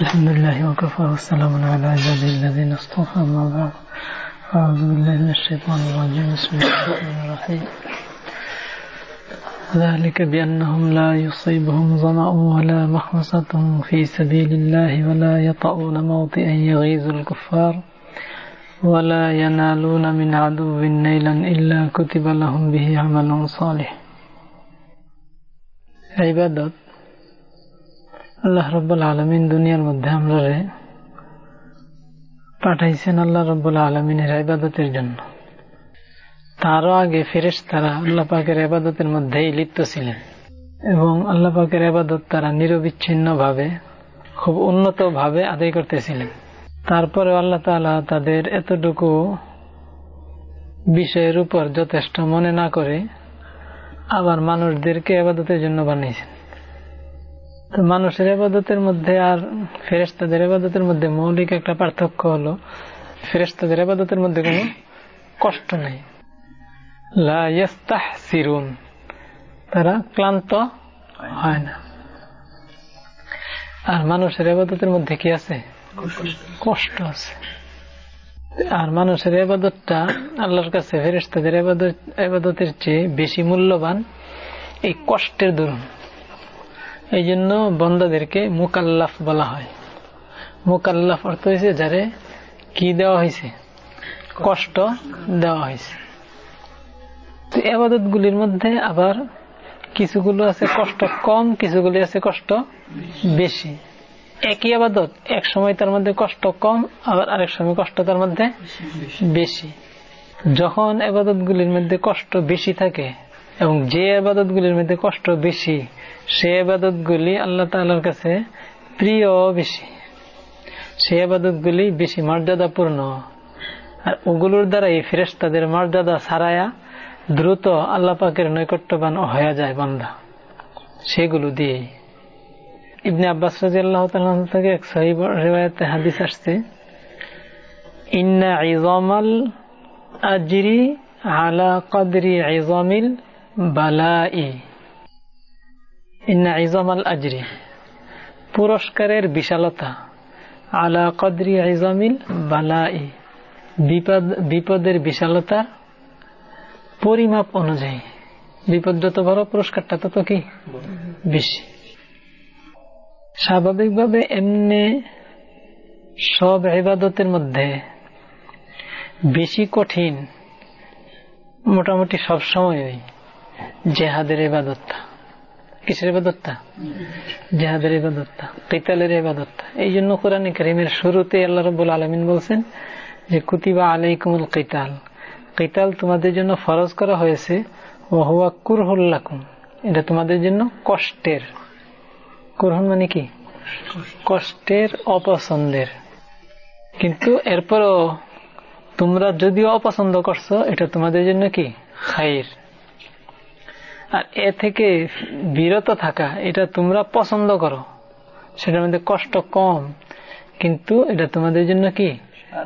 الحمد لله وكفى والسلام على عباده الذين اصطفى ما بعد. أعوذ بالله من الشيطان الرجيم. بسم الله الرحمن الرحيم. ذلك بأنهم لا يصيبهم ظمأ ولا مخمصة في سبيل الله ولا يطؤون موطئا يغيظ الكفار ولا ينالون من عدو نيلا إلا كتب لهم به عمل صالح. عبادت আল্লাহ রব্বুল আলমিন দুনিয়ার মধ্যে আমরা রে পাঠাইছেন আল্লাহ রব্বুল আলমিনের ইবাদতের জন্য। তারও আগে ফেরেস তারা আল্লাহ পাকের আবাদতের মধ্যেই লিপ্ত ছিলেন এবং আল্লাহ পাকের আবাদত তারা নিরবিচ্ছিন্ন ভাবে খুব উন্নত ভাবে আদায় করতেছিলেন। তারপরে আল্লাহ তালা তাদের এতটুকু বিষয়ের উপর যথেষ্ট মনে না করে আবার মানুষদেরকে আবাদতের জন্য বানিয়েছেন। তো মানুষের আবাদতের মধ্যে আর ফেরেস্তাদের আবাদতের মধ্যে মৌলিক একটা পার্থক্য হলো ফেরেস্তাদের আবাদতের মধ্যে কোনো কষ্ট নেই। সিরুন তারা ক্লান্ত হয় না। আর মানুষের আবাদতের মধ্যে কি আছে? কষ্ট আছে। আর মানুষের আবাদতটা আল্লাহর কাছে ফেরেস্তাদের আবাদতের চেয়ে বেশি মূল্যবান এই কষ্টের দরুন। এই জন্য বন্দাদেরকে মোকাল্লাফ বলা হয়। মোকাল্লাফ অর্থ হয়েছে যারে কি দেওয়া হয়েছে কষ্ট দেওয়া হয়েছে তো আবাদত গুলির মধ্যে আবার কিছুগুলো আছে কষ্ট কম, কিছুগুলি আছে কষ্ট বেশি। একই আবাদত, এক সময় তার মধ্যে কষ্ট কম, আবার আরেক সময় কষ্ট তার মধ্যে বেশি। যখন আবাদত গুলির মধ্যে কষ্ট বেশি থাকে এবং যে আবাদত গুলির মধ্যে কষ্ট বেশি সে আবাদত গুলি আল্লাহ তালার কাছে প্রিয় বেশি। সে আবাদত গুলি বেশি মর্যাদাপূর্ণ। আর ওগুলোর দ্বারা এই তাদের মর্যাদা ছাড়ায়া দ্রুত আল্লাহ পাকের নৈকট্যবান হয়ে যায় বান্দা। সেগুলো দিয়ে ইবনে আব্বাস রাজি আল্লাহ থেকে এক সহি রেওয়ায়তে হাদিস আসছে, ইন্না আজরি আলা কদরি ইজমিল বালাই আজরি। পুরস্কারের বিশালতা। আলা কদরি বালাই বিপদ, বিপদের বিশালতা পরিমাপ অনুযায়ী। বিপদ যত বড় পুরস্কারটা, তত কি? বেশি। স্বাভাবিকভাবে এমনি সব ইবাদতের মধ্যে বেশি কঠিন, মোটামুটি সব সময়ই জেহাদের ইবাদতটা। কিসের ইবাদতটা? জেহাদের ইবাদতটা, কেতালের ইবাদতটা। এই জন্য কোরআন করিমের শুরুতে আল্লাহ রবুল আলমিন বলছেন যে, কুতিবা আলাইকুমুল কেতাল। কেতাল তোমাদের জন্য ফরজ করা হয়েছে ওহুয়া কুরহুল্লাকুম এটা তোমাদের জন্য কষ্টের। কুরহন মানে কি? কষ্টের, অপছন্দের। কিন্তু এরপরও তোমরা যদিও অপছন্দ করছ, এটা তোমাদের জন্য কি? খাইর। আর এ থেকে বিরত থাকা, এটা তোমরা পছন্দ করো। সেটার মধ্যে কষ্ট কম। কিন্তু এটা তোমাদের জন্য কি?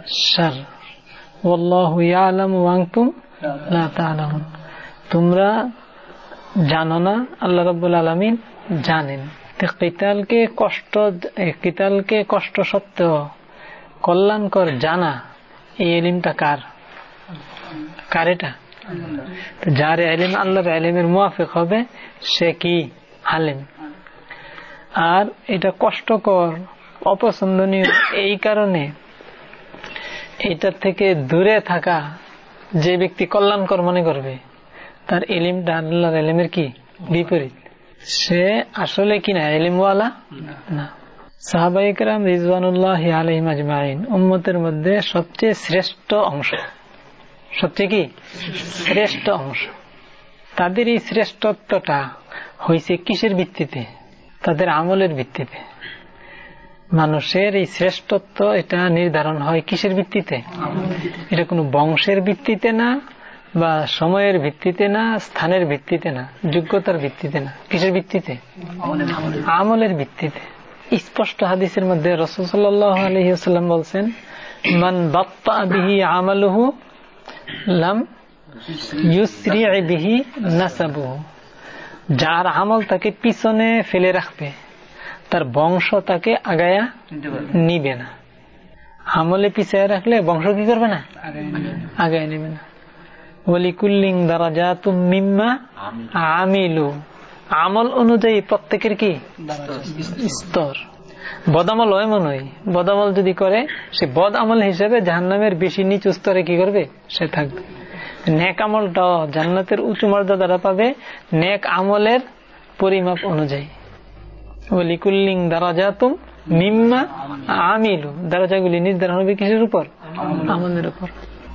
সার তোমরা জানো না, আল্লাহ রব্বুল আলমিন জানেন। কিতালকে কষ্ট কিতালকে কষ্ট সত্ত্বেও কল্যাণকর জানা, এই এলিমটা কার? কার এটা? যার এলিম, আল্লাহর এলিমের মুয়াফিক হবে, সে কি? আলিম। আর এটা কষ্টকর, অপছন্দনীয়, এই কারণে এটার থেকে দূরে থাকা যে ব্যক্তি কল্যাণকর মনে করবে, তার এলিমটা আল্লাহর এলিমের কি? বিপরীত। সে আসলে কি না, এলিমওয়ালা? না। সাহাবাইকরাম রিজওয়ানুল্লাহ আলহিম আজমাইন, উম্মতের মধ্যে সবচেয়ে শ্রেষ্ঠ অংশ। সবচেয়ে কি? শ্রেষ্ঠ অংশ। তাদের এই শ্রেষ্ঠত্বটা হয়েছে কিসের ভিত্তিতে? তাদের আমলের ভিত্তিতে। মানুষের এই শ্রেষ্ঠত্ব এটা নির্ধারণ হয় কিসের ভিত্তিতে? এটা কোনো বংশের ভিত্তিতে না বা সময়ের ভিত্তিতে না স্থানের ভিত্তিতে না যোগ্যতার ভিত্তিতে না। কিসের ভিত্তিতে? আমলের ভিত্তিতে। স্পষ্ট হাদিসের মধ্যে রসুল সাল্লাহ আলহিহাল্লাম বলছেন মান বাপ্পা বিহি আমালুহু লাম ইউসরি বিহি নাসাবুহু। যার আমল তাকে পিছনে ফেলে রাখবে, তার বংশ তাকে আগায়া নিবে না। আমলে পিছিয়ে রাখলে বংশ কি করবে না? আগায় নিবে না। ওলিকুল্লিং দ্বারা যা মিম্মা আমিলু। আমল অনুযায়ী প্রত্যেকের কি? স্তর। বদামল হয় মনে হয়। বদামল যদি করে, সে বদ আমল হিসেবে জাহান্নামের বেশি নিচু স্তরে কি করবে? সে থাকবে। নেক আমলটাও জান্নাতের উঁচু মর্যাদাটা পাবে। নেক আমলের পরিমাপ অনুযায়ী। লিকুল্লিং ওলিকুল্লিং দারাজাতুম মিম্মা আমিলু দারাজাগুলি নির্ধারণ হবে কিসের উপর? আমলের উপর।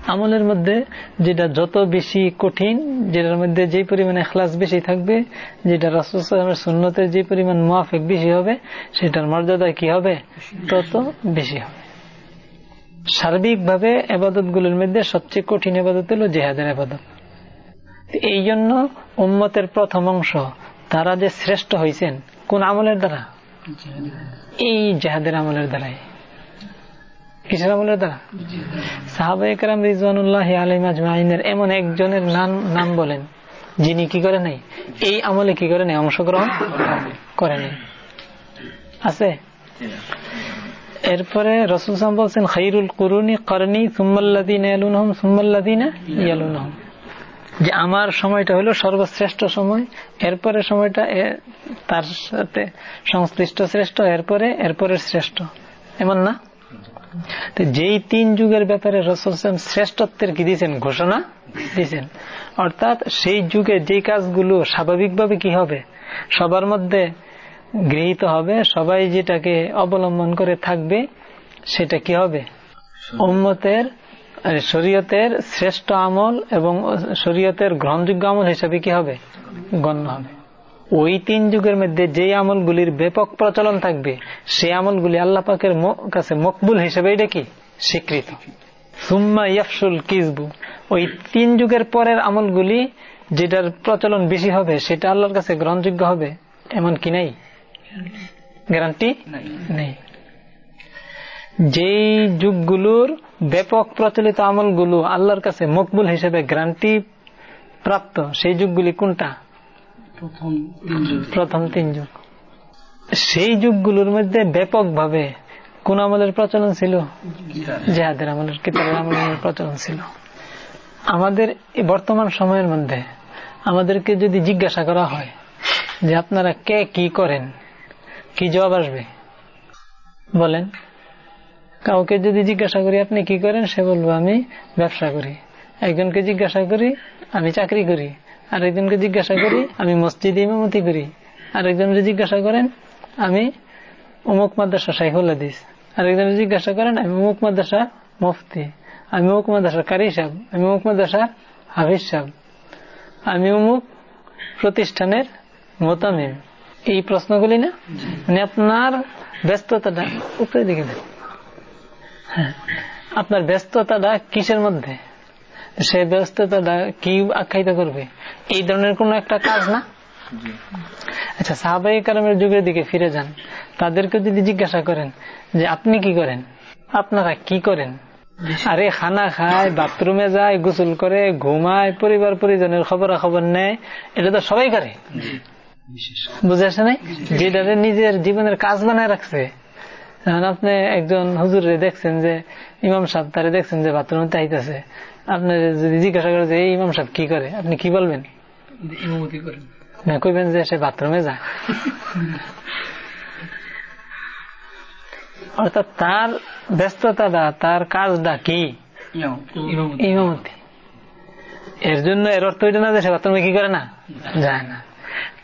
আমলের মধ্যে যেটা যত বেশি কঠিন যেটার মধ্যে যে পরিমাণে খালাস বেশি থাকবে যেটা রাসুলের সুন্নতের যে পরিমাণ মুআফেক বেশি হবে সেটার মর্যাদা কি হবে? তত বেশি হবে। সার্বিকভাবে এবাদতগুলোর মধ্যে সবচেয়ে কঠিন এবাদত হল জেহাদের আবাদত এই জন্য উম্মতের প্রথম অংশ তারা যে শ্রেষ্ঠ হয়েছেন কোন আমলের দ্বারা। এই জেহাদের আমলের দ্বারাই। কিসের আমলের দ্বারা সাহাবাহাম রিজওয়ানুল্লাহ আলিম আজমাইনের এমন একজনের নাম নাম বলেন, যিনি কি করে নাই? এই আমলে কি করে নাই? অংশগ্রহণ করে নাই। আছে? এরপরে রসুল সাম বলছেন, খাইরুল কুরুনি করনি সুম্মাল্লাদিন ইয়ালুনহম যে আমার সময়টা হলো সর্বশ্রেষ্ঠ সময় এরপরে সময়টা তার সাথে সংশ্লিষ্ট শ্রেষ্ঠ, এরপরে এরপরে শ্রেষ্ঠ। এমন না? যেই তিন যুগের ব্যাপারে রসুল শ্রেষ্ঠত্বের কি দিয়েছেন? ঘোষণা দিয়েছেন। অর্থাৎ সেই যুগে যে কাজগুলো স্বাভাবিকভাবে কি হবে? সবার মধ্যে গৃহীত হবে, সবাই যেটাকে অবলম্বন করে থাকবে, সেটা কি হবে? উম্মতের শরীয়তের শ্রেষ্ঠ আমল এবং শরীয়তের গ্রহণযোগ্য আমল হিসাবে কি হবে? গণ্য হবে। ওই তিন যুগের মধ্যে যে আমলগুলির ব্যাপক প্রচলন থাকবে সেই আমলগুলি আল্লাহ পাকের কাছে মকবুল হিসেবে এটা কি? স্বীকৃত। সুম্মা ইয়াফসুল কিসবু ওই তিন যুগের পরের আমলগুলি যেটার প্রচলন বেশি হবে সেটা আল্লাহর কাছে গ্রহণযোগ্য হবে? এমন কি নাই? গ্যারান্টি নেই। যেই যুগগুলোর ব্যাপক প্রচলিত আমলগুলো আল্লাহর কাছে মকবুল হিসেবে গ্যারান্টি প্রাপ্ত সেই যুগগুলি কোনটা? প্রথম তিন যুগ। সেই যুগগুলোর মধ্যে ব্যাপকভাবে কোন আমলের প্রচলন ছিল? জেহাদের। আমলের কিতাবের আমলের প্রচলন ছিল। আমাদের বর্তমান সময়ের মধ্যে আমাদেরকে যদি জিজ্ঞাসা করা হয় যে আপনারা কে কি করেন কি জবাব আসবে? বলেন কাউকে যদি জিজ্ঞাসা করি আপনি কি করেন? সে বলব আমি ব্যবসা করি। একজনকে জিজ্ঞাসা করি আমি চাকরি করি। আরেকজনকে জিজ্ঞাসা করি, আমি মসজিদে ইমামতি করি। আরেকজনকে জিজ্ঞাসা করেন, আমি অমুক মাদ্রাসা সাইফুল হাদিস। আরেকজন জিজ্ঞাসা করেন, আমি অমুক মাদ্রাসা মুফতি। আমি অমুক মাদ্রাসা কারি সাহেব। আমি অমুক মাদ্রাসা হাফিজ সাহেব। আমি অমুক প্রতিষ্ঠানের মোতামিম। এই প্রশ্নগুলি না মানে আপনার ব্যস্ততাটা উপরে দিকে দেন হ্যাঁ আপনার ব্যস্ততাটা কিসের মধ্যে? সে ব্যস্ততাটা কি আখ্যায়িত করবে? এই ধরনের কোন একটা কাজ না? আচ্ছা সাহাবাই কালামের যুগের দিকে ফিরে যান। তাদেরকে যদি জিজ্ঞাসা করেন যে আপনি কি করেন? আপনারা কি করেন? আরে খানা খায় বাথরুমে যায় গোসল করে ঘুমায় পরিবার পরিজনের খবর খবর নেয় এটা তো সবাই করে। বুঝে আসে নাই? যেটা নিজের জীবনের কাজ বানায় রাখছে। আপনি একজন হুজুরে দেখছেন যে ইমাম সাহেব তারে দেখছেন যে বাথরুমে তাইতেছে। আপনি যদি জিজ্ঞাসা করে যে এই ইমাম সাহেব কি করে? আপনি কি বলবেন? ইমামতি করেন। না কইবেন যে সে বাথরুমে যায়। অর্থাৎ তার ব্যস্ততাটা তার কাজটা কি? ইমামতি। এর জন্য এর অর্থ ওইটা না যে সে বাথরুমে কি করে না? যায় না।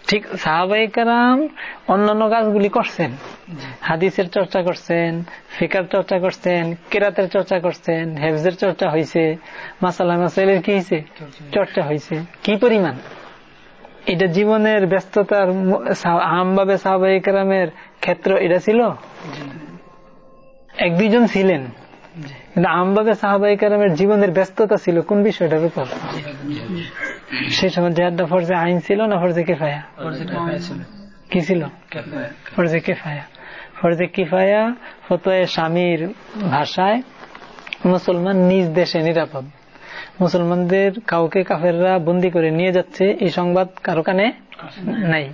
ঠিক সাহাবাই কারাম অন্যান্য কাজগুলি করছেন। হাদিসের চর্চা করছেন, ফিকার চর্চা করছেন, কেরাতের চর্চা করছেন, হেফজের চর্চা হয়েছে মাসালা মাসাইলের কি হয়েছে চর্চা হয়েছে কি পরিমাণ? এটা জীবনের ব্যস্ততার আমভাবে সাহাবাই কারামের ক্ষেত্র এটা ছিল? এক দুইজন ছিলেন। কিন্তু আমভাবে সাহাবাই কারামের জীবনের ব্যস্ততা ছিল। কোন বিষয়টার উপর? সেই সময় জেহাদা ফরজে আইন ছিল না ফরজে কেফায়া? কি ছিল? ফরজে কেফায়া। ফরজে কিফায়া ফতোয় স্বামীর ভাষায় মুসলমান নিজ দেশে নিরাপদ। মুসলমানদের কাউকে কাফেররা বন্দি করে নিয়ে যাচ্ছে এই সংবাদ কারও কানে নাই।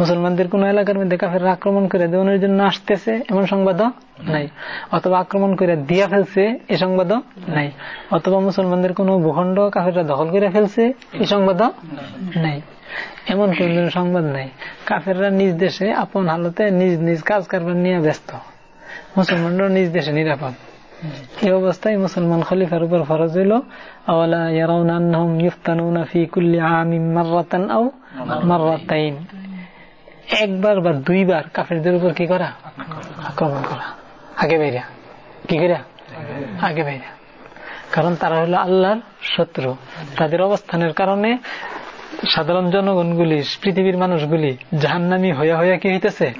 মুসলমানদের কোন এলাকার মধ্যে কাফের আক্রমণ করে দেওয়ানোর জন্য আসতেছে, এমন সংবাদও নাই। অথবা আক্রমণ করে দিয়া ফেলছে, এ সংবাদও নাই। অথবা মুসলমানদের কোন ভূখণ্ড কাফেররা দখল করে ফেলছে, এ সংবাদও নাই। এমন কোন সংবাদ নাই। কাফেররা নিজ দেশে আপন হালতে নিজ নিজ কাজ কারবার নিয়ে ব্যস্ত। মুসলমানরা নিজ দেশে নিরাপদ। এই অবস্থায় মুসলমান খলিফার উপর ফরজ হইল, আওয়ালা ইয়ারাউনা আন্নাহুম ইফতানুনা ফি কুল্লি আমিন মাররাতান আও মাররাতাইন। একবার বা দুইবার কাফেরদের উপর কি করা? আক্রমণ করা। আগে বেরিয়া কি করিয়া আগে বেরিয়া কারণ তারা হলো আল্লাহর শত্রু। তাদের অবস্থানের কারণে সাধারণ জনগণগুলি, পৃথিবীর মানুষগুলি জাহান্নামি হইয়া হইয়া কি হইতেছে?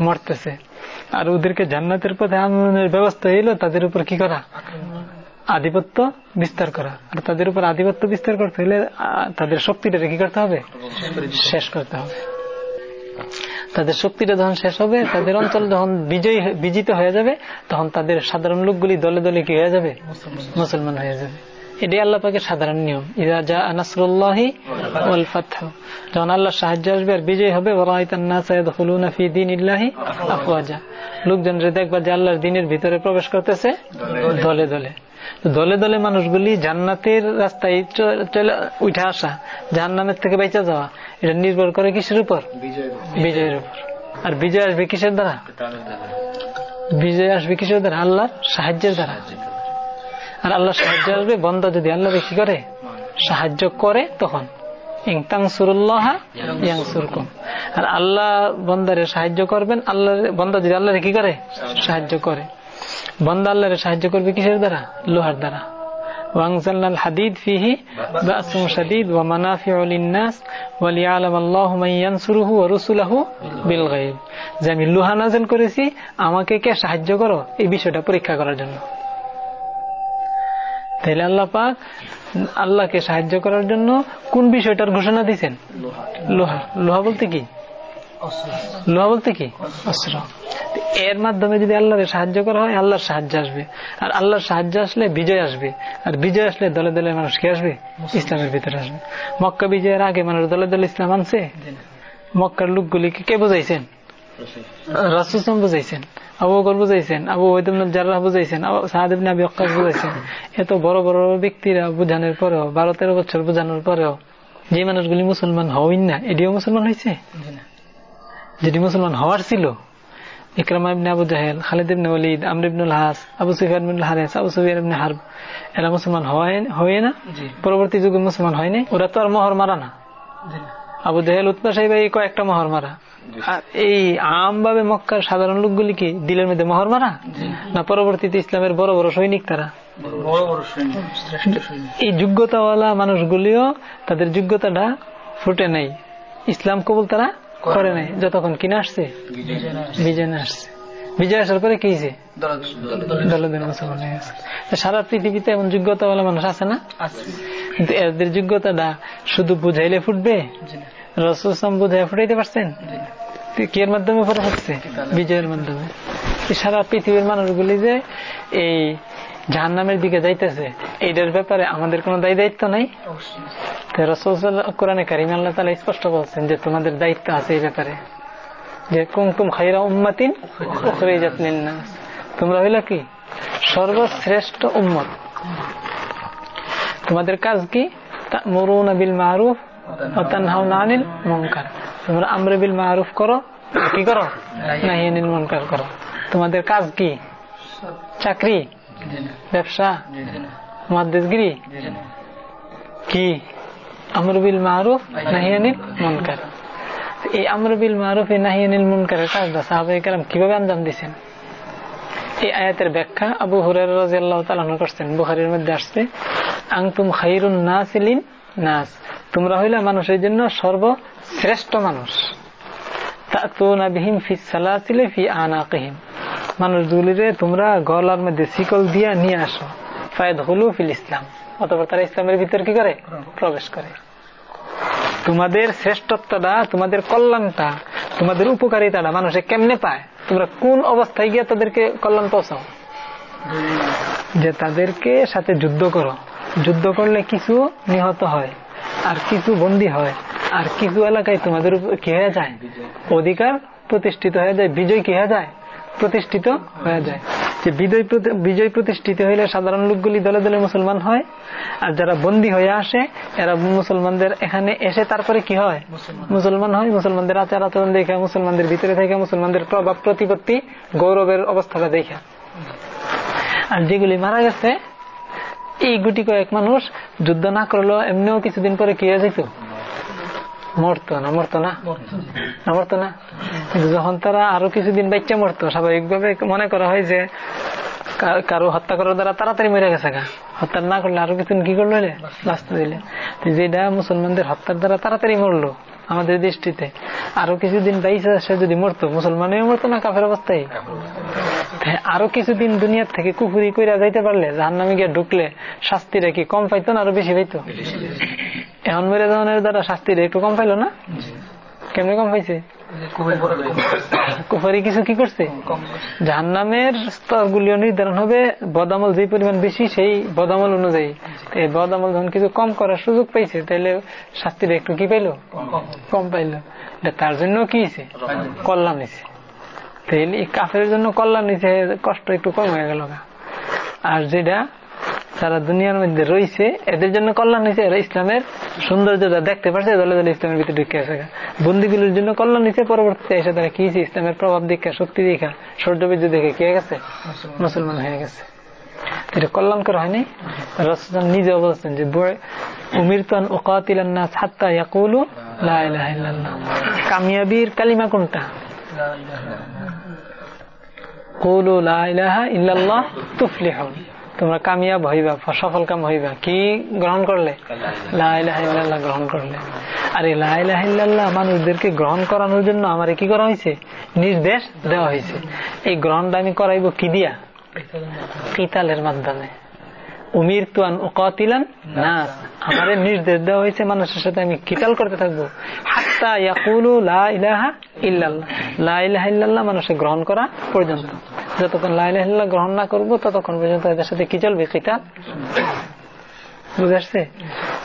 মরতেছে। আর ওদেরকে জান্নাতের পথে আনয়নের ব্যবস্থা এলো তাদের উপর কি করা? আধিপত্য বিস্তার করা। আর তাদের উপর আধিপত্য বিস্তার করতে হলে তাদের শক্তিটা কি করতে হবে? শেষ করতে হবে। তাদের শক্তিটা যখন শেষ হবে তাদের অঞ্চল যখন বিজয়ী বিজিত হয়ে যাবে তখন তাদের সাধারণ লোকগুলি দলে দলে কি হয়ে যাবে? মুসলমান। হয়ে যাবে। এটাই আল্লাহ পাকের সাধারণ নিয়ম। ইরা যা আনাসরুল্লাহি ওয়াল যখন আল্লাহ সাহায্য আসবে আর বিজয় হবে লোকজন দেখবা যে আল্লাহর দিনের ভিতরে প্রবেশ করতেছে দলে দলে। দলে দলে মানুষগুলি জান্নাতের রাস্তায় চলে উঠে আসা জাহান্নামের থেকে বেঁচে যাওয়া এটা নির্ভর করে কিসের উপর? বিজয়ের উপর। আর বিজয় আসবে কিসের দ্বারা? বিজয় আসবে কিসের দ্বারা? আল্লাহর সাহায্যের দ্বারা। আর আল্লাহ সাহায্য আসবে বন্দা যদি আল্লাহ কি করে সাহায্য করে তখন। আর আল্লাহ বন্দারে সাহায্য করবেন আল্লাহ বন্দা যদি আল্লাহ কি করে? সাহায্য করে। বন্দা আল্লাহরে সাহায্য করবে কিসের দ্বারা? লোহার দ্বারা। আমি লোহা নাযিল করেছি, আমাকে কে সাহায্য করো? এই বিষয়টা পরীক্ষা করার জন্য। তাহলে আল্লাহ পাক আল্লাহকে সাহায্য করার জন্য কোন বিষয়টার ঘোষণা দিচ্ছেন লোহা। লোহা বলতে কি? লোহা বলতে কি? অস্ত্র। এর মাধ্যমে যদি আল্লাহর সাহায্য করা হয় আল্লাহর সাহায্য আসবে। আর আল্লাহর সাহায্য আসলে বিজয় আসবে। আর বিজয় আসলে দলে দলে মানুষ কে আসবে? ইসলামের ভিতরে আসবে। মক্কা বিজয়ের আগে মানুষ দলে দলে ইসলাম আনছে? মক্কার লোকগুলিকে কে বুঝাইছেন? রাসুসলাম বুঝাইছেন। আবু বকর বুঝাইছেন। আবু ওইদুল জার্রাহ বুঝাইছেন। সাহাদিবিন আবি অক্কাস বুঝাইছেন। এত বড় বড় ব্যক্তিরা বুঝানোর পরেও বারো তেরো বছর বোঝানোর পরেও যে মানুষগুলি মুসলমান হওয়াই না এটিও মুসলমান হয়েছে? যেটি মুসলমান হওয়ার ছিল ইকরামা ইবনে আবু জাহেল খালিদ ইবনে ওলিদ আমর ইবনুল হাস আবু সুফিয়ান ইবনুল হারেস আবু সুফিয়ান ইবনে হারব এরা মুসলমান হয় না? পরবর্তী যুগে মুসলমান হয়নি? ওরা তো আর মোহর মারা না। আবু জাহেল উৎপা সাহেব এই কয়েকটা মোহর মারা। এই আম ভাবে মক্কার সাধারণ লোকগুলি কি দিলের মধ্যে মোহর মারা? না পরবর্তীতে ইসলামের বড় বড় সৈনিক তারা? এই যোগ্যতাওয়ালা মানুষগুলিও তাদের যোগ্যতাটা ফুটে নেই। ইসলাম কবুল তারা করে নাই যতক্ষণ কিনে আসছে বিজয় না আসছে। বিজয় আসার পরে কি দলদের মুসলমান হয়ে গেছে। সারা পৃথিবীতে এমন যোগ্যতাওয়ালা মানুষ আছে না? কিন্তু এদের যোগ্যতাটা শুধু বুঝাইলে ফুটবে? রসুলাম বুঝাই ফুটাইতে পারছেন? কি এর মাধ্যমে পরে হচ্ছে? বিজয়ের মাধ্যমে। সারা পৃথিবীর মানুষগুলি যে এই জাহান্নামের দিকে যাইতেছে। এইটার ব্যাপারে আমাদের কোন দায়ী দায়িত্ব নাই। কোরআনে কারিম আল্লাহ তালা স্পষ্ট বলছেন যে তোমাদের দায়িত্ব আছে এই ব্যাপারে। যে কুমকুম খাইরা উম্মাতিন তোমরা হইল কি? সর্বশ্রেষ্ঠ উম্মত। তোমাদের কাজ কি? মরুন বিল মারুফ অনিল মনকার। তোমরা আমরে বিল মারুফ করো, কি করো? নাহিয়ানিল মনকার করো। তোমাদের কাজ কি? চাকরি? ব্যবসা? মহাদেশগিরি কি? আমরবিল মারুফ নাহিয়ানিল মনকার। এই আমরবিল মারুফ এই নাহিয়ানিল মনকারের কাজটা কীভাবে আঞ্জাম দিচ্ছেন এই আয়াতের ব্যাখ্যা আবু হুরের রাজিয়াল্লাহ তালান করছেন। বুহারির মধ্যে আসছে আংতুম খাইরুন নাসিলিন নাস। তোমরা হইলে মানুষের জন্য সর্বশ্রেষ্ঠ মানুষ। তাতুনাবিহিম ফি সালাসিলে ফি আনাকিহিম। মানুষগুলিরে তোমরা গলার মধ্যে শিকল দিয়া নিয়ে আসো। ফায়দ হলু ফিল ইসলাম। অথবা তারা ইসলামের ভিতর কি করে? প্রবেশ করে। তোমাদের শ্রেষ্ঠত্বটা, তোমাদের কল্যাণটা, তোমাদের উপকারিতাটা মানুষে কেমনে পায়? তোমরা কোন অবস্থায় গিয়ে তাদেরকে কল্যাণ পৌঁছাও? যে তাদেরকে সাথে যুদ্ধ করো। যুদ্ধ করলে কিছু নিহত হয়, আর কিছু বন্দী হয়, আর কিছু এলাকায় তোমাদের কি হয়ে যায়? অধিকার প্রতিষ্ঠিত হয়ে যায়, বিজয় কি হয়ে যায়? প্রতিষ্ঠিত হয়ে যায়। যে বিজয় বিজয় প্রতিষ্ঠিত হইলে সাধারণ লোকগুলি দলে দলে মুসলমান হয় আর যারা বন্দী হয়ে আসে এরা মুসলমানদের এখানে এসে তারপরে কি হয়? মুসলমান। হয়। মুসলমানদের আচার আচরণ দেখা মুসলমানদের ভিতরে থেকে মুসলমানদের প্রভাব প্রতিপত্তি গৌরবের অবস্থাটা দেখা। আর যেগুলি মারা গেছে এই গুটি কয়েক মানুষ যুদ্ধ না করল এমনিও কিছুদিন পরে কি হয়ে যেত? মরতো না মরতো না? না মরতো না? যখন তারা আরও কিছুদিন বাচ্চা মরতো, স্বাভাবিকভাবে মনে করা হয় যে কারও হত্যা করার দ্বারা তাড়াতাড়ি মরে গেছে গা। হত্যা না করলে আরও কিছুদিন কি করল বাঁচতে দিলে। যেটা মুসলমানদের হত্যার দ্বারা তাড়াতাড়ি মরলো আমাদের দৃষ্টিতে আরও কিছুদিন বাইশে সে যদি মরতো, মুসলমানেও মরতো না, কাফের অবস্থায়? আরও কিছুদিন দুনিয়ার থেকে কুকুরি কইরা যাইতে পারলে জাহান নামে গিয়ে ঢুকলে শাস্তিটা কি কম পাইতো না আরও বেশি পাইতো? এখন মেরে যাওয়ানোর দ্বারা শাস্তিটা একটু কম পাইলো না? কেমনি কম পাইছে? কুফারি কিছু কি করছে? জাহান নামের স্তর গুলিও নির্ধারণ হবে, বদামল যে পরিমাণ বেশি, সেই বদামল অনুযায়ী। এই বদামল যখন কিছু কম করার সুযোগ পাইছে তাহলে শাস্তিটা একটু কি পাইলো? কম পাইলো। তার জন্য কি হয়েছে কল্যাণ হয়েছে তাহলে কাফের জন্য কল্যাণ নিচে কষ্ট একটু কম হয়ে গেল আর যেটা সারা দুনিয়ার মধ্যে রয়েছে এদের জন্য কল্যাণ নিচে এরা ইসলামের সৌন্দর্যটা দেখতে পারছে দলে দলে ইসলামের ভিতরে ঢুকে আসে বন্দীগুলির জন্য কল্যাণ নিচে পরবর্তীতে এসে তারা কি ইসলামের প্রভাব দেখা শক্তি দেখা সৌর্যবীর্য দেখে কে গেছে? মুসলমান। হয়ে গেছে। এটা কল্যাণকর হয়নি। রসুল নিজে বলছেন যে উমিরতান ওকাতিলান্না ছাত্তা ইয়াকুলু কামিয়াবির কালিমা কোনটা? কৌলু লাহা ইল্লাল্লাহ তুফলিহন। তোমরা কামিয়াব হইবা, সফল কাম হইবা। কি গ্রহণ করলে? লাহ গ্রহণ করলে। আর এই লাহ মানুষদেরকে গ্রহণ করানোর জন্য আমার কি করা হয়েছে নির্দেশ দেওয়া হয়েছে এই গ্রহণটা আমি করাইব কি দিয়া? পিতালের মাধ্যমে। উমির তুয়ান ও কতিলান না আমাদের নির্দেশ দেওয়া হয়েছে মানুষের সাথে আমি কিতাল করতে থাকব। গ্রহণ করা পর্যন্ত। যতক্ষণ লাইলাহিল্লাহ গ্রহণ না করব, ততক্ষণ পর্যন্ত এদের সাথে কি চলবে কিতাল? বুঝে আসছে?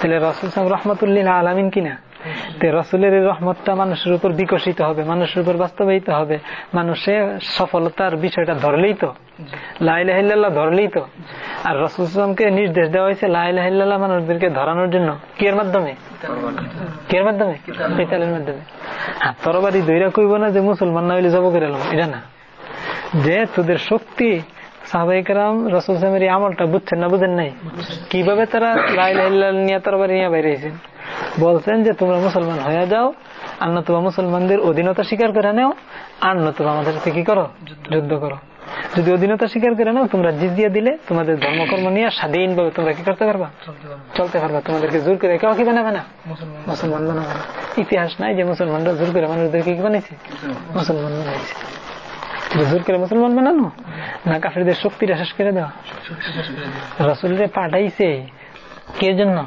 তাহলে রসুল সাহেব রহমতুল্লিল আলামিন কিনা? রসুলের এই রহমতটা মানুষের উপর বিকশিত হবে, মানুষের উপর বাস্তবায়িত হবে। মানুষের সফলতার বিষয়টা ধরলেই তো লাইলাহিল্লাহ ধরলেই তো। আর রসুলকে নির্দেশ দেওয়া হয়েছে লাইলাহিল্লাহ মানুষদেরকে ধরানোর জন্য। কি এর মাধ্যমে? কি এর মাধ্যমে? কিতালের মাধ্যমে। হ্যাঁ তরবারি দৈরা কইব না যে মুসলমান না হইলে জব করে এটা না। যে তোদের শক্তি সাহবাইকার রসুল সামের আমলটা বুঝছেন না বুঝেন নাই? কীভাবে তারা লাইল নিয়ে তরবারি নিয়ে বাইরেছেন বলছেন যে তোমরা মুসলমান হয়ে যাও আর নতুবা মুসলমানদের অধীনতা স্বীকার করে নেও আর নতুবা আমাদের সাথে কি করো? যুদ্ধ করো। যদি অধীনতা স্বীকার করে নাও তোমরা জিজিয়া দিলে তোমাদের ধর্মকর্ম নিয়ে স্বাধীন ভাবে তোমরা কি করতে পারবা? চলতে পারবা। তোমাদেরকে জোর করে কেউ কি বানাবে না? মুসলমান। বানাবে না। ইতিহাস নাই যে মুসলমানরা জোর করে মানুষদেরকে কি বানিয়েছে মুসলমান। বানাইছে। জোর করে মুসলমান বানানো? না কাফেরদের শক্তিটা শেষ করে দেওয়া রসুলরে পাঠাইছে। কে জন্য?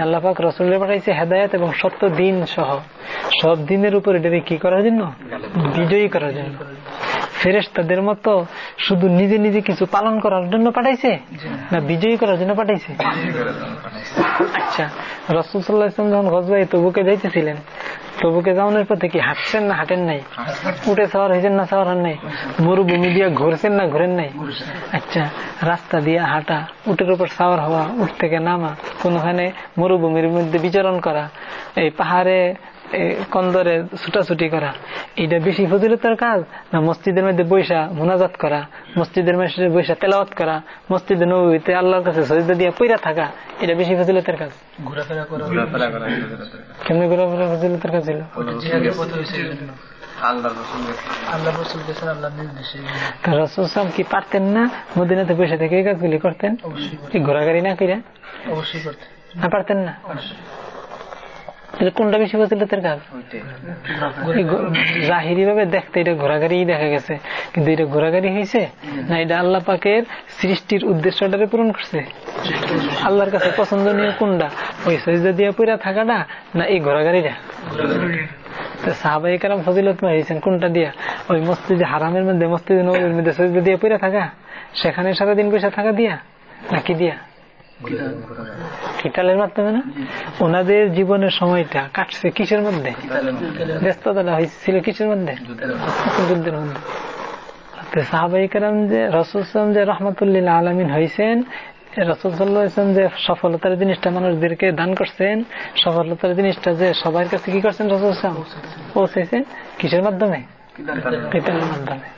আল্লাহ পাক পাঠাইছে হেদায়ত এবং সত্য দিন সহ। সব দিনের উপর এটাকে কি করার জন্য? বিজয়ী করার জন্য। ফেরেস তাদের মতো শুধু নিজে নিজে কিছু পালন করার জন্য পাঠাইছে? না বিজয়ী করার জন্য পাঠাইছে? আচ্ছা রসুল সাল্লাহ যখন গজবাই তবুকে যাইতেছিলেন তবুকে যাওয়ানোর পথে কি হাঁটছেন না হাঁটেন নাই? উঠে সাওয়ার হয়েছেন না সাওয়ার হন নাই? মরুভূমি দিয়ে ঘুরছেন না ঘুরেন নাই? আচ্ছা রাস্তা দিয়ে হাঁটা, উটের উপর সাওয়ার হওয়া, উঠ থেকে নামা, কোনখানে মরুভূমির মধ্যে বিচরণ করা, এই পাহাড়ে কন্দরে ছুটাছুটি করা। এটা বেশি ফজিলতার কাজ না মসজিদের মধ্যে বৈশা মোনাজাত করা মসজিদের মধ্যে বৈশা তেলাওয়াত করা মসজিদে নবীতে আল্লাহর কাছে সজিদা দিয়ে পইরা থাকা এটা বেশি ফজিলতার কাজ। কেমনি ঘোরাফেরা ফজিলতার কাজ ছিল রসুল কি পারতেন না? মদিনাতে বসে থেকে এই কাজগুলি করতেন? ঘোরাঘুরি না কিরা অবশ্যই করতেন। না পারতেন না? কোনটা বেশি ফজিলতের কাজ জাহিরি ভাবে দেখতে এটা ঘোরাঘাড়ি দেখা গেছে। কিন্তু এটা ঘোরাঘাড়ি হয়েছে না এটা আল্লাহ পাকের সৃষ্টির উদ্দেশ্যটারে পূরণ করছে? আল্লাহর কাছে পছন্দনীয় কোনটা? ওই সজিদা দিয়ে পুরা থাকাটা না এই ঘোরাঘাড়িটা সাহাবাই কারাম ফজিলত মারিয়েছেন কোনটা দিয়া? ওই মসজিদে হারামের মধ্যে মসজিদে নবীর মধ্যে সজিদা দিয়ে পুরা থাকা? সেখানে সারাদিন পয়সা থাকা দিয়া নাকি দিয়া? কিতালের মাধ্যমে না? ওনাদের জীবনের সময়টা কাটছে কিসের মধ্যে? ব্যস্ততা হয়েছিল কিসের মধ্যে? যুদ্ধের মধ্যে। সাহাবাহিকেরাম যে রসুলাম যে রহমতুল্লিল আলমিন হয়েছেন রসুল সাল্লাহ যে সফলতার জিনিসটা মানুষদেরকে দান করছেন সফলতার জিনিসটা যে সবার কাছে কি করছেন রসুল পৌঁছেছেন কিসের মাধ্যমে? কিতালের মাধ্যমে।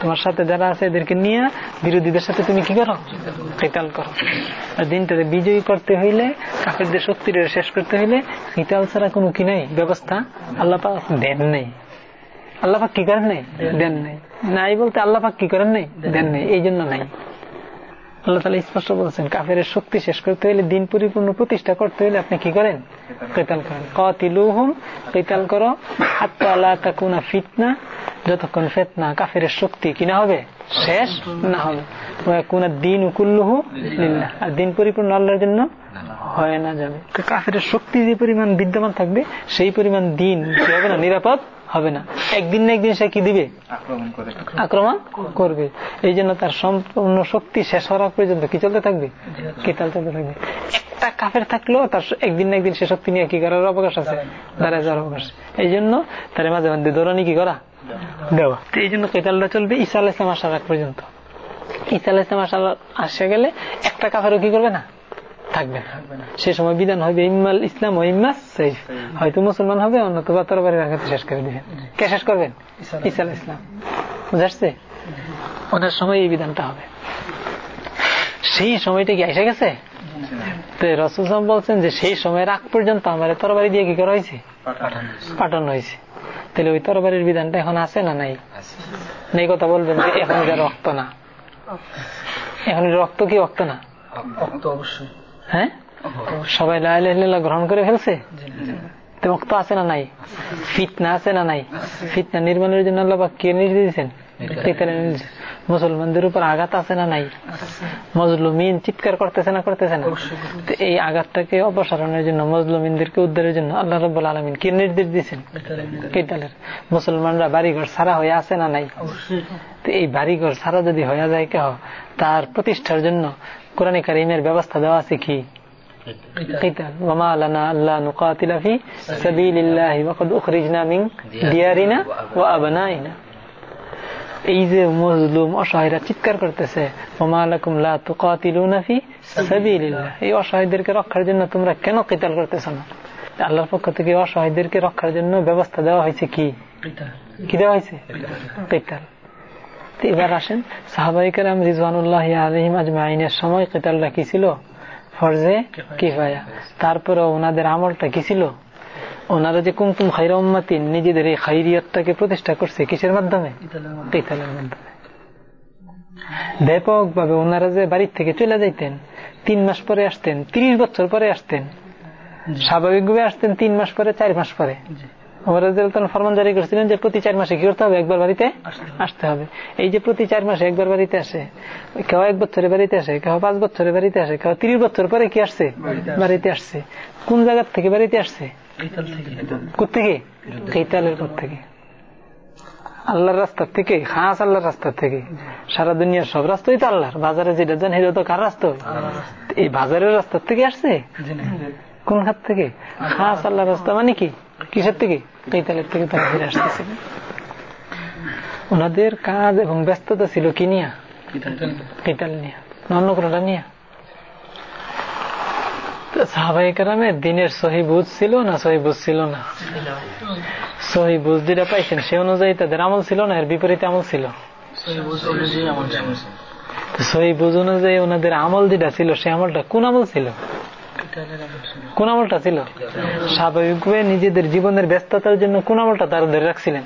তোমার সাথে যারা আছে এদেরকে নিয়ে বিরোধীদের সাথে তুমি কি করো? কিতাল করো। দিনটাতে বিজয়ী করতে হইলে, কাফেরদের শক্তির শেষ করতে হইলে কিতাল ছাড়া কোনো কি নাই? ব্যবস্থা আল্লাহ দেন নেই। আল্লাপাক কি করেন নাই? দেন নাই। নাই বলতে আল্লাপাক কি করেন নাই? দেন নেই। এই জন্য নাই। আল্লাহ তালা স্পষ্ট বলছেন কাফের শক্তি শেষ করতে হলে দিন পরিপূর্ণ প্রতিষ্ঠা করতে হলে আপনি কি করেন? কেতাল করেন। কতিলুহুম, কেতাল করো। হাত্তা তাকুনা ফিতনা, যতক্ষণ ফেতনা কাফের শক্তি কিনা হবে? শেষ না হবে। কোন দিন উকুল্লুহু আর দিন পরিপূর্ণ আল্লাহর জন্য হয় না যাবে কাফের শক্তি যে পরিমাণ বিদ্যমান থাকবে, সেই পরিমাণ দিন কি হবে না? নিরাপদ হবে না। একদিন না একদিন সে কি দিবে? আক্রমণ করবে। এই জন্য তার সম্পূর্ণ শক্তি শেষ হওয়ার পর্যন্ত কি চলতে থাকবে? কেতাল চলতে থাকবে? একটা কাফের থাকলেও তার একদিন না একদিন সে শক্তি নিয়ে কি করার অবকাশ আছে? দাঁড়ায় যাওয়ার অবকাশ। এই জন্য তার মাঝে মাঝে দৌড়ানি কি করা? দেওয়া। এই জন্য কেতালটা চলবে ঈসা আল ইসলাম আসার আগ পর্যন্ত। ঈসা আল ইসলাম আসা আসে গেলে একটা কাফেরও কি করবে না? থাকবে না। সে সময় বিধান হবে ইম্মাল ইসলাম ও ইম্মাস সাইফ। হয়তো মুসলমান হবে অন্যতবা তরবারের আঘাতে শেষ করে দিবেন। কে শেষ করবেন? ইসা ইসলাম বুঝাচ্ছে ওনার সময় এই বিধানটা হবে। সেই সময়টা কি এসে গেছে? রসুল বলছেন যে সেই সময়ের আগ পর্যন্ত আমার তরবারি দিয়ে কি করা হয়েছে? পাঠানো হয়েছে। তাহলে ওই তরবারির বিধানটা এখন আছে না নাই? নেই কথা বলবেন যে এখন যা রক্ত না। এখন রক্ত কি রক্ত না? রক্ত অবশ্যই। হ্যাঁ? সবাই লাইলা গ্রহণ করে ফেলছে? রক্ত আছে না নাই? ফিতনা আছে না নাই? ফিতনা নির্মাণের জন্য আল্লাহ কে নির্দেশ দিয়েছেন? মুসলমানদের উপর আঘাত আছে না নাই? মজলুমিন চিৎকার করতেছে না করতেছে না? এই আঘাতটাকে অপসারণের জন্য, মজলুমিনদেরকে উদ্ধারের জন্য আল্লাহ রব আলমিন কি নির্দেশ দিয়েছেন? কেতালের মুসলমানরা বাড়িঘর সারা হয়ে আছে না নাই? এই বাড়িঘর সারা যদি হয়ে যায় কেহ তার প্রতিষ্ঠার জন্য কোরআনে কারিমের ব্যবস্থা দেওয়া আছে কি? রক্ষার জন্য তোমরা কেন কেতাল করতেছ না? আল্লাহর পক্ষ থেকে অসহায়দেরকে রক্ষার জন্য ব্যবস্থা দেওয়া হয়েছে কি? কি দেওয়া হয়েছে? কেতাল। এবার আসেন। সাহাবাহিকের রিজওয়ানুল্লাহ আলহিম আজমাইনের সময় কেতালটা কি ছিল? ফরজে কিফায়া। তারপরে ওনাদের আমলটা কি ছিল? ওনারা যে কুমকুম খাইরা উম্মাতিন নিজেদের এই খাইরিয়তটাকে প্রতিষ্ঠা করছে কিসের মাধ্যমে? কেতালের মাধ্যমে। ব্যাপক ভাবে ওনারা যে বাড়ির থেকে চলে যাইতেন তিন মাস পরে আসতেন তিরিশ বছর পরে আসতেন। স্বাভাবিকভাবে আসতেন তিন মাস পরে চার মাস পরে। ফরমান জারি করেছিলেন যে প্রতি চার মাসে কি করতে হবে? একবার বাড়িতে আসতে হবে। এই যে প্রতি চার মাসে একবার বাড়িতে আসে কেউ এক বছরে বাড়িতে আসে কেউ পাঁচ বছরে বাড়িতে আসে কেউ তিরিশ বছর পরে কি আসছে? বাড়িতে আসছে। কোন জায়গার থেকে বাড়িতে আসছে? কোথেকে কেতালের পর থেকে। আল্লাহর রাস্তার থেকে খাস আল্লাহর রাস্তার থেকে। সারা দুনিয়ার সব রাস্তাই তো আল্লাহর। বাজারে যেটা জান সেটা তো কার রাস্তা? এই বাজারের রাস্তার থেকে আসছে? কোন হাত থেকে? খাস আল্লাহর রাস্তা মানে কি? কিসের থেকে? কেতালের থেকে তারা ফিরে আসতেছে। ওনাদের কাজ এবং ব্যস্ততা ছিল কি নিয়া? কেতাল নিয়ে। অন্য কোনটা নিয়ে? সাহাবাহিকারামের দিনের সহি বুঝ ছিল না সহি বুঝ ছিল না? সহি বুঝ যেটা পাইছেন সে অনুযায়ী তাদের আমল ছিল না এর বিপরীতে আমল ছিল? সহি বুঝ অনুযায়ী ওনাদের আমল যেটা ছিল সে আমলটা কোন আমল ছিল? কোন আমলটা ছিল। স্বাভাবিকভাবে নিজেদের জীবনের ব্যস্ততার জন্য কোন আমলটা তারা ধরে রাখছিলেন।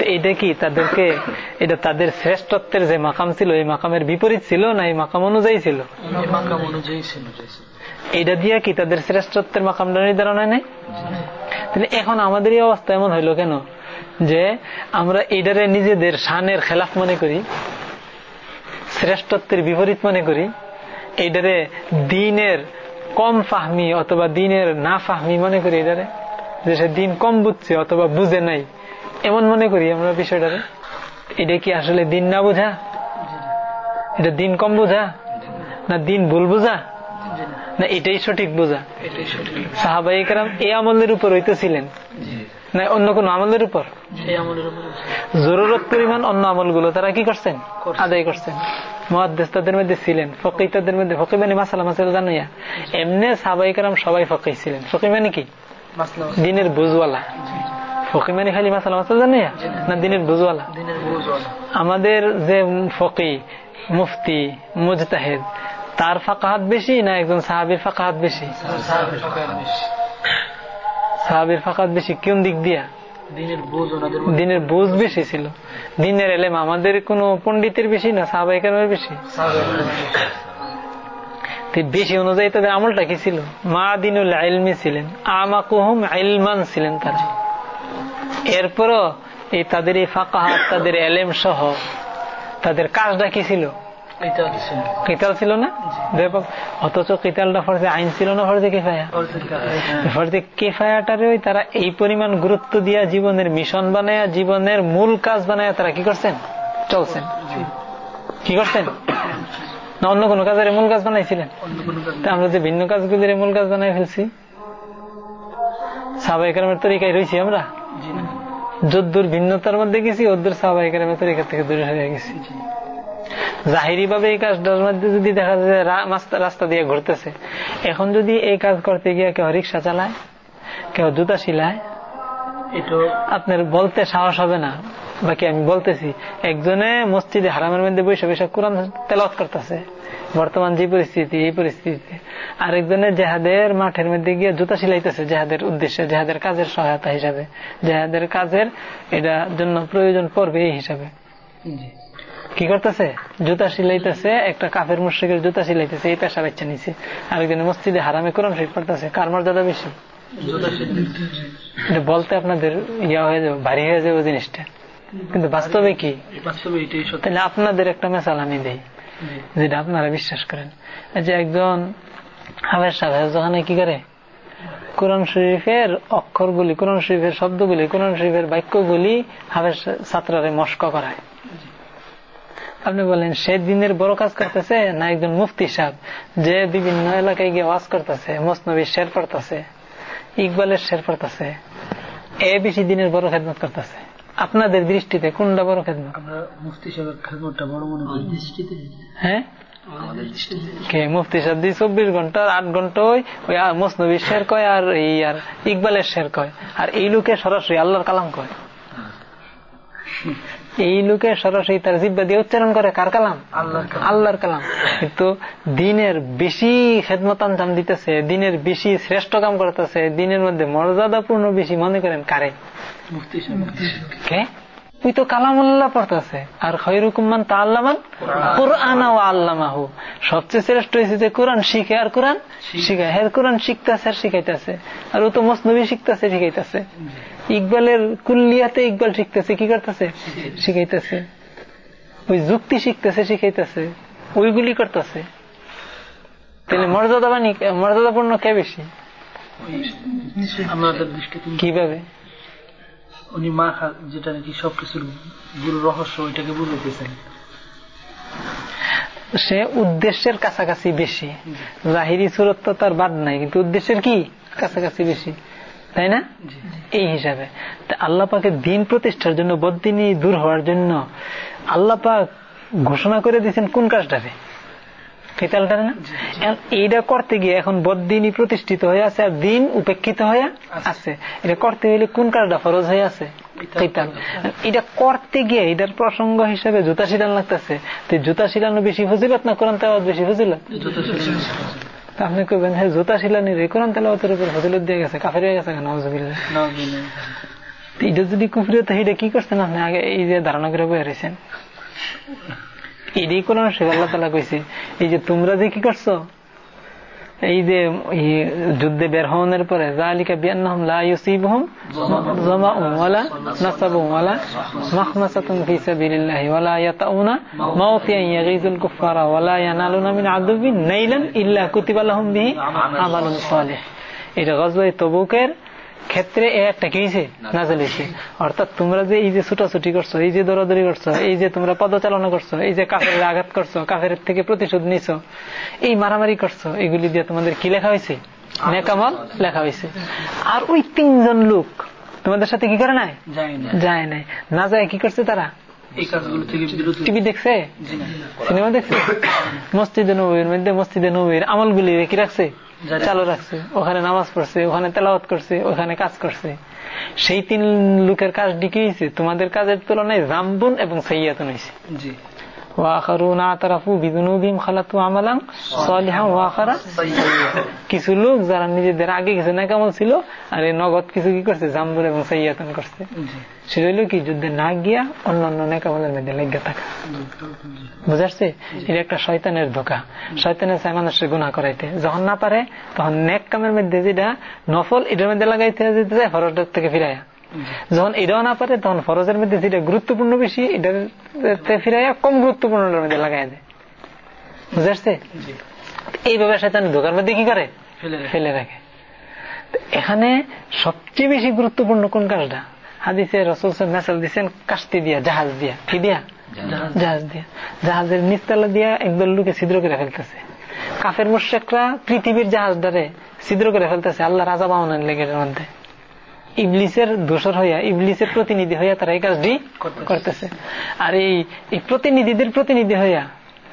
এটা কি তাদেরকে, এটা তাদের শ্রেষ্ঠত্বের যে মাকাম ছিল, এই মাকামের বিপরীত ছিল না এই মাকাম অনুযায়ী ছিল? এটা দিয়া কি তাদের শ্রেষ্ঠত্বের মাকামটা নির্ধারণ হয় নাই? এখন আমাদের এই অবস্থা এমন হইল কেন? যে আমরা এটারে নিজেদের শানের খেলাফ মনে করি, শ্রেষ্ঠত্বের বিপরীত মনে করি এইটারে দিনের কম ফাহমি অথবা দিনের না ফাহমি মনে করি এটারে? যে সে দিন কম বুঝছে অথবা বুঝে নাই। এমন মনে করি আমরা বিষয়টারে। এটা কি আসলে দিন না বোঝা? এটা দিন কম বোঝা? না দিন ভুল বোঝা? না এটাই সঠিক বোঝা? সাহাবাই কারাম এই আমলের উপর হইতেছিলেন। না অন্য কোন আমলের উপর? জরুরত পরিমাণ অন্য আমলগুলো তারা কি করছেন? আদায় করছেন। মহাদেশ তাদের মধ্যে ছিলেন ফকি তাদের মধ্যে ফকি মানে মাসালা মাসালা জানাইয়া এমনি সাহাবাই কারাম সবাই ফকি ছিলেন। ফকি মানে কি? দিনের বুঝওয়ালা। ফকি মানে খালি মাসালা মাসালা জানাইয়া না দিনের বুঝওয়ালা? আমাদের যে ফকি মুফতি মুজতাহেদ তার ফাঁকাহাত বেশি না একজন সাহাবির ফাঁকাহাত বেশি। সাহাবির ফাঁকাত বেশি কোন দিক দিয়া? দিনের বোঝ বেশি ছিল। দিনের এলেম আমাদের কোন পন্ডিতের বেশি না সাহাবাহিকের বেশি? বেশি। অনুযায়ী তাদের আমলটা কি ছিল? মা দিনুল আইলমি ছিলেন আমাকুহম আইলমান ছিলেন তারা। এরপরও এই তাদের এই ফাঁকাহাত তাদের এলেম সহ তাদের কাজটা কি ছিল? কিতাল ছিল না? অথচ কিতালটা ফর্জে আইন ছিল না, ফর্জে কেফায়া। ফর্জে কেফায়াটারে তারা এই পরিমাণ গুরুত্ব দিয়া জীবনের মিশন বানায়, জীবনের মূল কাজ বানায় তারা কি করছেন? চলছেন। কি করছেন? না, অন্য কোন কাজের মূল কাজ বানাইছিলেন? আমরা যে ভিন্ন কাজগুলির মূল কাজ বানাই ফেলছি। সাবাইকার তরিকায় রয়েছি আমরা। যদ্দুর ভিন্নতার মধ্যে গেছি ওদ্দুর সাবাইকার তরিকা থেকে দূরে হয়ে গেছি। জাহিরি ভাবে এই মধ্যে যদি দেখা যায় রাস্তা দিয়ে ঘুরতেছে। এখন যদি এই কাজ করতে গিয়ে কেউ রিক্সা চালায় কেউ জুতা শিলায় আপনার বলতে সাহস হবে না। বাকি আমি বলতেছি একজনে মসজিদে হারামের মধ্যে বসে বসে কোরআন তেলত করতেছে। বর্তমান যে পরিস্থিতি এই পরিস্থিতিতে। আরেকজনের জেহাদের মাঠের মধ্যে গিয়ে জুতা সিলাইতেছে জেহাদের উদ্দেশ্যে জেহাদের কাজের সহায়তা হিসাবে। জেহাদের কাজের এটা জন্য প্রয়োজন পড়বে এই হিসাবে। কি করতেছে? জুতা সিলাইতেছে একটা কাফের মুশ্রিকের জুতা সিলাইতেছে এই পেশা বাচ্চা নিছে। আরেকজন মসজিদে হারামে কোরআন শরীফ পড়তেছে কার মর্যাদা বেশি? বলতে আপনাদের ইয়া হয়ে যাবে ভারী হয়ে যাবে জিনিসটা। কিন্তু বাস্তবে কি? তাহলে আপনাদের একটা মেসাল আমি দেই যেটা আপনারা বিশ্বাস করেন। যে একজন হাবের সাহেব যখন কি করে? কোরআন শরীফের অক্ষরগুলি কোরআন শরীফের শব্দগুলি কোরআন শরীফের বাক্যগুলি হাবের ছাত্রারে মস্ক করায়। আপনি বলেন সে দিনের বড় কাজ করতেছে না একজন মুফতি সাহেব? যে বিভিন্ন এলাকায় গিয়ে ওয়াজ করতেছে মসনবীর শের পড়তেছে ইকবালের শের পড়তেছে এ বেশি দিনের বড় খেদমত করতেছে। আপনাদের দৃষ্টিতে কোনটা বড় খেদমত? আমরা মুফতি সাহেবের খেদমতটা বড় মনে করি। দৃষ্টিতে। হ্যাঁ কে? মুফতি সাহেব দিয়ে চব্বিশ ঘণ্টা আট ঘণ্টা ওই ওই মসনবীর শের কয় আর এই আর ইকবালের শের কয়? আর এই লোকে সরাসরি আল্লাহর কালাম কয়? এই লোকে সরাসরি তার জিব্বা দিয়ে উচ্চারণ করে কার কালাম? আল্লাহর কালাম। কিন্তু দিনের বেশি খেদমত আঞ্জাম দিতেছে দিনের বেশি শ্রেষ্ঠ কাম করতেছে দিনের মধ্যে মর্যাদাপূর্ণ বেশি মনে করেন কারে? কে? তুই তো কালামুল্লাহ পড়তেছে। আর খৈরুকুমান তা আল্লামান কোরআন। ও আল্লামাহু। সবচেয়ে শ্রেষ্ঠ হয়েছে যে কোরআন শিখে আর কোরআন শিখায়। হ্যাঁ কোরআন শিখতেছে আর শিখাইতেছে। আর ও তো মসনবী শিখতেছে শিখাইতেছে। ইকবালের কুল্লিয়াতে ইকবাল শিখতেছে কি করতেছে? শিখাইতেছে। ওই যুক্তি শিখতেছে শিখাইতেছে। ওইগুলি করতেছে। তাহলে মর্যাদাবানী মর্যাদাপূর্ণ কে বেশি? কীভাবে? উনি মা যেটা নাকি সবকিছুর গুরু রহস্য ওইটাকে বুঝাইতেছেন। সে উদ্দেশ্যের কাছাকাছি বেশি। জাহিরি সুরত তো তার বাদ নাই কিন্তু উদ্দেশ্যের কি? কাছাকাছি বেশি। তাই না? এই হিসাবে। আল্লাহ পাকে দিন প্রতিষ্ঠার জন্য বদিনী দূর হওয়ার জন্য আল্লাহ পাক ঘোষণা করে দিয়েছেন কোন কাজটারে কেতালটা না? এইটা করতে গিয়ে এখন বদিনী প্রতিষ্ঠিত হয়ে আছে আর দিন উপেক্ষিত হয়ে আছে। এটা করতে গেলে কোন কাজটা ফরজ হয়ে আছে? কেতাল এটা করতে গিয়ে এটার প্রসঙ্গ হিসাবে জুতা শিলান লাগতেছে। তো জুতা শিলানো বেশি ফজিলত না কোরআন তেলাওয়াত বেশি ফজিলত। আপনি করবেন হ্যাঁ জুতা শিলানি রে কোরআন তেলাওয়াতের উপর ফজিলত দিয়ে গেছে কাফের হয়ে গেছে নজবিল্লা এটা যদি কুফরি হতো এটা কি করছেন আপনি? আগে এই যে ধারণা করে বয়ে রয়েছেন এটাই কোরআন শেখ আল্লাহ তালা কইছে এই যে তোমরা যে কি করছ এই যে যুদ্ধে বের হওয়ার পরে জালিকা বিয়ান্নাহুম লা ইউসিবুহুম জামাউন ওয়ালা নাসাবুন ওয়ালা মাখমাসাতুন ফি সাবিলিল্লাহি ওয়ালা ইয়াতাউনা মাওতিয়ান ইয়াগিজুল কুফারা এটা গজওয়ে তবুকের ক্ষেত্রে এ একটা কি হয়েছে নাজেল হয়েছে। অর্থাৎ তোমরা যে এই যে ছুটাছুটি করছ এই যে দৌড়াদৌড়ি করছ এই যে তোমরা পদচালনা করছ এই যে কাফের আঘাত করছ কাফের থেকে প্রতিশোধ নিছ এই মারামারি করছ এগুলি দিয়ে তোমাদের কি লেখা হয়েছে? নেকামল লেখা হয়েছে। আর ওই তিনজন লোক তোমাদের সাথে কি করে নাই? যায় নাই। না যায় কি করছে তারা? টিভি দেখছে? সিনেমা দেখছে? মসজিদে নবীর মধ্যে মসজিদে নবীর আমলগুলি কি রাখছে? চালু রাখছে। ওখানে নামাজ পড়ছে ওখানে তেলাওয়াত করছে ওখানে কাজ করছে। সেই তিন লোকের কাজ ডিকে তোমাদের কাজের তুলনায় জাম্বুন এবং সৈয়াতন হয়েছে কিছু লোক যারা নিজেদের আগে কিছু নাকামল ছিল আর এই নগদ কিছু কি করছে? জাম্বুর এবং সৈয়াতন করছে। সেটা হলো কি? যুদ্ধে না গিয়া অন্য অন্য নেকামলের মধ্যে লেগে থাকা। বুঝাচ্ছে? এটা একটা শয়তানের ধোকা। শয়তানের চাই মানুষের গুণা করাইতে। যখন না পারে তখন নেক কামের মধ্যে যেটা নফল এটার মধ্যে লাগাইতে যেতে যায় ফরজটার থেকে ফিরাইয়া। যখন এটাও না পারে তখন ফরজের মধ্যে যেটা গুরুত্বপূর্ণ বেশি এটার ফিরাইয়া কম গুরুত্বপূর্ণ মধ্যে লাগাই দেয়। বুঝাচ্ছে এইভাবে শয়তানের ধোকার মধ্যে কি করে? ফেলে রাখে। এখানে সবচেয়ে বেশি গুরুত্বপূর্ণ কোন কাজটা? হাদিসে রসুল মেসাল দিচ্ছেন কাস্তি দিয়া জাহাজ দিয়া। কি দিয়া? জাহাজ। দিয়া। জাহাজের নিচতলা দিয়া একদল লোকে ছিদ্র করে ফেলতেছে। কাফের মোশেকরা পৃথিবীর জাহাজ দ্বারে ছিদ্র করে ফেলতেছে আল্লাহ রাজা বাহনের লেগের মধ্যে। ইবলিসের দোষর হইয়া ইবলিসের প্রতিনিধি হইয়া তারা এই কাজটি করতেছে। আর এই প্রতিনিধিদের প্রতিনিধি হইয়া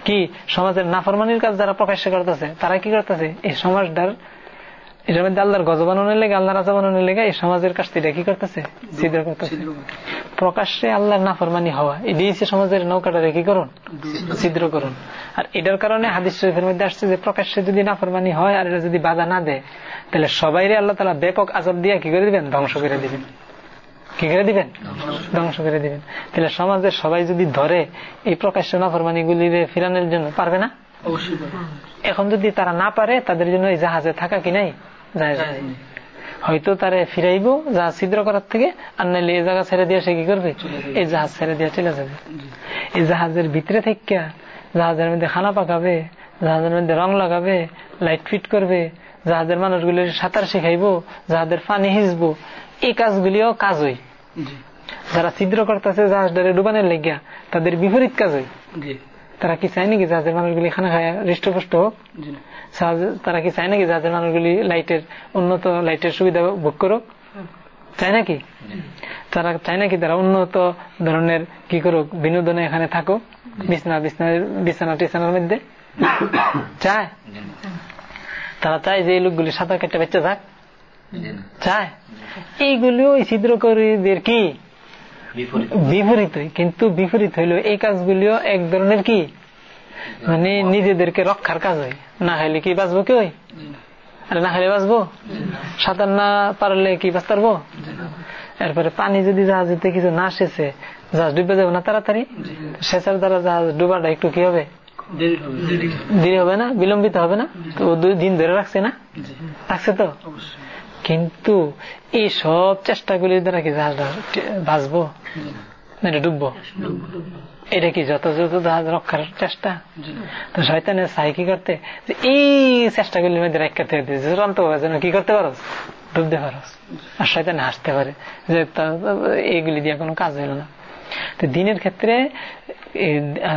কি সমাজের নাফরমানির কাজ যারা প্রকাশ্য করতেছে তারা কি করতেছে? এই সমাজটার এটার মধ্যে আল্লাহর গজ বানানোর লেগে আল্লাহ রাজা বানানোর লেগে এই সমাজের কাজটিটা কি করতেছে? ছিদ্র করতেছে। প্রকাশ্যে আল্লাহর নাফরমানি হওয়া এটি হচ্ছে সমাজের নৌকাটা কি করুন? ছিদ্র করুন। আর এটার কারণে হাদিস শরীফের মধ্যে আসছে যে, প্রকাশ্যে যদি নাফরমানি হয় আর এটা যদি বাধা না দেয়, তাহলে সবাইরে আল্লাহ তালা ব্যাপক আজব দিয়া কি করে দিবেন? ধ্বংস করে দিবেন। কি করে দিবেন? ধ্বংস করে দিবেন। তাহলে সমাজের সবাই যদি ধরে, এই প্রকাশ্য নাফরমানি গুলি ফিরানোর জন্য পারবে না? এখন যদি তারা না পারে তাদের জন্য এই জাহাজে থাকা কি নাই? হয়তো তারে ফিরাইব জাহাজ ছিদ্র করার থেকে আর নাইলে এই জায়গা ছেড়ে দিয়ে সে কি করবে? এই জাহাজ ছেড়ে দিয়ে চলে যাবে। এই জাহাজের ভিতরে থেকে জাহাজের মধ্যে খানা পাকাবে জাহাজের মধ্যে রং লাগাবে লাইট ফিট করবে জাহাজের মানুষগুলি সাঁতার শিখাইবো জাহাজের পানি হিসবো এই কাজগুলিও কাজ হই। যারা ছিদ্র করতেছে জাহাজটারে ডুবানের লেগিয়া তাদের বিপরীত কাজ হই। তারা কি চায় নাকি জাহাজের মানুষগুলি? খানা খায় হৃষ্টপুষ্ট হোক তারা কি চায় নাকি জাহাজের মানুষগুলি লাইটের উন্নত লাইটের সুবিধা ভোগ করুক? চায় নাকি? তারা চায় নাকি তারা উন্নত ধরনের কি করুক? বিনোদনে এখানে থাকুক বিছনা বিছনা বিছানা টিছানার মধ্যে। চায়? তারা চায় যে এই লোকগুলি সাঁতার কেটে বেঁচে থাক। চায়? এইগুলিও ছিদ্রকরীদের কি? বিপরীত। কিন্তু বিপরীত হইল এই কাজগুলিও এক ধরনের কি? মানে নিজেদেরকে রক্ষার কাজ হয়। না হইলে কি বাঁচবো কি আরে না হলে বাঁচবো? সাঁতার না পারলে কি বাঁচতে পারব এরপরে পানি যদি জাহাজেতে কিছু না শেষে জাহাজ ডুবে যাবে না তাড়াতাড়ি? শেষের দ্বারা জাহাজ ডুবাটা একটু কি হবে? দেরি হবে। না? বিলম্বিত হবে না? তো দুই দিন ধরে রাখছে না? রাখছে তো? কিন্তু এই সব চেষ্টাগুলির দ্বারা কি জাহাজটা বাঁচবো? না ডুববো? এটা কি যথাযথ জাহাজ রক্ষার চেষ্টা? তো শয়তানের সাই কি করতে এই চেষ্টাগুলির মধ্যে রাখতে চূড়ান্ত যেন কি করতে পারো? ডুবতে পারো। আর শয়তানে হাসতে পারে। যে এইগুলি দিয়ে কোনো কাজ হইল না। দিনের ক্ষেত্রে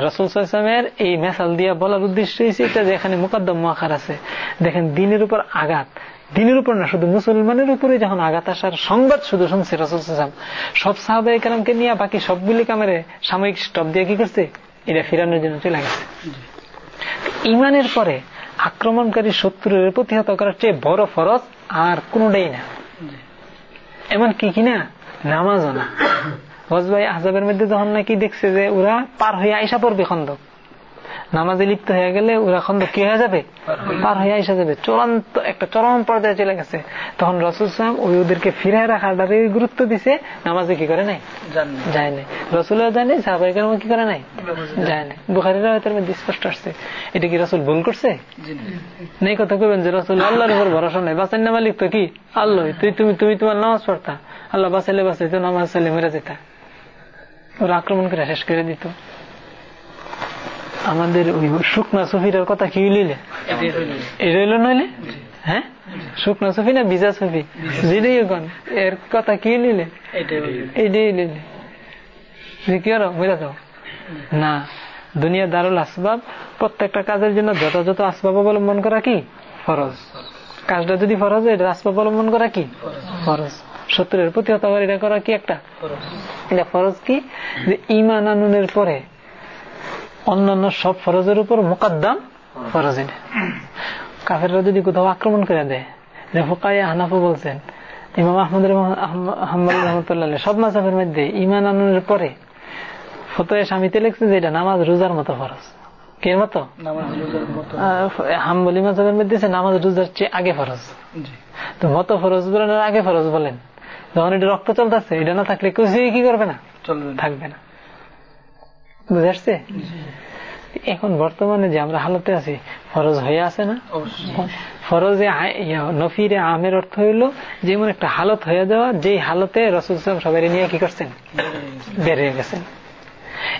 রসুল সালামের এই মেসাল দিয়া বলার উদ্দেশ্য হয়েছে এটা যে এখানে মোকদ্দম আকার আছে। দেখেন দিনের উপর আঘাত। দিনের উপর না, শুধু মুসলমানের উপরে যখন আঘাত আসার সংবাদ শুধু শুনছে রসুল সালাম সব সাহাবাই কালামকে নিয়ে বাকি সবগুলি কামেরে সাময়িক স্টপ দিয়ে কি করছে? এটা ফিরানোর জন্য চলে গেছে। ইমানের পরে আক্রমণকারী শত্রুর প্রতিহত করার চেয়ে বড় ফরজ আর কোনটাই না। এমন কি কিনা নামাজও না। হজবাই আজাবের মধ্যে যখন নাকি দেখছে যে ওরা পার হয়ে আইসা পড়বে খন্দক। নামাজে লিপ্ত হয়ে গেলে ওরা খন্দ কি হয়ে যাবে? পার হয়ে এসে যাবে। চূড়ান্ত একটা চরম পর্যায়ে চলে গেছে। তখন রসুল সাহেব ওই ওদেরকে ফিরে রাখার গুরুত্ব দিছে নামাজে কি করে নাই? যায় নাই। রসুলও জানে সাহাবাহিকের কি করে নাই? যায় নাই। বুখারিরা হয়তো মধ্যে স্পষ্ট আসছে। এটা কি রসুল ভুল করছে। নেই কথা কবেন যে রসুল আল্লাহর উপর ভরসা নাই। বাঁচান না মালিক তো কি? আল্লাহ তুই তুমি তুমি তোমার নামাজ পড়তা। আল্লাহ বাঁচাইলে বাঁচাই তো নামাজ চাইলে মেরে যেতা। ওরা আক্রমণ করে শেষ করে দিত। আমাদের ওই শুকনা সফিরার কথা কি লিলে হইল। নইলে? হ্যাঁ? শুকনা সফি না বিজা সফি? যেটাই এর কথা কি লিলে এটাই লিলে যে কি বুঝা তো না। দুনিয়া দারুল আসবাব প্রত্যেকটা কাজের জন্য যথাযথ আসবাব অবলম্বন করা কি? ফরজ। কাজটা যদি ফরজ হয় এটা আসবাব অবলম্বন করা কি? ফরজ। শত্রুর প্রতিহত এটা করা কি একটা? এটা ফরজ কি? যে ইমান আনুনের পরে অন্যান্য সব ফরজের উপর মোকাদ্দাম ফরজ এটা। কাফেররা যদি কোথাও আক্রমণ করে দেয় যে ফোকাইয়া হানাফু বলছেন ইমাম আহমদ হাম্বাল রহমতুল্লাহ সব মাসাফের মধ্যে ইমান আনুনের পরে ফতোয় স্বামীতে লিখছে যে এটা নামাজ রোজার মতো ফরজ। কে মতো? হাম্বলি মাসাফের মধ্যে নামাজ রোজার চেয়ে আগে ফরজ। তো মতো ফরজ বলেন আগে ফরজ বলেন। যখন এটা রক্ত চলতেছে এটা না থাকলে কিছুই কি করবে না। থাকবে না। বুঝে আসছে এখন বর্তমানে যে আমরা হালতে আছি ফরজ হয়ে আছে না? ফরজে নফিরে আমের অর্থ হইল যেমন একটা হালত হয়ে যাওয়া যেই হালতে রসুল সাহেব সবাই নিয়ে কি করছেন? হয়ে গেছেন।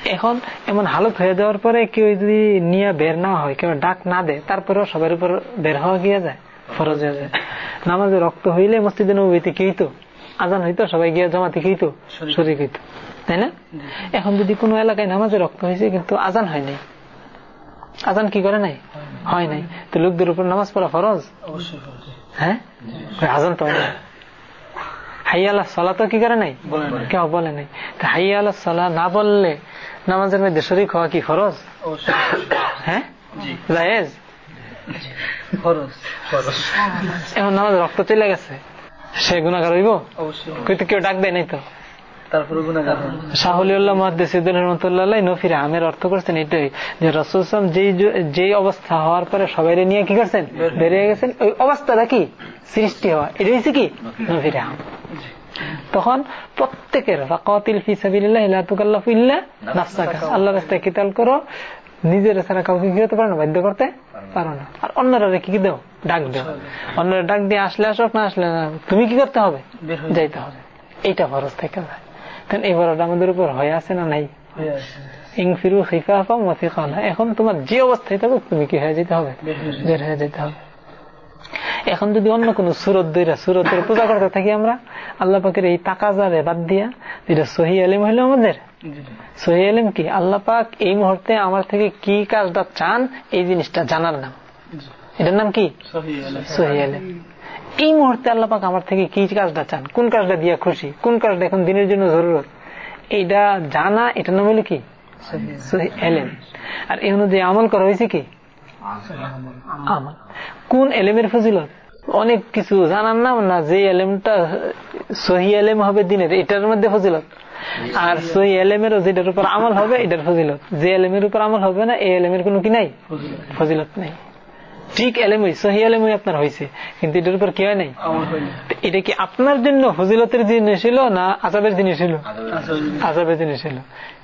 এখন এমন হালত হয়ে যাওয়ার পরে কেউ যদি নিয়ে বের না হয় কেউ ডাক না দেয় তারপরেও সবার উপর বের হওয়া গিয়ে যায় ফরজ হয়ে যায়। নামাজে রক্ত হইলে মসজিদে নবীতে কি হইতো? আজান হইতো সবাই গিয়ে জমাতে কি হইতো? শরীক। শরীর হইতো। তাই না? এখন যদি কোনো এলাকায় নামাজে রক্ত হয়েছে কিন্তু আজান হয় নাই। আজান কি করে নাই? হয় নাই। তো লোকদের উপর নামাজ পড়া ফরজ? হ্যাঁ? আজান তো হয় না হাইয়ালা সলা তো কি করে নাই? কেউ বলে নাই। তো হাইয়ালা সলা না বললে নামাজের মধ্যে শরিক হওয়া কি ফরজ? হ্যাঁ? জায়েজ? এখন নামাজ রক্ত চলে গেছে। সে গুণাগার হইব? অবশ্যই। কই তো কেউ ডাক দেয় নাই তো? শাহুলিউল্লাহ মহাদ্দেসিদুল রহমতুল্লাহ নফিরে আমের অর্থ করছেন এটাই যে রসুল ইসলাম যেই যেই অবস্থা হওয়ার পরে সবাই নিয়ে কি করছেন? বেরিয়ে গেছেন। ওই অবস্থাটা কি? সৃষ্টি হওয়া। এটা হচ্ছে কি? নফিরে আম তখন প্রত্যেকের ফাকাতিল আল্লাহর রাস্তায় কিতাল করো? নিজের ছাড়া কাউকে কি হতে পারো না? বাধ্য করতে পারো না। আর অন্যরা কি কি দাও? ডাক দাও। অন্যরা ডাক দিয়ে আসলে আসুক না আসলে না। তুমি কি করতে হবে? যাইতে হবে। এইটা ফরজ থেকে যায়। কারণ এই বড়টা আমাদের উপর হয়ে আছে না নাই? ইংফিরু খিফাফা মথিকালা এখন তোমার যে অবস্থায় থাকুক তুমি কি হয়ে যেতে হবে? বের হয়ে যেতে হবে। এখন যদি অন্য কোন সুরত দইরা সুরতের পূজা করতে থাকি আমরা আল্লাহ পাকের এই তাকাজারে বাদ দিয়া যেটা সহি আলিম হইল আমাদের? সহি আলিম কি? আল্লাহ পাক এই মুহূর্তে আমার থেকে কি কাজটা চান এই জিনিসটা জানার নাম। এটার নাম কি? সহি আলিম। এই মুহূর্তে আল্লাহ পাক আমার থেকে কি কাজটা চান? কোন কাজটা দিয়া খুশি? কোন কাজটা এখন দিনের জন্য জরুরত? এইটা জানা এটার নাম হলো কি? এলেম। আর এই অনুযায়ী আমল করা হয়েছে কি? আমল। কোন এলেমের ফজিলত? অনেক কিছু জানার নাম না, যে এলেমটা সহি এলেম হবে দিনের, এটার মধ্যে ফজিলত। আর সহি এলেমেরও যেটার উপর আমল হবে, এটার ফজিলত। যে এলেমের উপর আমল হবে না, এই এলেমের কোনো কি নাই? ফজিলত নাই। ঠিক এলেমই সহি এলেমই আপনার হয়েছে কিন্তু এটার উপর কি হয় নাই এটা কি আপনার জন্য ফজিলতের জিনিস ছিল না আজাবের জিনিস ছিল? আজাবের জিনিস ছিল।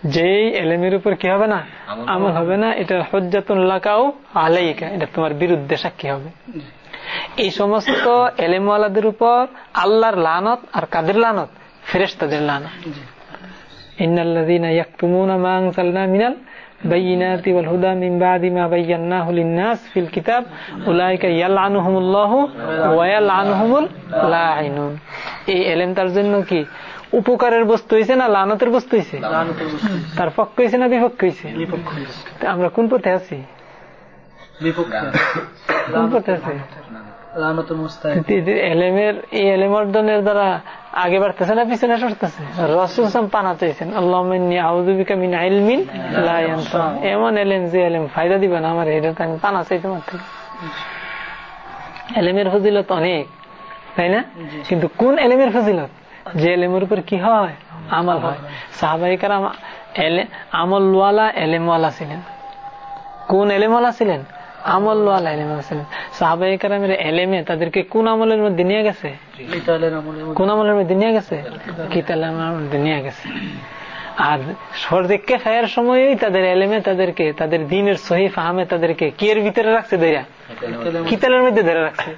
যেই এলেমের উপর কি হবে না? আমল হবে। না এটা হজ্জাতুল্লাকাও আলাইকা এটা তোমার বিরুদ্ধে সাক্ষী হবে। এই সমস্ত এলেমওয়ালাদের উপর আল্লাহর লানত আর কাদের লানত? ফেরেশতাদের লানত। জি। ইন্নাল্লাযীনা ইয়াকতুমুনা মা আনজালনা মিনাল এই এলেম তার জন্য কি? উপকারের বস্তু হইছে না লানতের বস্তু বস্তু তার পক্ষ হইছে না বিপক্ষ তা আমরা কোন পথে আছি? কোন পথে আছি? এলেমের এই এলেম অর্জনের দ্বারা আগে বাড়তেছে না পিছনে সরতেছে? রসুল পানা চাইছেন আল্লাহ আউজুবিকা আইলমিন লা ইয়ানফা। এমন এলেম যে এলেম ফায়দা দিবে না আমার এটা আমি পানা চাই তোমার থেকে এলেমের ফজিলত অনেক তাই না? কিন্তু কোন এলেমের ফজিলত? যে এলেমের উপর কি হয়? আমল হয়। সাহাবাহিকার আমলওয়ালা এলেমওয়ালা ছিলেন। কোন এলেমওয়ালা ছিলেন? সাহাবাই এলেমে তাদেরকে কোন আমলের মধ্যে নিয়ে গেছে? কোন আমলের মধ্যে নিয়ে গেছে? কিতাল আমলের মধ্যে নিয়ে গেছে। আর সর্দেককে ফায়ার সময়ই তাদের এলেমে তাদেরকে তাদের দিনের সহি ফাহামে তাদেরকে কি এর ভিতরে রাখছে দইরা কিতালের মধ্যে। ধরে রাখছে।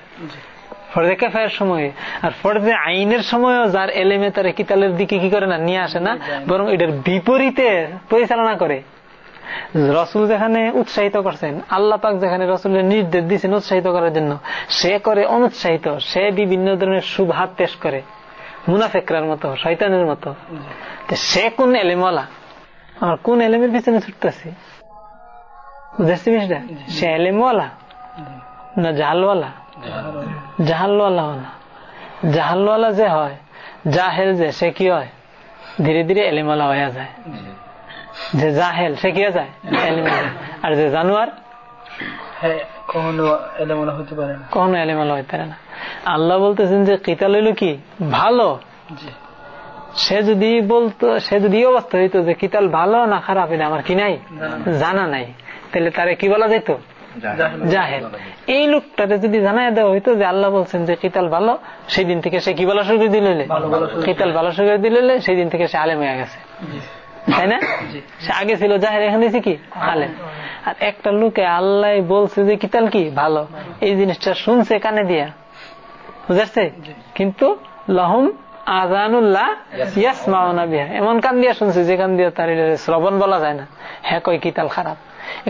ফর্দে কাফায়ের সময়ে। আর ফর্দে আইনের সময়ও যার এলেমে তারা কিতালের দিকে কি করে না নিয়ে আসে না বরং এটার বিপরীতে পরিচালনা করে। রসুল যেখানে উৎসাহিত করছেন, আল্লাহ পাক যেখানে রসুলের নির্দেশ দিচ্ছেন উৎসাহিত করার জন্য, সে করে অনুৎসাহিত, সে বিভিন্ন ধরনের শুভাত পেশ করে। মুনাফেকরার মতো, শয়তানের মতো। সে কোন এলেমওয়ালা? আমার কোন এলেমের পিছনে ছুটতেছি? বুঝতে বিষয়টা সে এলেমওয়ালা? না জাহালওয়ালা? জাহালওয়ালা না জাহালওয়ালা যে হয়, জাহেল যে, সে কি হয়? ধীরে ধীরে এলেমওয়ালা হয়ে যায়। যে জাহেল সে কি যায় আর যে জানোয়ার? হ্যাঁ কখনো এলেমলা হতে পারে না। কখনো এলেমওয়ালা হইতে পারে না। আল্লাহ বলতেছেন যে কিতাল হইল কি? ভালো। সে যদি বলতো সে যদি অবস্থা হইতো যে কিতাল ভালো না খারাপ এটা আমার কি নাই? জানা নাই। তাহলে তারে কি বলা যেত জাহেল। এই লোকটারে যদি জানাই দেওয়া হইতো যে আল্লাহ বলছেন যে কিতাল ভালো সেই দিন থেকে সে কি বলা শুরু করে দিলে ভালো কিতাল ভালো শুরু করে দিলে সেই দিন থেকে সে আলেম হয়ে গেছে। জি। তাই না? সে আগে ছিল জাহের এখন দিয়েছে কি? আলেম আর একটা লোকে আল্লাহ বলছে যে কিতাল কি? ভালো। এই জিনিসটা শুনছে কানে দিয়া। বুঝাচ্ছে কিন্তু লহম আজানুল্লাহ বিহা। এমন কান দিয়া শুনছে যে কান দিয়া তার শ্রবণ বলা যায় না। হ্যাঁ কয় কিতাল খারাপ?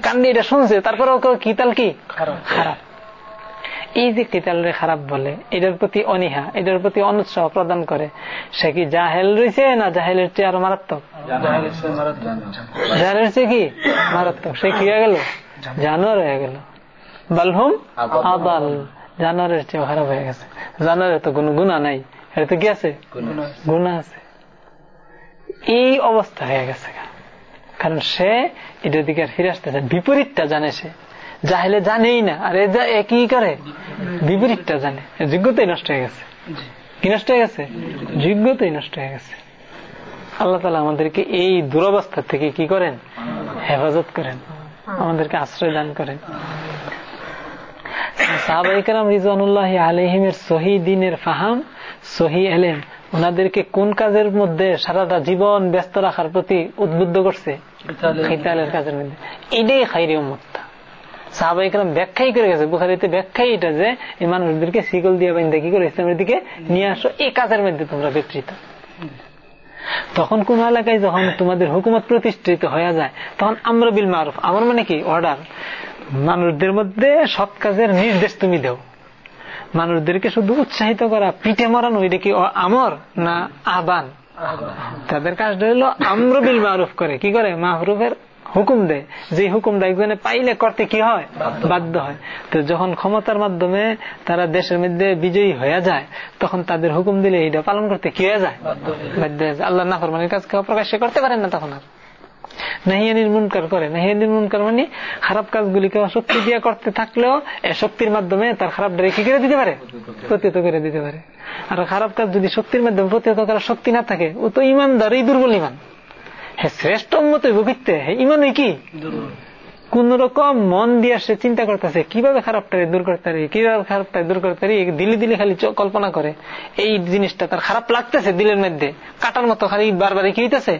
কান দিয়ে এটা শুনছে তারপরেও কিতাল কি খারাপ। এই যে কিতালরে খারাপ বলে এটার প্রতি অনীহা এটার প্রতি অনুৎসাহ প্রদান করে। সে কি জাহেল রয়েছে না জাহেলের চেয়ে আরও মারাত্মক? জাহেলের চেয়ে কি? মারাত্মক। সে কি হয়ে গেল? জানোয়ার হয়ে গেল। বালহুম আবাল। জানোয়ারের চেয়ে খারাপ হয়ে গেছে। জানোয়ারের তো কোনো গুণা নাই। এর তো কি আছে? গুণা আছে। এই অবস্থা হয়ে গেছে কারণ সে এটার দিকে আর ফিরে আসতেছে বিপরীতটা জানে সে। জাহেলে জানেই না আর এ যা- এ কি করে? বিপরীতটা জানে। যোগ্যতাই নষ্ট হয়ে গেছে। কি নষ্ট হয়ে গেছে? যোগ্যতাই নষ্ট হয়ে গেছে। আল্লাহ তালা আমাদেরকে এই দুরবস্থা থেকে কি করেন? হেফাজত করেন। আমাদেরকে আশ্রয় দান করেন। সাহাবাইকার রিজওয়ানুল্লাহ আলহিমের সহি দিনের ফাহাম সহি এলেম ওনাদেরকে কোন কাজের মধ্যে সারাটা জীবন ব্যস্ত রাখার প্রতি উদ্বুদ্ধ করছে? খিতালের কাজের মধ্যে। এটাই খাইরি উম্মতটা সাহাবাইকরাম ব্যাখ্যাই করে গেছে। বুখারিতে ব্যাখ্যাই এটা যে, এই মানুষদেরকে শিকল দিয়ে বাইন্দা কি করে ইসলামের দিকে নিয়ে আসো, এই কাজের মধ্যে তোমরা বিস্তৃত তখন কোন এলাকায় যখন তোমাদের হুকুমত প্রতিষ্ঠিত হয়ে যায়, তখন আমরা বিল মারুফ, আমার মানে কি? অর্ডার। মানুষদের মধ্যে সৎ কাজের নির্দেশ তুমি দেও। মানুষদেরকে শুধু উৎসাহিত করা, পিঠে মরানো, এটা কি আমর না আবান তাদের কাজটা হলো আম্র বিল মারুফ করে। কি করে? মাহরুফের হুকুম দেয় যে হুকুমটা একজনে পাইলে করতে কি হয়? বাধ্য। হয়। তো যখন ক্ষমতার মাধ্যমে তারা দেশের মধ্যে বিজয়ী হয়ে যায় তখন তাদের হুকুম দিলে এটা পালন করতে কি হয়ে যায়? বাধ্য হয়ে যায়। আল্লাহ নাফরমানির কাজ কেউ প্রকাশ্যে করতে পারেন না তখন আর। নাহিয়ানির মুনকার করে। নাহিয়ানির মুনকার মানে খারাপ কাজগুলিকে শক্তি দিয়ে করতে থাকলেও এ শক্তির মাধ্যমে তার খারাপ কি করে দিতে পারে? প্রতিহত করে দিতে পারে। আর খারাপ কাজ যদি শক্তির মাধ্যমে প্রতিহত করার শক্তি না থাকে ও তো ইমানদারই দুর্বল ইমান। শ্রেষ্ঠ মতো ভুগিতে ইমানই কি? কোন রকম মন দিয়ে সে চিন্তা করতেছে কীভাবে খারাপটারে দূর করতে পারি? কীভাবে খারাপটারে দূর করতে পারি? দিলে দিলে খালি কল্পনা করে। এই জিনিসটা তার খারাপ লাগতেছে দিলের মধ্যে। কাটার মতো খালি বারবার কি হইতেছে?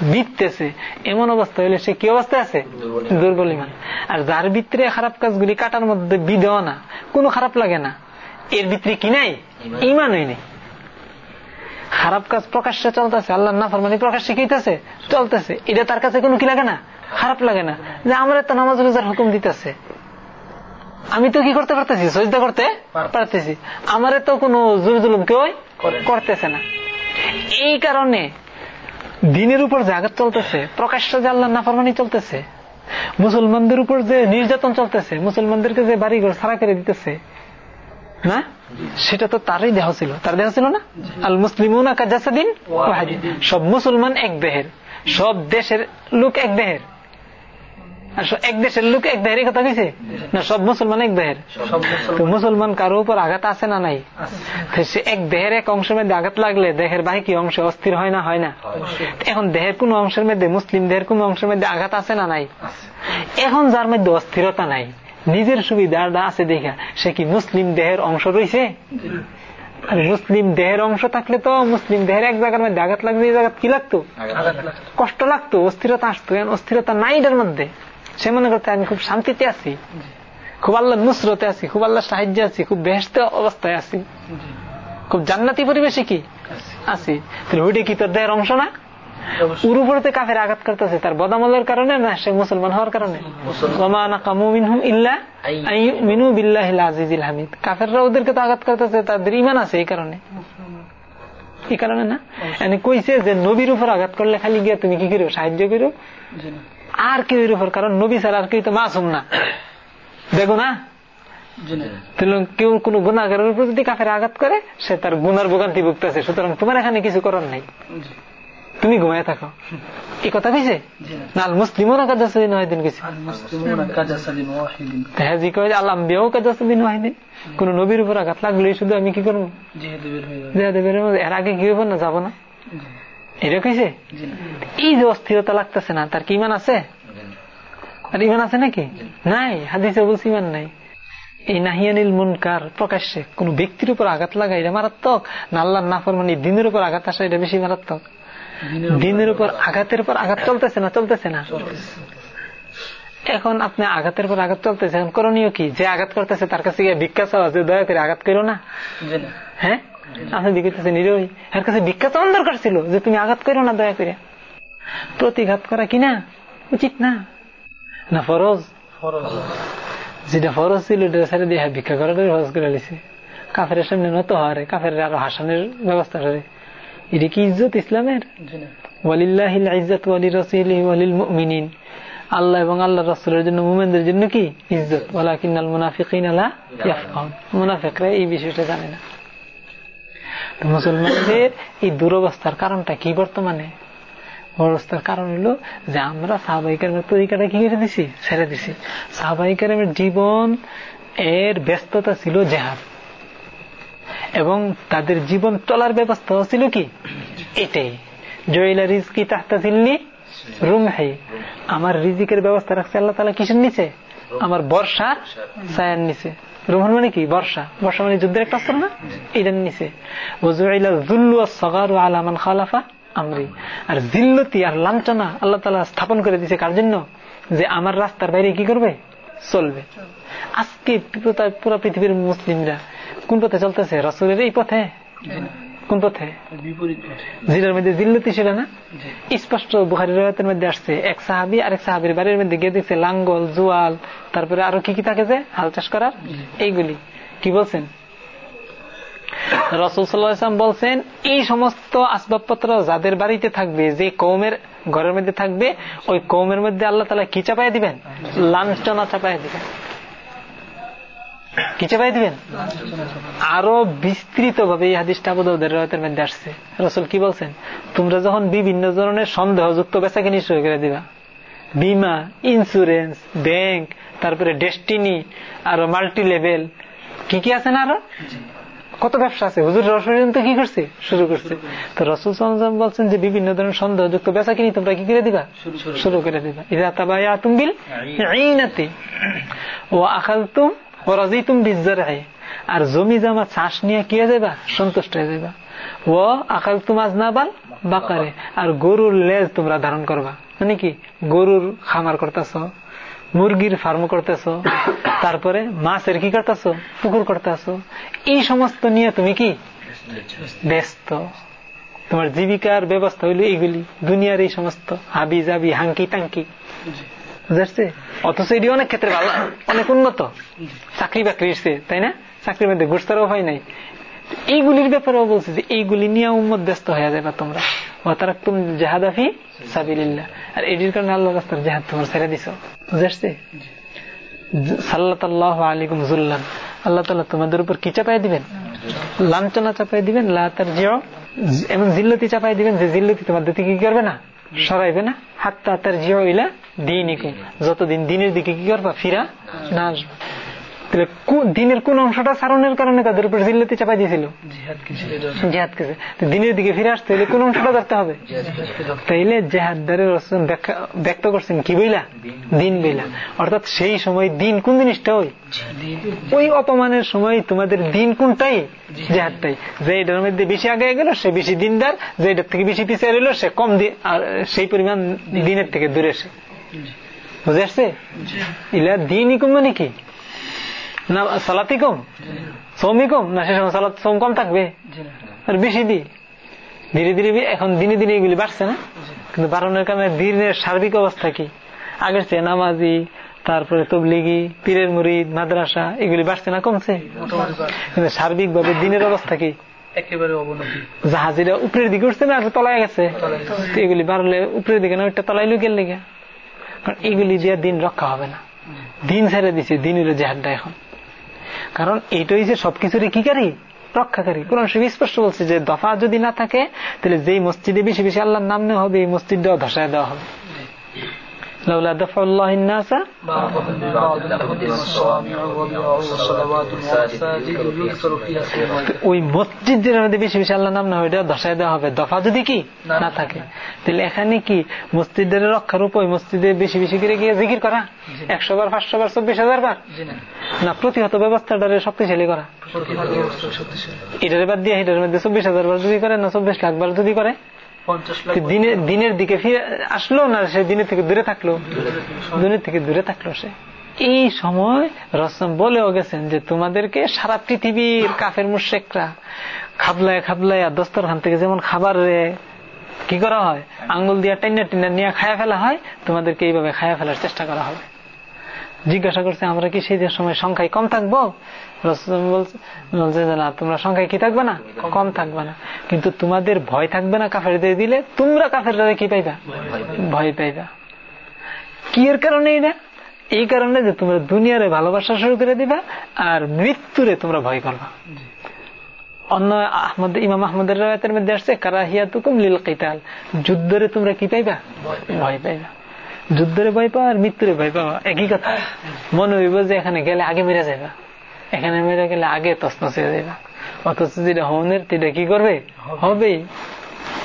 বিততেছে এমন অবস্থা হইলে সে কি অবস্থায় আছে? দুর্বল ইমান। আর যার ভিতরে খারাপ কাজগুলি কাটার মধ্যে বিধেও না কোনো খারাপ লাগে না। এর ভিতরে কি নাই? ইমানই নেই। খারাপ কাজ প্রকাশ্যে চলতেছে আল্লাহ না ফরমানি প্রকাশ্যে কিতেছে চলতেছে। এটা তার কাছে কোনো কি লাগে না? খারাপ লাগে না। যে আমরা তো নামাজ রোজার হুকুম দিতেছে। আমি তো কি করতে পারতেছি? সজদা করতে পারতেছি। আমারে তো কোনো জুল জুলুম কেউ করতেছে না। এই কারণে দিনের উপর যে আঘাত চলতেছে প্রকাশ্য যে আল্লাহ না নাফরমানি চলতেছে মুসলমানদের উপর যে নির্যাতন চলতেছে মুসলমানদেরকে যে বাড়িঘর সারা করে দিতেছে না সেটা তো তারই দেহ ছিল। তার দেহ ছিল না? আল মুসলিমুন কাজাসাদিন সব মুসলমান এক দেহের। সব দেশের লোক এক দেহের। আর এক দেশের লোক এক দেহেরই কথা কইছে? না সব মুসলমান এক দেহের। তো মুসলমান কারও উপর আঘাত আছে না নাই? সে এক দেহের এক অংশের মধ্যে আঘাত লাগলে দেহের বাকি অংশ অস্থির হয় না হয় না? এখন দেহের কোন অংশের মধ্যে মুসলিম দেহের কোন অংশের মধ্যে আঘাত আছে না নাই? এখন যার মধ্যে অস্থিরতা নাই নিজের সুবিধাটা আছে দেখা। সে কি মুসলিম দেহের অংশ রয়েছে? আর মুসলিম দেহের অংশ থাকলে তো মুসলিম দেহের এক জায়গার মধ্যে আঘাত লাগবে এই জায়গা কি লাগতো? কষ্ট লাগতো অস্থিরতা আসতো অস্থিরতা নাই এটার মধ্যে। সে মনে করতে আমি খুব শান্তিতে আছি। খুব আল্লাহ নুসরতে আছি খুব আল্লাহ সাহায্যে আছি খুব বেহস্ত অবস্থায় আছি। খুব জান্নাতি পরিবেশে কি? আছি। তাহলে ওইটা কি তোর দেহের অংশ না। ওর উপরে কাফের আঘাত করতেছে তার বদামলের কারণে না সে মুসলমান হওয়ার কারণে? হামিদ। কাফেররা ওদেরকে তো আঘাত করতেছে তাদের ইমান আছে এই কারণে। এই কারণে না? কইছে যে নবীর উপর আঘাত করলে খালি গিয়ে তুমি কি করো সাহায্য করো আর কেউ এর উপর কারণ নবী ছাড়া আর কেউ তো মাসুম না। দেখো না? কেউ কোন গুণাগারের উপর যদি কাফের আঘাত করে সে তার গুনার ভোগান্তি ভুগতেছে। সুতরাং তোমার এখানে কিছু করার নাই। তুমি ঘুমায় থাকো। এই কথা কইছে? জি। না। না মুসলিমও না কাজ আছে দিন ওয়াহিদিন। কইছে। হ্যাঁ কয়ে আল্লাহ বিয়েও কাজ আছে দিন ওয়াহিদিন কোন নবীর উপর আঘাত লাগলেই শুধু আমি কি করব? এর আগে কি হইব না যাব না? জি। এটা কইছে? এই যে অস্থিরতা লাগতেছে না তার কি ইমান আছে? আর ইমান আছে নাকি? নাই হাদিসে বলছি ইমান নাই। এই নাহিয়ানিল মুনকার প্রকাশ্যে কোন ব্যক্তির উপর আঘাত লাগা এটা মারাত্মক? না আল্লাহ নাফর মানে দিনের উপর আঘাত আসা এটা বেশি মারাত্মক। দিনের উপর আঘাতের উপর আঘাত চলতেছে না চলতেছে না। এখন আপনি আঘাতের পর আঘাত চলতেছে এখন করণীয় কি? যে আঘাত করতেছে তার কাছে গিয়ে ভিক্ষা চাওয়া যে দয়া করে আঘাত করো না। হ্যাঁ? আপনি দিকেতেছে নিরই এর কাছে ভিক্ষা চাওয়ার দরকার ছিল যে তুমি আঘাত করো না দয়া করে। প্রতিঘাত করা কিনা উচিত না। না ফরজ। যেটা ফরজ ছিল এটা ছেড়ে দিয়ে হ্যাঁ, ভিক্ষা করাটাই ফরজ করে লিছে কাফের সামনে নত হারে কাফের আরও হাসানের ব্যবস্থা করে। এটা কি ইজ্জত ইসলামের? ওয়ালিল্লাহিল ইজ্জত ওয়ালি রসিল ওয়ালিল মুমিনিন আল্লাহ এবং আল্লাহ রসুলের জন্য মুমেনদের জন্য কি? ইজ্জত। মুনাফিকিন মুনাফিকরা এই বিষয়টা জানে না। তো মুসলমানদের এই দুরবস্থার কারণটা কি বর্তমানে? অবস্থার কারণ হলো যে আমরা সাহবাহিকের তরিকাটা কি করে দিছি? ছেড়ে দিছি। সাহবাহিকের জীবন এর ব্যস্ততা ছিল জেহাদ। এবং তাদের জীবন চলার ব্যবস্থা ছিল কি? এটাই। জয়লা রিজকি তাহতা ছিলনি রুম হাই আমার রিজিকের ব্যবস্থা রাখছে আল্লাহ তালা কিসের নিচে? আমার বর্ষা ছায়ার নিচে। রুমন মানে কি? বর্ষা। বর্ষা মানে যুদ্ধের একটা অস্ত্র না? এটার নিচে। আলামান খালাফা আমরি। আর জিল্লতি আর লাঞ্ছনা আল্লাহ তালা স্থাপন করে দিছে কার জন্য? যে আমার রাস্তার বাইরে কি করবে? চলবে। আজকে পুরো পৃথিবীর মুসলিমরা কোন পথে চলতেছে রসুলের এই পথে? কোন পথে। জিলার মধ্যে জিল্লতি ছিল না? স্পষ্ট বুহারি রয়াতের মধ্যে আসছে এক সাহাবি আর এক সাহাবির বাড়ির মধ্যে গিয়ে দেখছে লাঙ্গল জুয়াল তারপরে আরও কি কি থাকে যে? হাল চাষ করার? এইগুলি। কি বলছেন? রসুল সাল্লাম বলছেন এই সমস্ত আসবাবপত্র যাদের বাড়িতে থাকবে যে কৌমের ঘরের মধ্যে থাকবে ওই কৌমের মধ্যে আল্লাহ তালা কি চাপাই দিবেন? লাঞ্ছনা চাপাই দিবেন। কি চাপাই দিবেন? আরও বিস্তৃত ভাবে এই হাদিসটা আবুদের মধ্যে আসছে। রসুল কি বলছেন? তোমরা যখন বিভিন্ন ধরনের সন্দেহযুক্ত বেচা কিনি শুরু করে দিবা বিমা ইন্স্যুরেন্স ব্যাংক তারপরে ডেস্টিনি আরও মাল্টি লেভেল কি কি আছে না আরও? কত ব্যবসা আছে? হুজুর রসুল তো কি করছে? শুরু করছে। তো রসুল বলছেন যে বিভিন্ন ধরনের সন্দেহযুক্ত বেচা কিনি তোমরা কি করে দিবা? শুরু করে দিবা। ইদা তাবায়া তুমবিল ও আখাল তুম ও তুম বিজার আর জমি জমা চাষ নিয়ে কি যাবা সন্তুষ্ট হয়ে যাবা ও আকাল তুম আজনাবাল বাকারে। আর গরুর লেজ তোমরা ধারণ করবা। মানে কি? গরুর খামার করতেছ, মুরগির ফার্ম করতেছ, তারপরে মাছের কি করতেছ? পুকুর করতেছ। এই সমস্ত নিয়ে তুমি কি? ব্যস্ত। তোমার জীবিকার ব্যবস্থা হইল এইগুলি। দুনিয়ার এই সমস্ত হাবি জাবি হাঙ্কি টাঙ্কি। বুঝতে অথচ এটি অনেক ক্ষেত্রে ভালো, অনেক উন্নত। চাকরি বাকরি এসছে, তাই না? চাকরির মধ্যে ঘুরতারও হয় নাই। এইগুলির ব্যাপারেও বলছে যে এইগুলি নিয়ে উম্মত ব্যস্ত হয়ে যাবে তোমরা। তুমি জাহাদাফি সাবিল্লাহ আর এটির কারণে আল্লাহ রাস্তার জাহাদ তোমার ছেড়ে দিছ। সাল্লাহ আলিকুম জুল্লান আল্লাহ তালা তোমাদের উপর কি চাপাই দিবেন? লাঞ্ছনা চাপাই দিবেন? লা তার জিও এমন জিল্লতি চাপাই দিবেন যে জিল্লতি তোমাদের কি করবে না? সরাইবে না। হাত্তা তার জিও ইলা দিন যতদিন দিনের দিকে কি করবা? ফিরা না আসবে। তাহলে দিনের কোন অংশটা সারণের কারণে তাদের উপর জিল্লতি চাপাই দিয়েছিল? জেহাদকে দিনের দিকে ফিরে আসতে হলে কোন অংশটা ধরতে হবে? তাইলে জেহাদারের ব্যক্ত করছেন কি বইলা? দিন বইলা। অর্থাৎ সেই সময় দিন কোন জিনিসটা ওই? ওই অপমানের সময় তোমাদের দিন কোনটাই? জেহাদটাই। যে এটার মধ্যে বেশি আগে গেল সে বেশি দিনদার। যে এটার থেকে বেশি পিছিয়ে রইল সে কম আর সেই পরিমাণ দিনের থেকে দূরে সে। বুঝে আসছে? ইলা দিনই কম মানে কি? না সালাতি কম সৌমি কম না সে সময় সালাত সোম কম থাকবে। আর বেশি দি ধীরে ধীরে এখন দিনে দিনে এগুলি বাড়ছে না? কিন্তু বাড়ানোর কারণে দিনের সার্বিক অবস্থা কি? আগের চেয়ে নামাজি তারপরে তবলিগি পীরের মুরিদ মাদ্রাসা এগুলি বাড়ছে না কমছে? কিন্তু সার্বিক ভাবে দিনের অবস্থা কি? একেবারে অবনতি। জাহাজিরা উপরের দিকে উঠছে না তলায় গেছে? এগুলি বাড়লে উপরের দিকে না ওইটা তলায় লুকের লেগে। কারণ এগুলি দিয়ে দিন রক্ষা হবে না। দিন ছেড়ে দিছে দিন হলো জেহাদটা এখন। কারণ এটাই যে সবকিছুরই কি কারি রক্ষাকারী। কোরআন শরীফ স্পষ্ট বলছে যে, দফা যদি না থাকে, তাহলে যেই মসজিদে বেশি বেশি আল্লাহর নাম নেওয়া হবে, এই মসজিদটাও ধসায় দেওয়া হবে। لولا دفع الله الناس ওই মসজিদ যেটার মধ্যে বেশি বেশি আল্লাহ নাম না ওইটা ধসায় দেওয়া হবে দফা যদি কি না থাকে তাহলে এখানে কি মসজিদের রক্ষার উপর মসজিদে বেশি বেশি করে গিয়ে জিকির করা একশো বার পাঁচশো বার চব্বিশ হাজার বার না প্রতিহত ব্যবস্থাটারে শক্তিশালী করা এটার বাদ দিয়ে এটার মধ্যে চব্বিশ হাজার বার যদি করে না চব্বিশ লাখ বার যদি করে দিনের দিকে ফিরে আসলো না সে দিনের থেকে দূরে থাকল? দিনের থেকে দূরে থাকল সে। এই সময় রসম বলেও গেছেন যে তোমাদেরকে সারা পৃথিবীর কাফের মুশেকরা খাবলায় খাবলায় দস্তরখান থেকে যেমন খাবার কি করা হয়? আঙ্গুল দিয়া টেন্না টেন্না নিয়ে খায়া ফেলা হয় তোমাদেরকে এইভাবে খায়া ফেলার চেষ্টা করা হবে। জিজ্ঞাসা করছে আমরা কি সেই সময় সংখ্যায় কম থাকব? তোমরা সংখ্যায় কি থাকবে না? কম থাকবে না। কিন্তু তোমাদের ভয় থাকবে না দিলে, তোমরা কি পাইবা? ভয় পাইবা। কি এর কারণে এই কারণে যে তোমরা দুনিয়ারে ভালোবাসা শুরু করে দিবা আর মৃত্যুরে তোমরা ভয় করবা। অন্য আহমদ, ইমাম আহমদের রায়তের মধ্যে আসছে কারাহিয়া তুকুম লীল কেতাল। যুদ্ধরে তোমরা কি পাইবা? ভয় পাইবা। যুদ্ধরে ভয় পাওয়া আর মৃত্যুরে ভয় পাওয়া, একই কথা। মনে হইব যে এখানে গেলে আগে মেরে যাইবা। এখানে মেরে গেলে আগে তসনস হয়ে অথচ যেটা হনের সেটা কি করবে? হবে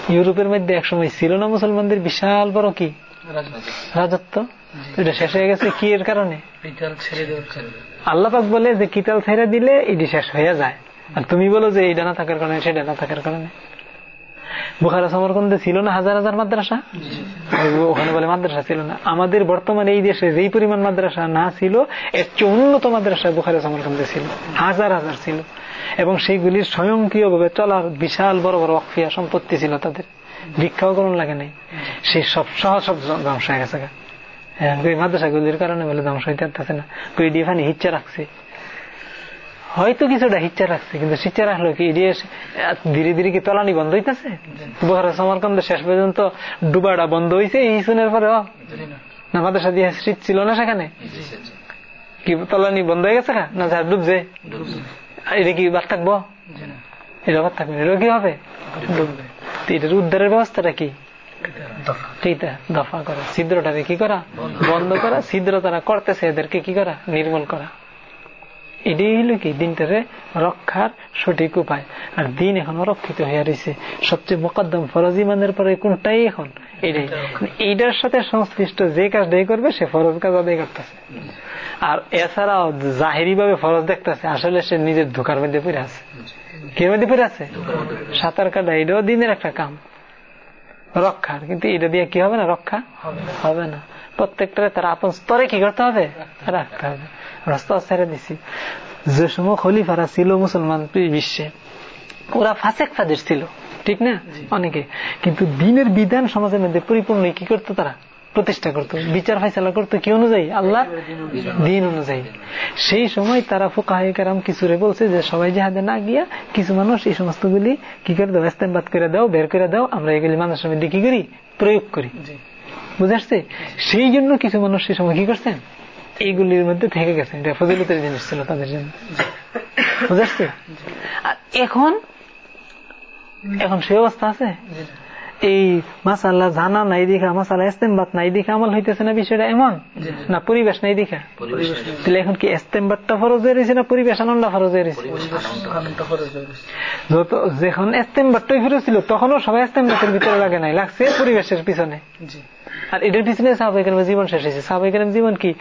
ইউরোপের মধ্যে একসময় ছিল না মুসলমানদের বিশাল বড় কি? রাজত্ব। এটা শেষ হয়ে গেছে কি এর কারণে? আল্লাপাক বলে যে কিতাল ছেড়ে দিলে এটি শেষ হয়ে যায়। আর তুমি বলো যে এইটা না থাকার কারণে সেটা না থাকার কারণে। বুখারা সমরকন্দে ছিল না হাজার হাজার মাদ্রাসা? ওখানে বলে মাদ্রাসা ছিল না। আমাদের বর্তমানে এই দেশে যেই পরিমাণ মাদ্রাসা না ছিল এর চেয়ে উন্নত মাদ্রাসা বুখারা সমরকন্দে ছিল। হাজার হাজার ছিল। এবং সেইগুলির স্বয়ংক্রিয় ভাবে চলার বিশাল বড় বড় অক্ষিয়া সম্পত্তি ছিল তাদের। ভিক্ষাও করুন লাগে নাই। সেই সব সহ সব ধ্বংস হয়ে গেছে মাদ্রাসাগুলির কারণে বলে ধ্বংস হইতে পারতেছে না। এখানে হিচ্ছা রাখছে। হয়তো কিছুটা হিচ্ছা রাখছে, কিন্তু শিচ্ছা রাখল কি? ধীরে ধীরে কি তলানি বন্ধ হইতেছে? বোহারা সমরকন্দ শেষ পর্যন্ত ডুবাটা বন্ধ হয়েছে এই শুনের পরে না, মাদ্রাসা দিয়ে শীত ছিল না সেখানে? কি তলানি বন্ধ হয়ে গেছে না যা ডুবছে? এটা কি বাদ থাকব? এটা বাদ থাকবে এটা কি হবে? ডুববে। এটার উদ্ধারের ব্যবস্থাটা কি? দফা করা। ছিদ্রটাকে কি করা? বন্ধ করা। ছিদ্র তারা করতেছে, এদেরকে কি করা? নির্মূল করা। এটাই হলো কি দিনটারে রক্ষার সঠিক উপায়। আর দিন এখন অরক্ষিত হয়ে রয়েছে সবচেয়ে মোকদ্দম ফরজ ইমানের পরে কোনটাই এখন এটাই এইটার সাথে সংশ্লিষ্ট যে কাজটাই করবে সে ফরজ কাজ আদায় করতেছে। আর এছাড়াও জাহেরি ভাবে ফরজ দেখতেছে। আসলে সে নিজের ধোকার মধ্যে পড়ে আছে। কে মধ্যে পড়ে আছে? সাঁতার কাটা এটাও দিনের একটা কাম। রক্ষার। কিন্তু এটা দিয়ে কি হবে না? রক্ষা হবে না। প্রত্যেকটা তার আপন স্তরে কি করতে হবে। রাখতে হবে। রাস্তা ছেড়ে দিছি। যে সময় খলিফারা ছিল মুসলমান বিশ্বে ওরা ফাঁসেক ফাদের ছিল ঠিক না? অনেকে। কিন্তু দিনের বিধান সমাজের মধ্যে পরিপূর্ণ কি করতো তারা? প্রতিষ্ঠা করতো। বিচার ফাইসালা করতো কি অনুযায়ী? আল্লাহ দিন অনুযায়ী। সেই সময় তারা ফোকাহাম কিছুরে বলছে যে সবাই জাহাজে না গিয়া কিছু মানুষ এই সমস্ত গুলি কি করে দাও? ইস্তেমবাদ করে দাও বের করে দাও আমরা এগুলি মানুষের মধ্যে কি করি? প্রয়োগ করি। বুঝে আসছে? সেই জন্য কিছু মানুষ সেই সময় কি করছেন? এইগুলির মধ্যে থেকে গেছেন। এটা ফজিলতের জিনিস ছিল তাদের জন্য। বুঝাচ্ছে আর এখন? এখন সে অবস্থা আছে? এই মাসাল্লাহ জানা নাই দেখা মাসাল্লাহ এস্তেমবাদ নাই দেখা আমল হইতেছে না বিষয়টা এমন? না পরিবেশ নাই দেখা? তাহলে এখন কি এস্তেমবাদটা ফরজ হয়ে রয়েছে না পরিবেশ আনন্দ ফরজ হয়ে রয়েছে? যখন এস্তেমবাদটাই ফিরে ছিল তখনও সবাই এস্তেমবাদের ভিতরে লাগে নাই লাগছে পরিবেশের পিছনে। আর এটার পিছনে সাহাবাহিকের জীবন শেষ হয়েছে। সাহাবাহিকের জীবন কি?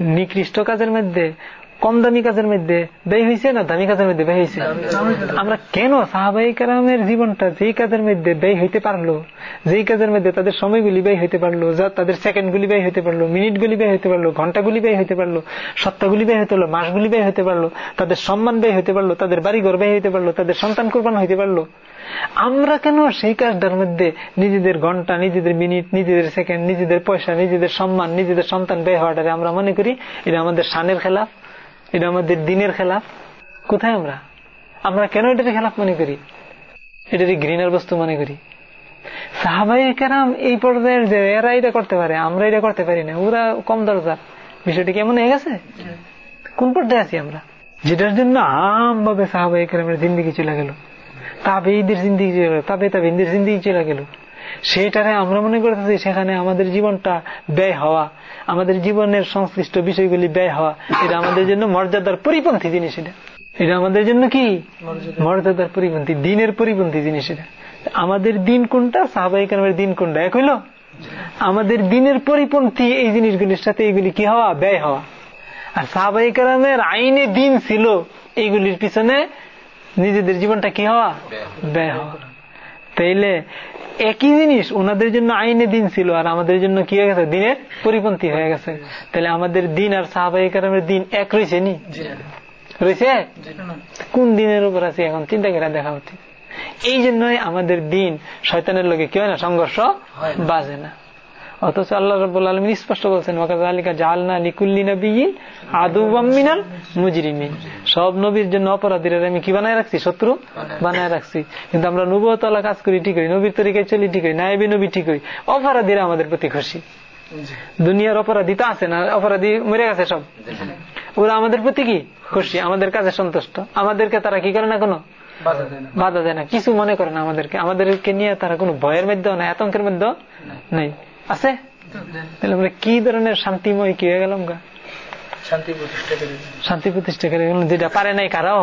নিকৃষ্ট কাজের মধ্যে কম দামি কাজের মধ্যে ব্যয় হয়েছে না দামি কাজের মধ্যে ব্যয় হয়েছে আমরা কেন সাহাবাই কারামের জীবনটা যেই কাজের মধ্যে ব্যয় হইতে পারল, যেই কাজের মধ্যে তাদের সময়গুলি ব্যয় হইতে পারল, যা তাদের সেকেন্ডগুলি ব্যয় হইতে পারল, মিনিটগুলি ব্যয় হইতে পারল, ঘন্টাগুলি ব্যয় হইতে পারল, সপ্তাহগুলি ব্যয় হইতে পারল, মাসগুলি ব্যয় হইতে পারল, তাদের সম্মান ব্যয় হইতে পারল, তাদের বাড়িঘর ব্যয় হইতে পারল, তাদের সন্তান কোরবান হইতে পারল। আমরা কেন সেই কাজটার মধ্যে নিজেদের ঘণ্টা, নিজেদের মিনিট, নিজেদের সেকেন্ড, নিজেদের পয়সা, নিজেদের সম্মান, নিজেদের সন্তান ব্যয় হওয়াটারে আমরা মনে করি এটা আমাদের সানের খেলাফ? এটা আমাদের দিনের খেলাফ। কোথায় আমরা? আমরা কেন এটার খেলাফ মনে করি? এটারই ঘৃণার বস্তু মনে করি। সাহাবাই কেরাম এই পর্যায়ের যে এরা এটা করতে পারে, আমরা এটা করতে পারি না। ওরা কম দরকার বিষয়টি কেমন হয়ে গেছে? কোন পর্যায়ে আছি আমরা? যেটার জন্য আম ভাবে সাহাবাই কেরামের জিন্দিগি চলে গেল। তাবে ঈদের জিন্দিগি চলে গেল, তাবে তাবে ঈদের জিন্দিগি চলে গেল। সেইটারে আমরা মনে করতেছি সেখানে আমাদের জীবনটা ব্যয় হওয়া আমাদের জীবনের সংশ্লিষ্ট বিষয়গুলি ব্যয় হওয়া এটা আমাদের জন্য মর্যাদার পরিপন্থী জিনিস এটা। এটা আমাদের জন্য কি? মর্যাদার পরিপন্থী দিনের পরিপন্থী জিনিস এটা। আমাদের দিন কোনটা? সাহবাহিকের দিন কোনটা? এক হইল আমাদের দিনের পরিপন্থী এই জিনিসগুলির সাথে এইগুলি কি হওয়া? ব্যয় হওয়া। আর সাহবাহিকের আইনে দিন ছিল এইগুলির পিছনে নিজেদের জীবনটা কি হওয়া। ব্যয় হওয়া। তাইলে একই জিনিস ওনাদের জন্য আইনে দিন ছিল আর আমাদের জন্য কি হয়ে গেছে? দিনের পরিপন্থী হয়ে গেছে। তাহলে আমাদের দিন আর সাহাবাহিক দিন এক রয়েছে নি? রয়েছে? কোন দিনের উপর আছে এখন? চিন্তা করে দেখা উচিত। এই জন্যই আমাদের দিন শয়তানের লোকে কি হয় না সংঘর্ষ বাজে না। অথচ আল্লাহ রব আলমিন স্পষ্ট বলছেন ওয়াকালিকা জালনা লিকুল্লি নবীন আদুবামিনাল মুজরিমিন। সব নবীর জন্য অপরাধীরা আমি কি বানায় রাখছি? শত্রু বানায় রাখছি। কিন্তু আমরা নবতলা কাজ করি ঠিক করি। নবীর তরিকায় চলি ঠিক করি। নাইবি নবী ঠিক করি। অপরাধীরা আমাদের প্রতি খুশি। দুনিয়ার অপরাধী তো আছে না? অপরাধী মরে গেছে সব। ওরা আমাদের প্রতি কি? খুশি। আমাদের কাজে সন্তুষ্ট। আমাদেরকে তারা কি করে না কোনো? বাধা দেয় না। কিছু মনে করে না আমাদেরকে। আমাদেরকে নিয়ে তারা কোনো ভয়ের মধ্যেও নাই আতঙ্কের মধ্যেও নেই। আছে? তাহলে আমরা কি ধরনের শান্তিময় কি হয়ে গেলাম গা শান্তি প্রতিষ্ঠা করে যেটা পারে নাই কারাও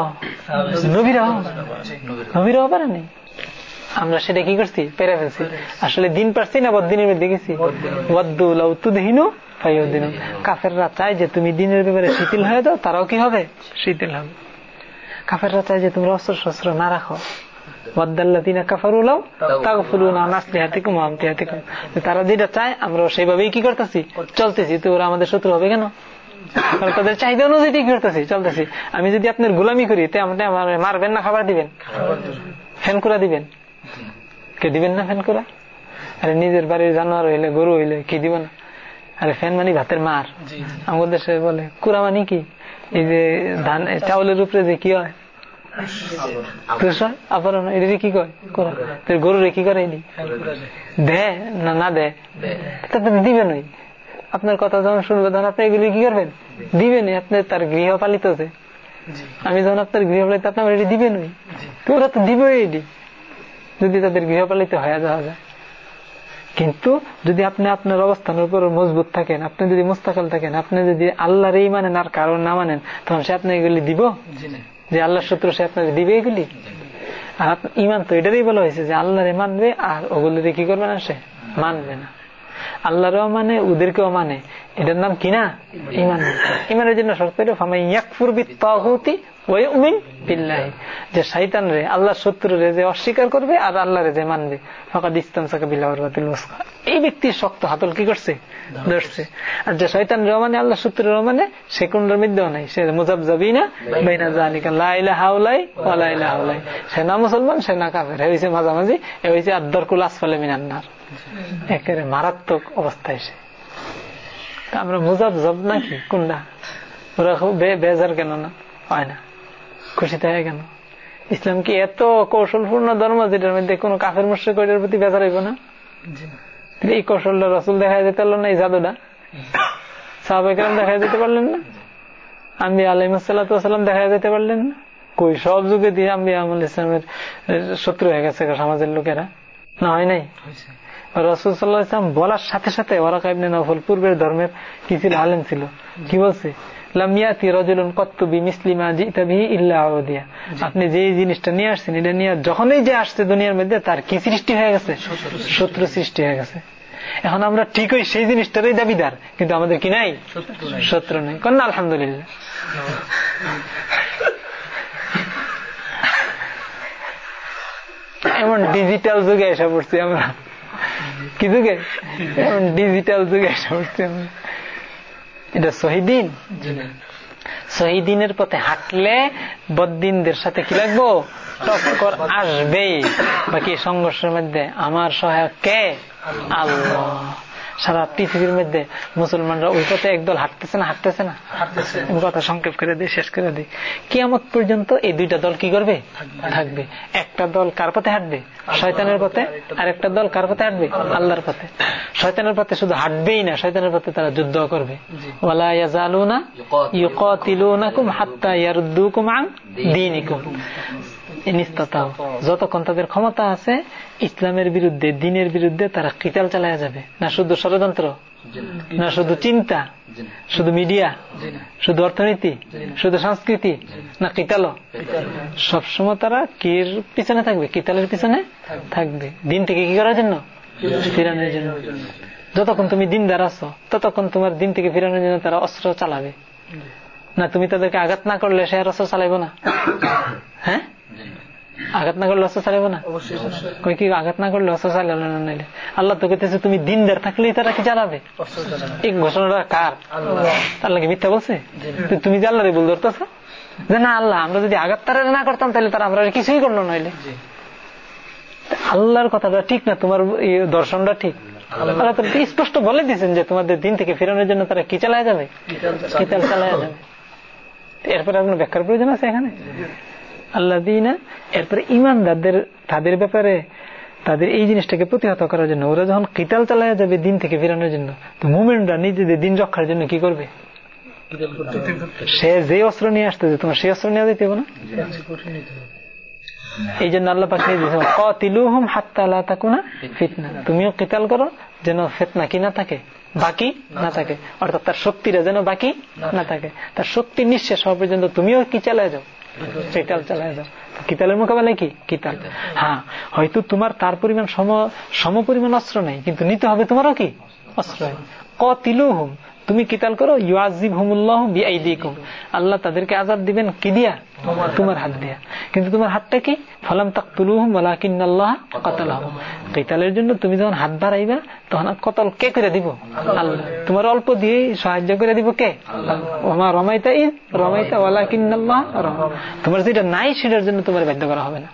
নবীরাও? নবীরাও পারে নাই? আমরা সেটা কি করছি? পেরে ফেলছি। আসলে দিন পারছি না বদিনের মধ্যে গেছি। বদ্দুলাউতুদহীনু কাফেররা চায় যে তুমি দিনের ব্যাপারে শিথিল হয়ে দাও তারাও কি হবে? শিথিল হবে। কাফেররা চায় যে তোমরা অস্ত্র শস্ত্র না রাখো। তারা যেটা চায় আমরা সেইভাবেই কি করতেছি? চলতেছি। তো ওরা আমাদের শত্রু হবে কেন? তাদের চাহিদা অনুযায়ী করতেছি? চলতেছি। আমি যদি আপনার গোলামি করি তে আমাদের মারবেন না খাবার দিবেন? ফ্যান করা দিবেন? কে দিবেন না ফ্যান করা আরে নিজের বাড়ির জানোয়ার হইলে গরু হইলে কি দিব না? আরে ফ্যান মানি ভাতের মার। আমাদের দেশে বলে কুড়া মানি কি? এই যে ধান চাউলের উপরে যে কি হয়? আবরণ। এটা কি কয়? গরুর কি করে দে না না দে। দিবেন ওই আপনার কথা যখন শুনবে তখন আপনি এগুলি কি করবেন? দিবেন আপনি তার গৃহপালিত যে। আমি যখন আপনার গৃহপালিত আপনার এটি দিবেন ওরা তো দিবে এটি। যদি তাদের গৃহপালিত হয়ে যাওয়া যায়। কিন্তু যদি আপনি আপনার অবস্থানের উপর মজবুত থাকেন আপনি যদি মুস্তাকাল থাকেন আপনি যদি আল্লাহর এই মানেন আর কারণ না মানেন তখন সে আপনি এগুলি দিব? যে আল্লাহ শত্রু সে আপনাকে দিবে এগুলি? আর ইমান তো এটারই বলা হয়েছে যে আল্লাহরে মানবে আর ওগুলিরে কি করবে না সে? মানবে না। আল্লাহরও মানে ওদেরকেও মানে। এটার নাম কিনা ইমান। ইমানের জন্য শর্ত যে শৈতান রে আল্লাহ শত্রু রে যে অস্বীকার করবে আর আল্লাহ রে যে মানবে। ফকাদ ইস্তাম সাকা এই ব্যক্তি শক্ত হাতল কি করছে? ধরছে। আর যে শৈতান রে মানে আল্লাহ শত্রু মানে সে মধ্যেও নাই। সে মুজাব যাবি না বেনা জানিকা লাইলা হাউলাই ওয়ালাইলা হাউলাই সে না মুসলমান, সে না কাফের। হয়েছে মাঝামাঝি, এ হয়েছে আদরকুল আসফালে মিনান্নার একেবারে মারাত্মক অবস্থায় সে আমরা মুজাব জব নাকি? কোনটা? ওরা খুব বেজার কেন না? হয় না। খুশি থাকে কেন? ইসলাম কি এত কৌশলপূর্ণ ধর্ম যেটার মধ্যে কোন কাফের মুশ্রিক ওইটার প্রতি বেজার হইব না? এই কৌশলটা রসুল দেখা যেতে পারল না এই জাদুটা? সাহাবাহাম দেখা যেতে পারলেন না? আমি আলহিমসাল্লাম দেখা যেতে পারলেন না? কই সব যুগে দিয়ে আমি আমল ইসলামের শত্রু হয়ে গেছে সমাজের লোকেরা। না হয় নাই? ইসলাম বলার সাথে সাথে ওরাকা ইবনে নফল পূর্বের ধর্মের কি ছিল আলেম ছিল। কি বলছে? লামিয়াতি রজুলুন কত্তুবি মিসলিমা জিতাবি ইল্লা আপনি যে জিনিসটা নিয়ে আসছেন এটা নিয়ে যখনই যে আসছে দুনিয়ার মধ্যে তার কি সৃষ্টি হয়ে গেছে? শত্রু সৃষ্টি। হয়ে গেছে। এখন আমরা ঠিকই সেই জিনিসটারই দাবিদার কিন্তু আমাদের কি নাই। শত্রু নেই। কন্যা আলহামদুলিল্লাহ। এমন ডিজিটাল যুগে এসে পড়ছি আমরা। কি যুগে? এখন ডিজিটাল যুগে এটা শহীদিন। শহীদিনের পথে হাঁটলে বদ্দিনদের সাথে কি লাগবো? টক্কর আসবেই। বাকি সংঘর্ষের মধ্যে আমার সহায়ক কে? আল্লাহ। সারা পৃথিবীর মধ্যে মুসলমানরা ওই পথে একদল হাঁটতেছে না হাঁটতেছে না। কথা সংক্ষেপ করে দিই শেষ করে দিই। কিয়ামত পর্যন্ত এই দুইটা দল কি করবে? থাকবে। একটা দল কার পথে হাঁটবে? শয়তানের পথে? আর একটা দল কার পথে হাঁটবে? আল্লাহর পথে। শয়তানের পথে শুধু হাঁটবেই না শয়তানের পথে তারা যুদ্ধ করবে। ওয়ালা ইয়ারুদ্দুকুম আন দীনিকুম। যতক্ষণ তাদের ক্ষমতা আছে, ইসলামের বিরুদ্ধে, দিনের বিরুদ্ধে তারা কিতাল চালায়া যাবে। না শুধু ষড়যন্ত্র, না শুধু চিন্তা, শুধু মিডিয়া, শুধু অর্থনীতি, শুধু সংস্কৃতি, না কিতালও। সবসময় তারা কির পিছনে থাকবে? কিতালের পিছনে থাকবে। দিন থেকে কি করার জন্য? ফিরানোর জন্য। যতক্ষণ তুমি দিন দিনদার আছো, ততক্ষণ তোমার দিন থেকে ফিরানোর জন্য তারা অস্ত্র চালাবে। না, তুমি তাদেরকে আঘাত না করলে সে আর অস্ত্র চালাইবো না। হ্যাঁ? আঘাত না করলে অস্ত্র চালাইবো না। কই কি আঘাত না করলে অস্ত্র চালাবে না নাইলে? আল্লাহ তো কেতেছে তুমি দিনদার থাকলেই তারা কি চালাবে? এই ঘোষণাটা কার? আল্লাহ। কি মিথ্যা বলছে? তুমি যে আল্লাহরে ভুল ধরতেছ? যে না আল্লাহ আমরা যদি আঘাত তারা না করতাম তাহলে তারা আমরা কিছুই করল নইলে। আল্লাহর কথাটা ঠিক না? তোমার দর্শনটা ঠিক? আল্লাহ। তো স্পষ্ট বলে দিয়েছেন যে তোমাদের দিন থেকে ফেরানোর জন্য তারা কি চালায় যাবে। কিতাল চালায় যাবে? এরপরে আপনার ব্যাখ্যার প্রয়োজন আছে এখানে? আল্লাহ দিনা, এরপরে ইমানদারদের তাদের ব্যাপারে, তাদের এই জিনিসটাকে প্রতিহত করার জন্য। ওরা যখন কিতাল যাবে দিন থেকে ফেরানোর জন্য, তো মুমেন্টরা নিজেদের দিন রক্ষার জন্য কি করবে। সে যে অস্ত্র নিয়ে আসতেছে, তোমার সেই অস্ত্র দিতে হবে না? এই জন্য আল্লাহ দিয়েছে কতিলুহুম হাত্তা লা তাকুনা ফিতনা। তুমিও কিতাল করো, যেন ফেতনা কি না থাকে, বাকি না থাকে। অর্থাৎ তার শক্তিরা যেন বাকি না থাকে। তার শক্তি নিঃশেষ হওয়া পর্যন্ত তুমিও কি চালায় যাও? কিতাল চালায় যাও। কিতালের মোকাবেলায় কি? কিতাল। হ্যাঁ হয়তো তোমার তার পরিমাণ সম পরিমাণ অস্ত্র নেই কিন্তু নিতে হবে তোমারও কি? অস্ত্র কতিলুহুম তুমি কিতাল করো? ইউআজিব হুমুল্লাহ বিআইদিকুম। আল্লাহ তাদেরকে আজাদ দিবেন কি দিয়া? তোমার হাত দিয়া। কিন্তু তোমার হাতটা কি? ফলাম তাক তুলুহুম আল্লাহ কতালাহুম। কিতালের জন্য তুমি যখন হাত বাড়াইবা, তখন কতল কে করে দিব? আল্লাহ। তোমার অল্প দিয়ে সাহায্য করে দিব কে? ওমা রমাইতা ইদ রমাইতা ওয়ালাকিন আল্লাহ রমা। তোমার যেটা নাই, সেটার জন্য তোমার বাধ্য করা হবে না।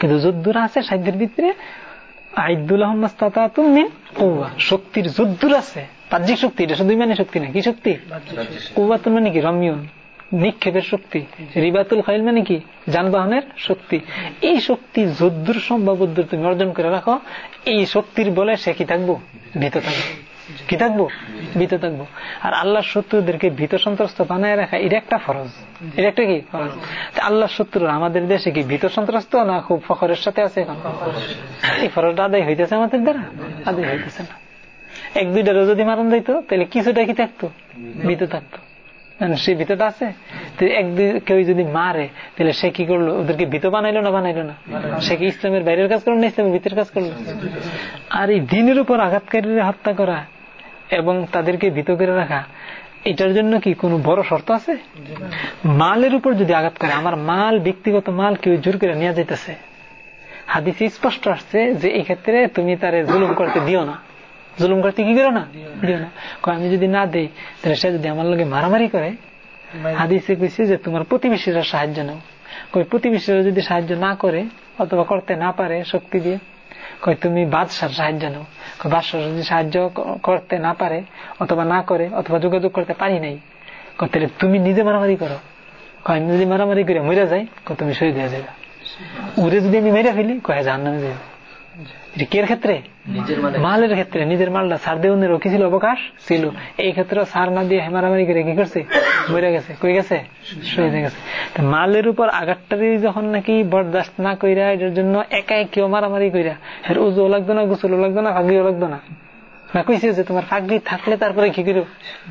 কিন্তু যদ্দুরা আছে সাধ্যের ভিতরে। আইদুল আহম্মদ শক্তির যদ্দুর আছে। বাহ্যিক শক্তি, এটা শুধু ইমানি শক্তি না, কি শক্তি? কুয়াতুল মানে কি? রমিয়ন, নিক্ষেপের শক্তি। রিবাতুল খাইল মানে কি? যানবাহনের শক্তি। এই শক্তি যদ্দুর সম্ভব তুমি অর্জন করে রাখো, এই শক্তির বলে সে কি থাকব? ভীত থাকব। কি থাকব? ভীত থাকব। আর আল্লাহ শত্রুদেরকে ভীত সন্ত্রস্ত বানায় রাখা, এটা একটা ফরজ। এটা একটা কি? ফরজ। তা আল্লাহর শত্রুরা আমাদের দেশে কি ভীত সন্ত্রস্ত না খুব ফখরের সাথে আছে এখন? এই ফরজটা আদায় হইতেছে আমাদের দ্বারা? আদায় হইতেছে না। এক দুইটারও যদি মারণ দিত তাহলে কিছুটা কি থাকতো? ভীত থাকতো। সে ভিতটা আছে। এক দুই কেউ যদি মারে তাহলে সে কি করল? ওদেরকে ভীত বানাইলো না বানাইলো না? সে কি ইসলামের বাইরের কাজ করল না ইসলামের ভিতরের কাজ করল? আর এই দিনের উপর আঘাতকারীরা হত্যা করা এবং তাদেরকে ভীত করে রাখা এটার জন্য কি কোনো বড় শর্ত আছে? মালের উপর যদি আঘাত করে আমার মাল ব্যক্তিগত মাল কেউ জোর করে নিয়ে যাইতেছে। হাদিসে স্পষ্ট আসছে যে এই ক্ষেত্রে তুমি তারে জুলুম করতে দিও না। জুলুম করতে কি করো না? দিও না। আমি যদি না দেই তাহলে সে যদি আমার লগে মারামারি করে হাদিসে কইছে যে তোমার প্রতিবেশীরা সাহায্য নাও। কই প্রতিবেশীরা যদি সাহায্য না করে অথবা করতে না পারে শক্তি দিয়ে কয় তুমি বাদশার সাহায্য নাও। কয় বাদশার যদি সাহায্য করতে না পারে অথবা না করে অথবা যোগাযোগ করতে পারি নাই তাহলে তুমি নিজে মারামারি করো। কয় আমি যদি মারামারি করে মরে যাই তুমি সই দিয়ে যাবে উড়ে যদি আমি মেরে ফেলি কয়ে জাহান্নামে যাবে কের ক্ষেত্রে? মালের। ক্ষেত্রে নিজের মালটা। সার দেউনেরও কি ছিল অবকাশ? ছিল। এই ক্ষেত্রে সার না দিয়ে মারামারি করে কি করছে? মরে গেছে। কই গেছে? শহীদ গেছে। মালের উপর আঘাতটারি যখন নাকি বরদাস্ত না কইরা এটার জন্য একাই কেউ মারামারি কইরা এর উজও লাগতো না গুসলও লাগতো না ফাগরিও লাগতো না। না কইছে যে তোমার ফাগরি থাকলে তারপরে কি করো?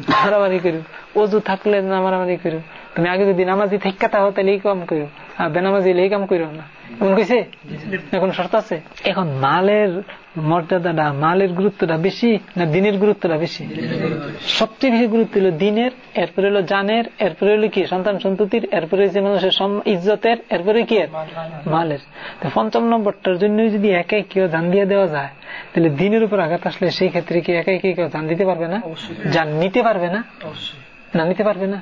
মারামারি করো। অজু থাকলে না মারামারি করো। তুমি আগে যদি নামাজি থেকে তাহলে তাহলে এই কাম করো বেনামাজি এই কাম করো না। এমন কইছে? এখন শর্ত আছে? এখন মালের মর্যাদাটা মালের গুরুত্বটা বেশি না দিনের গুরুত্বটা বেশি? সবচেয়ে বেশি গুরুত্ব হলো দিনের এরপরে হলো জানের এরপরে হলো কি? সন্তান সন্ততির এরপরে হচ্ছে মানুষের ইজ্জতের এরপরে কি মালের। তো পঞ্চম নম্বরটার জন্য যদি একে কেউ জান দিয়ে দেওয়া যায় তাহলে দিনের উপর আঘাত আসলে সেই ক্ষেত্রে কি একে কেউ জান দিতে পারবে না? জান নিতে পারবে না? না? নিতে পারবে না।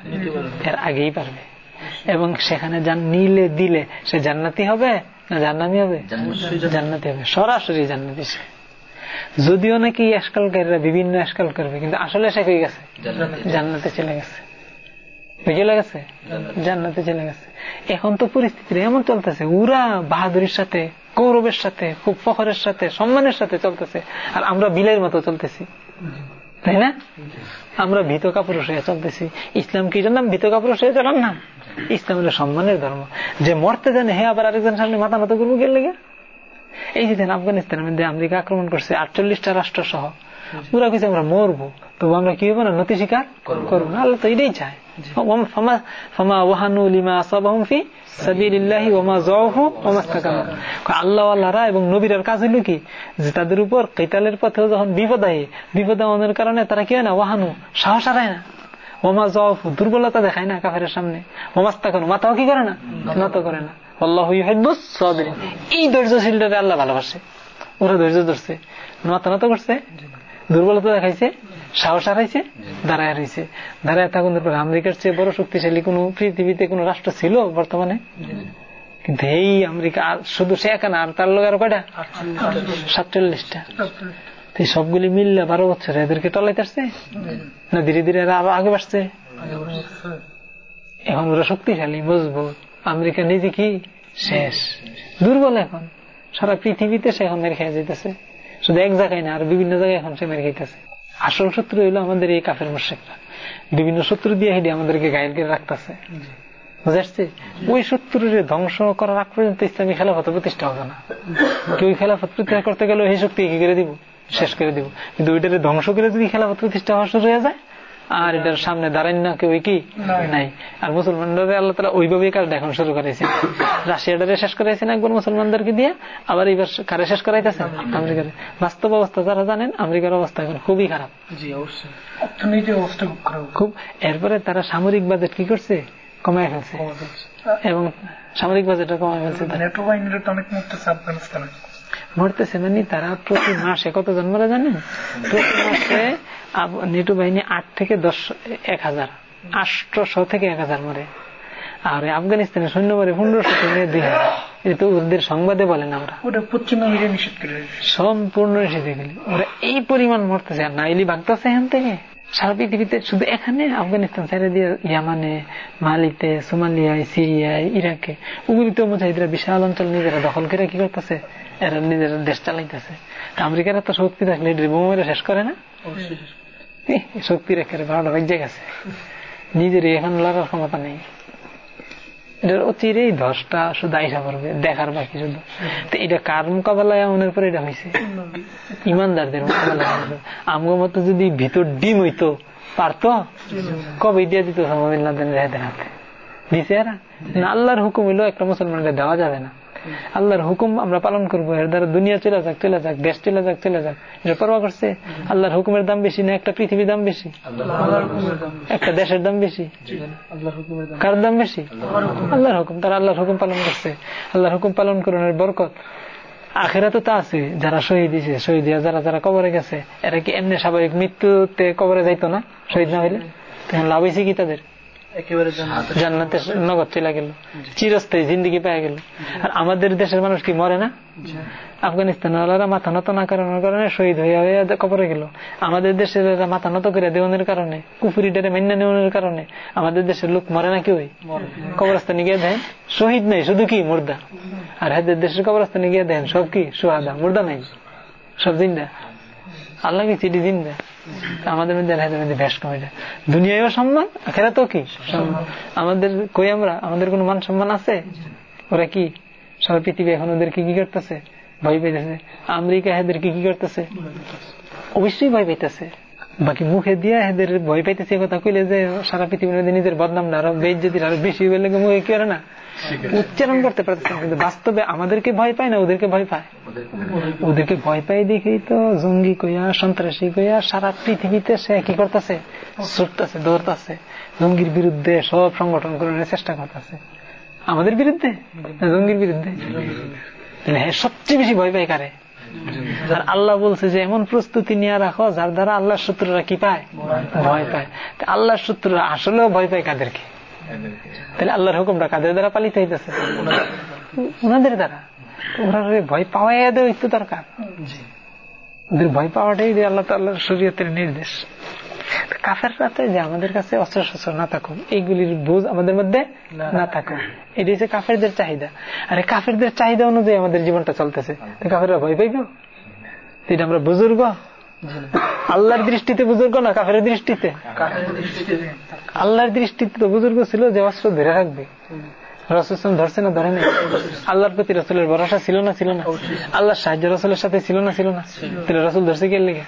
এর আগেই পারবে। এবং সেখানে নিলে দিলে সে জান্নাতি হবে না জান্নাতি হবে? জান্নাতি। হবে সরাসরি জান্নাতি সে। যদিও নাকি এসকালকারীরা বিভিন্ন এসকাল করবে কিন্তু আসলে সে হয়ে গেছে? জান্নাতে। চলে গেছে। চলে গেছে? জান্নাতে। চলে গেছে। এখন তো পরিস্থিতি এমন চলতেছে উরা বাহাদুরির সাথে গৌরবের সাথে খুব ফখরের সাথে সম্মানের সাথে চলতেছে আর আমরা বিলের মতো চলতেছি। তাই না? আমরা ভীত কাপুরুষ হয়ে চলতেছি। ইসলাম কি জানলাম ভীত কাপুরুষ হয়ে চলাম না। ইসলাম হলো সম্মানের ধর্ম। যে মরতে জানে হ্যাঁ আবার আরেকজন সামনে মাথা নত করব গেলে এই যে আফগানিস্তানের মধ্যে আমেরিকা আক্রমণ করছে, আটচল্লিশটা রাষ্ট্র সহ পুরা কিছু আমরা মরবো। তবু আমরা কি হব না? নতি স্বীকার করব। না। আল্লাহ তো এটাই চায়। আল্লাহরা এবং নবীরার কাজ হইল কি? যে তাদের উপর কেতালের পথেও যখন বিপদ আয়ে বিপদ আমাদের কারণে তারা কি হয় না? ওয়াহানু সাহস হারায় না। ওমা জফ দুর্বলতা দেখায় না কাফের সামনে। মাথাও কি করে না? নত করে না। আল্লাহ এই ধৈর্যশীলটারে আল্লাহ ভালোবাসে। ওরা ধৈর্য ধরছে। মাথা নত করছে। দুর্বলতা দেখাইছে, সাহস হারাইছে, দাঁড়ায় রয়েছে দাঁড়ায় থাকুন আমেরিকার চেয়ে বড় শক্তিশালী কোন পৃথিবীতে কোন রাষ্ট্র ছিল বর্তমানে? কিন্তু এই আমেরিকা শুধু সে একা না, আর তার লোক আরও কয়টা? সাতচল্লিশটা। সবগুলি মিললে বারো বছর, এদেরকে টলাইতে আসছে? না ধীরে ধীরে আরও আগে বাড়ছে? এখন ওরা শক্তিশালী, মজবুত। আমেরিকা নিজে কি? শেষ। দুর্বল এখন। সারা পৃথিবীতে সে এখন মেরে যেতেছে শুধু এক জায়গায় না আর বিভিন্ন জায়গায় এখন সে মেরে খাইতেছে। আসল শত্রু হইল আমাদের এই কাফের মোর্শেকরা বিভিন্ন শত্রু দিয়ে হেঁটে আমাদেরকে গায়ের গিয়ে রাখতেছে। বুঝে আসছে? ওই শত্রুরে ধ্বংস করার আগ পর্যন্ত ইসলামী খেলাফত প্রতিষ্ঠা হবে না। কেউ খেলাফত প্রতিষ্ঠা করতে গেলে সেই শক্তি কি করে দিব? শেষ করে দিব। কিন্তু ওইটারে ধ্বংস করে যদি খেলাফত প্রতিষ্ঠা হওয়া শুরু হয়ে যায় আর এটার সামনে দাঁড়ান না কেউ কি? নাই। আর মুসলমানরা আল্লাহ তালা ওইভাবেই কাজটা এখন শুরু করেছে। রাশিয়াটারে শেষ করাইছেন একবার মুসলমানদেরকে দিয়ে আবার এইবার কারে শেষ করাইতেছেন? আমেরিকার বাস্তব অবস্থা যারা জানেন আমেরিকার অবস্থা এখন খুবই খারাপ। খুব এরপরে তারা সামরিক বাজেট কি করছে? কমায় ফেলছে। এবং সামরিক বাজেটটা কমায় ফেলছে মরতেছে মানে তারা প্রতি মাসে কতজন মারা জানেন? প্রতি মাসে নেটু বাহিনী আট থেকে দশ এক হাজার। আটশো থেকে এক হাজার মরে। আর আফগানিস্তানের সৈন্য মরে পনেরোশো থেকে দুই হাজার। এটা তো ওদের সংবাদে বলেন আমরা। সম্পূর্ণ নিষেধ গেলি। ওরা এই পরিমাণ মরতেছে। আর নাইলি ভাগতেছে এখান থেকে। সারা পৃথিবীতে শুধু এখানে আফগানিস্তান ছেড়ে দিয়ে ইয়ামানে মালিতে সোমালিয়ায় সিরিয়ায় ইরাকে উগুলিতে মুজাহিদরা বিশাল অঞ্চল নিজেরা দখল করে কি করতেছে? এরা নিজেরা দেশ চালাইতেছে। আমেরিকার তো শক্তি থাকলে বোমেরা শেষ করে না? শক্তি রেখে বারোটা বাজে গেছে। নিজের এখন লড়ার ক্ষমতা নেই। এটার অচিরেই ধসটা শুধু আইসা পড়বে, দেখার বাকি শুধু। তো এটা কার মোকাবেলায় এমনের পরে এটা হয়েছে ইমানদারদের মোকাবেলা আমগো মতো যদি ভিতর ডিম হইতো, পারতো? কবে দিয়ে দিত হাতে হাতে? দিছে এরা? আল্লাহর হুকুম হইল একটা মুসলমানকে দেওয়া যাবে না। আল্লাহর হুকুম আমরা পালন করব। এর দ্বারা দুনিয়া চলে যাক চলে যাক, দেশ চলে যাক চলে যাক। এটা পরোয়া করছে। আল্লাহর হুকুমের দাম বেশি না, একটা পৃথিবীর দাম বেশি। একটা দেশের দাম বেশি। কার দাম বেশি? আল্লাহর হুকুম। তারা আল্লাহর হুকুম পালন করছে। আল্লাহর হুকুম পালন করণের বরকত। আখেরা তো তা আছে। যারা শহীদ দিছে শহীদ যারা যারা কবরে গেছে, এরা কি এমনি স্বাভাবিক মৃত্যুতে কবরে যাইতো না? শহীদ না হইলে? লাভ হয়েছে কি তাদের? জান্নাতে। নগদ চলে গেল। চিরস্থায়ী জিন্দিগি পেয়ে গেল। আর আমাদের দেশের মানুষ কি মরে না? আফগানিস্তান মাথা নত না করানোর কারণে শহীদ হইয়া হইয়া কবরে গেল। আমাদের দেশের মাথা নত করে দেওয়ানের কারণে কুফুরি ডেরে মেন্না নেওয়ানের কারণে আমাদের দেশের লোক মরে না কেউ কবরস্থানে গিয়ে দেন শহীদ নেই শুধু কি মুর্দা? আর হাদের দেশের কবরস্থানে গিয়ে দেন সব কি সোহাদা মুর্দা নাই? সব জিন্দা? আল্লাহ কি চিঠি জিন্দা আমাদের মধ্যে হাতের মধ্যে ভ্যাস কমে যায়। দুনিয়ায়ও সম্মান খেরা তো কি আমাদের কই আমরা? আমাদের কোন মান সম্মান আছে? ওরা কি? সারা পৃথিবী এখন ওদেরকে কি কি করতেছে? ভয় পাইতেছে আমেরিকা এদেরকে কি কি করতেছে? অবশ্যই ভয় পাইতেছে বাকি মুখে দিয়া এদের ভয় পাইতেছে কথা কইলে যে সারা পৃথিবীর মধ্যে নিজের বদনাম আরও বেজ যদি আরও বেশি হইলে মুখে কি না? উচ্চারণ করতে পারতেছে কিন্তু বাস্তবে আমাদেরকে ভয় পায় না, ওদেরকে ভয় পায়? ওদেরকে ভয় পায় দেখেই তো জঙ্গি কইয়া, সন্ত্রাসী কইয়া সারা পৃথিবীতে সে কি করতেছে, ছুটতেছে, দৌড়তেছে। জঙ্গির বিরুদ্ধে সব সংগঠন করার চেষ্টা করতেছে। আমাদের বিরুদ্ধে? জঙ্গির বিরুদ্ধে? হ্যাঁ সবচেয়ে বেশি ভয় পায় কারে? আর আল্লাহ বলছে যে, এমন প্রস্তুতি নিয়ে রাখো, যার দ্বারা আল্লাহ শত্রুরা কি পায়? ভয় পায়। আল্লাহ শত্রুরা আসলেও ভয় পায় কাদেরকে? তাহলে আল্লাহর হুকুমটা কাদের দ্বারা পালিত হইতেছে? ওনাদের দ্বারা। ওরা ভয় পাওয়াই একটু দরকার। ওদের ভয় পাওয়াটাই যে আল্লাহ তাল্লাহর শরীয়তের নির্দেশ। কাফের রাতে যে আমাদের কাছে অস্ত্র শস্ত্র না থাকুক এইগুলির বোঝ আমাদের মধ্যে না থাকুক। এটি হচ্ছে কাফেরদের চাহিদা। আর কাফেরদের চাহিদা অনুযায়ী আমাদের জীবনটা চলতেছে। কাফেররা ভয় পাইব? এটা আমরা বুজুর্গ? আল্লাহর দৃষ্টিতে বুজুর্গ না কাফের দৃষ্টিতে? আল্লাহর দৃষ্টিতে তো বুজুর্গ ছিল যে অস্ত্র ধরে রাখবে। রসুল ধরছে না ধরে নেই। আল্লাহর প্রতি রসুলের ভরসা ছিল না ছিল না? আল্লাহর সাহায্য রসুলের সাথে ছিল না ছিল না? তাহলে রসুল ধরছে কে লেগে?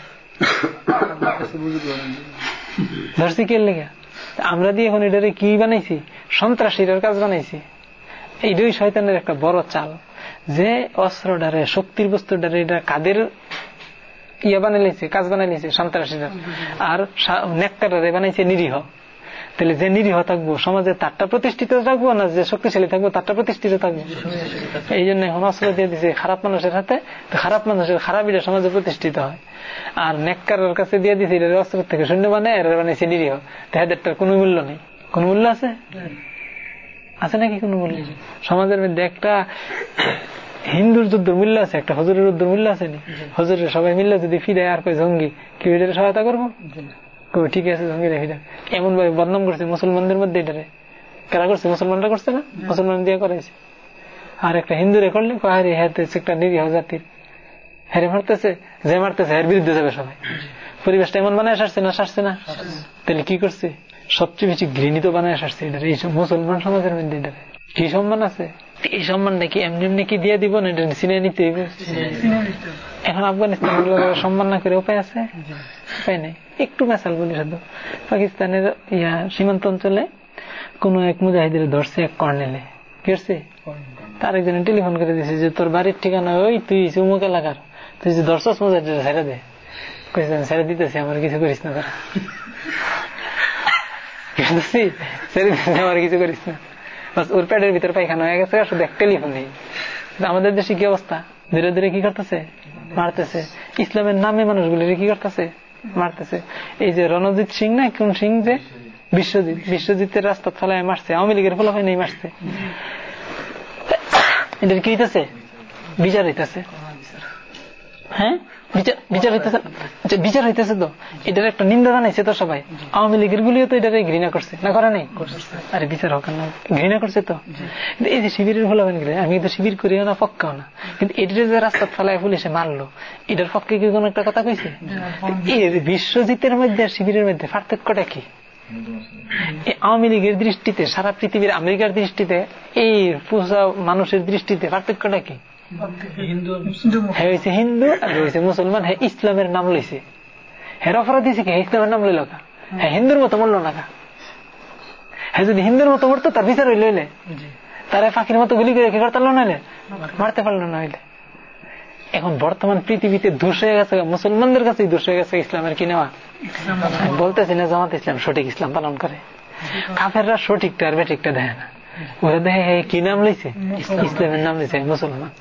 ধরছি কে লেগে? আমরা দিয়ে এখন এটারে কি বানাইছি? সন্ত্রাসীর কাজ বানাইছি। এইটাই শয়তানের একটা বড় চাল। যে অস্ত্রটারে শক্তির বস্তুটারে এটা কাদের ইয়া বানাইছে কাজ বানাইছে সন্ত্রাসীরা আর নেকটারে বানাইছে নিরীহ। তাহলে যে নিরীহ থাকব সমাজে তারটা প্রতিষ্ঠিত থাকব না যে শক্তিশালী থাকব তারটা প্রতিষ্ঠিত থাকব। এই জন্য এখন দিয়ে দিছে খারাপ মানুষের হাতে খারাপ মানুষের খারাপ এটা সমাজে প্রতিষ্ঠিত হয়। আর নেককার কাছে দিয়ে দিছে এটা অস্ত্র থেকে শূন্য বানায় এর বানাইছে নিরীহ। তাহাদেরটার কোনো মূল্য নেই। কোন মূল্য আছে? আছে নাকি কোন মূল্য? সমাজের মধ্যে একটা হিন্দুর যুদ্ধ মূল্য আছে একটা হজুরের যুদ্ধ মূল্য আছে নি? হজুরের সবাই মিললে যদি ফিরে আর কই জঙ্গি? কি এটার সহায়তা করব? ঠিক আছে জঙ্গি রেখে এমন ভাবে বদনাম করছে মুসলমানদের মধ্যে এটারে। কারা করছে? মুসলমানরা করছে না? মুসলমান দিয়ে করাইছে। আর একটা হিন্দুরে করলে কাহারি হ্যাঁ একটা নিরীহ জাতির। হ্যারে মারতেছে যে মারতেছে এর বিরুদ্ধে যাবে সবাই। পরিবেশটা এমন বানায় সারছে না সারছে না? তাহলে কি করছে? সবচেয়ে বেশি ঘৃণিত বানায় সারছে এটা এই মুসলমান সমাজের মধ্যে এটা কি সম্মান আছে? এই সম্মান নাকি এমনি এমনি কি দিয়ে দিব না এটা চিনে নিতে এখন আফগানিস্তান সম্মান না করে উপায় আছে? উপায় নেই। একটু মেসাল বলি শুধু। পাকিস্তানের ইয়া সীমান্ত অঞ্চলে কোন এক মুজাহিদের ধরছে এক কর্নেলে। কেছে তার একজনে টেলিফোন করে দিছে যে তোর বাড়ির ঠিকানা ওই তুই উমুক এলাকার। তুই যে দর্শক মুজাহিদের ছেড়ে দে। ছেড়ে দিতেছি আমার কিছু করিস না তারা। আমার কিছু করিস না। ওর প্যাডের ভিতরে পায়খানা হয়ে গেছে শুধু এক টেলিফোন নেই। আমাদের দেশে কি অবস্থা? ধীরে ধীরে কি করতেছে? মারতেছে। ইসলামের নামে মানুষগুলি কি করতেছে? মারতেছে। এই যে রণজিৎ সিং না, কোন সিং যে? বিশ্বজিৎ। বিশ্বজিতের রাস্তা থালায় মারছে। আওয়ামী লীগের ফলাফল নেই মারছে। এদের কি হইতেছে? বিচার হইতেছে। হ্যাঁ? বিচার হইতেছে বিচার হইতেছে তো? এটার একটা নিন্দা জানাইছে তো সবাই। আওয়ামী লীগের গুলিও তো এটারে ঘৃণা করছে। না করে নাই? আরে বিচার হোক না। ঘৃণা করছে তো? এই যে শিবিরের গেলে আমি তো শিবির করিও না, পক্কাও না। কিন্তু এটার যে রাস্তা ফলায় পুলিশে মারলো, এটার পক্ষে কি কোন একটা কথা কইছে? বিশ্বজিতের মধ্যে আর শিবিরের মধ্যে পার্থক্যটা কি? আওয়ামী লীগের দৃষ্টিতে, সারা পৃথিবীর আমেরিকার দৃষ্টিতে, এই পূজা মানুষের দৃষ্টিতে পার্থক্যটা কি? হ্যাঁ হয়েছে হিন্দু আর হয়েছে মুসলমান। হ্যাঁ ইসলামের নাম লইছে। হ্যাঁ অপরাধ দিয়েছে কি? ইসলামের নাম লইল কা? হ্যাঁ হিন্দুর মতো মরল না কা? হ্যাঁ যদি হিন্দুর মতো মরতো তার বিচার হইল হইলে? তারা ফাঁকির মতো গুলি করে কি করতে পারল নইলে মারতে পারল না হইলে। এখন বর্তমান পৃথিবীতে দোষ হয়ে গেছে মুসলমানদের কাছে দোষ হয়ে গেছে ইসলামের কি নেওয়া? বলতেছি না জামাত ইসলাম সঠিক ইসলাম পালন করে। কাফেররা সঠিকটা আর বেঠিকটা দেয় না। ওরা দেখে কি নাম লইছে? ইসলামের নাম লইছে মুসলমান।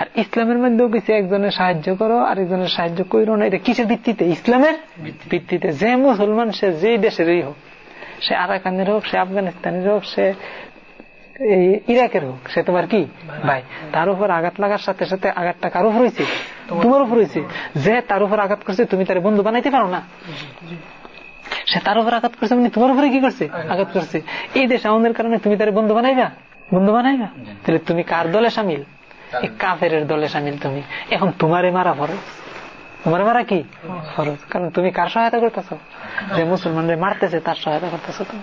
আর ইসলামের মধ্যেও কিছু একজনের সাহায্য করো আর একজনের সাহায্য করো না। এটা কিসের ভিত্তিতে? ইসলামের ভিত্তিতে। যে মুসলমান সে যে দেশেরই হোক সে আরাকানের হোক সে আফগানিস্তানের হোক সে ইরাকের হোক সে তোমার কি? ভাই। তার উপর আঘাত লাগার সাথে সাথে আঘাতটা কার উপর হয়েছে তোমার উপর হয়েছে যে তার উপর আঘাত করছে তুমি তার বন্ধু বানাইতে পারো না। সে তার উপর আঘাত করছে মানে তোমার উপরে কি করছে? আঘাত করছে। এই দেশ আমাদের কারণে তুমি তার বন্ধু বানাইবা? বন্ধু বানাইবা? তাহলে তুমি কার দলে সামিল? কাফের দলে সামিল তুমি। এখন তোমারে মারা ফরজ? তোমার মারা কি? ফরজ। কারণ তুমি কার সহায়তা করতেছ? যে মুসলমানরা মারতেছে তার সহায়তা করতেছ তুমি।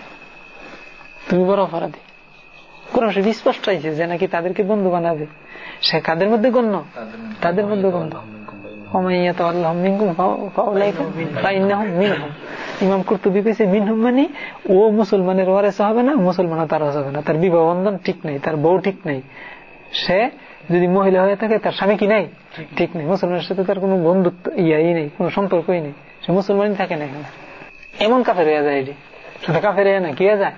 তুমি বড় অপরাধী। কোরআন শরীফ স্পষ্ট হয়েছে যে নাকি তাদেরকে বন্ধু বানাবে। সে কাদের মধ্যে গণ্য? তাদের মধ্যে গণ্য। ইমাম। কুর্তুবি পেয়েছে মিনহুম মানে ও মুসলমানের ওয়ারেস হবে না মুসলমান তার হবে না। তার বিবাহ বন্ধন ঠিক নেই তার বউ ঠিক নেই। সে যদি মহিলা হয়ে থাকে তার স্বামী কি নাই? ঠিক নেই। মুসলমানের সাথে তার কোনো বন্ধুত্ব ইয়াই নেই কোন সম্পর্কই নেই। সে মুসলমানই থাকে না এখানে। এমন কাফের হয়ে যায় এটি। শুধু কাফের হয়ে না কি হয়ে যায়?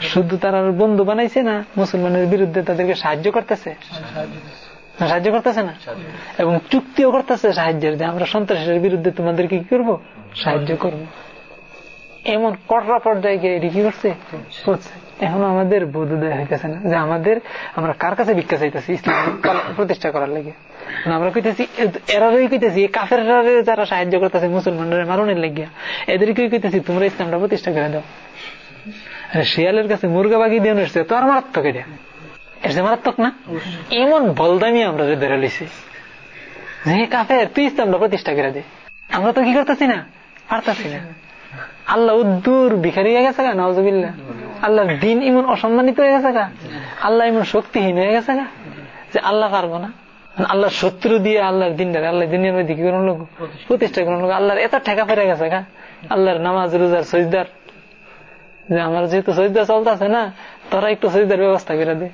শুধু তারা বন্ধু বানাইছে না মুসলমানের বিরুদ্ধে তাদেরকে সাহায্য করতেছে? সাহায্য করতেছে না? এবং চুক্তিও করতেছে সাহায্যের যে আমরা সন্ত্রাসের বিরুদ্ধে তোমাদেরকে কি করব? সাহায্য করব। এমন কটরা পর্যায়ে গিয়ে এটি কি করছে? করছে। এখন আমাদের বোধোদয় হইতেছে না যে আমাদের, আমরা কার কাছে ভিক্ষা চাইতেছি? ইসলাম প্রতিষ্ঠা করার লাগে। আমরা কইতেছি এরারই কইতেছি কাফের যারা সাহায্য করতেছে মুসলমানদের মারণের লাগিয়া, এদেরকে কইতেছি, তোমরা ইসলামটা প্রতিষ্ঠা করে দাও। শিয়ালের কাছে মুরগা বাগি দিয়ে এসছে তো আর মারাত্মক এটা। এসে মারাত্মক না? এমন বলদামি আমরা ধরে লিছি যে কাফের, তুই ইসলামটা প্রতিষ্ঠা করে দে। আমরা তো কি করতেছি না? পারতাছি না। আল্লাহ উদ্দুর ভিখারি হয়ে গেছে গা নজবিল্লা আল্লাহ দিন ইমন অসম্মানিত হয়ে গেছে গা? আল্লাহ ইমন শক্তিহীন হয়ে গেছে গা? যে আল্লাহ পারব না? আল্লাহ শত্রু দিয়ে আল্লাহর দিনটার আল্লাহ দিনের মধ্যে কি করুন লোক প্রতিষ্ঠা করুন লোক আল্লাহর এত ঠেকা ফেরে গেছে গা? আল্লাহর নামাজ রোজার সজদার। যে আমার যেহেতু সজদা চলতেছে না তোরা একটু সজদার ব্যবস্থা করে দে।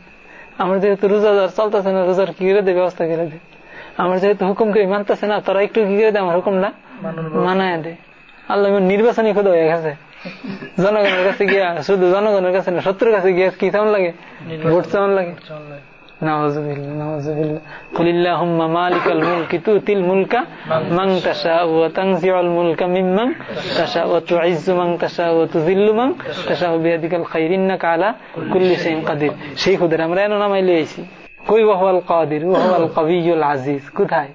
আমার যেহেতু রোজাদার চলতেছে না রোজার কি করে দে ব্যবস্থা করে দে। আমার যেহেতু হুকুম করে মানতেছে না তোরা একটু কি করে দে আমার হুকুমটা মানায় দে। আল্লাহ নির্বাচনী খুদ হয়ে গেছে। জনগণের কাছে গিয়া, শুধু জনগণের কাছে না, শত্রুর কাছে গিয়া কি তেমন লাগে? ভোট তেমন লাগে? সেই খুদের আমরা এনে নামাই আজিজ, কোথায়?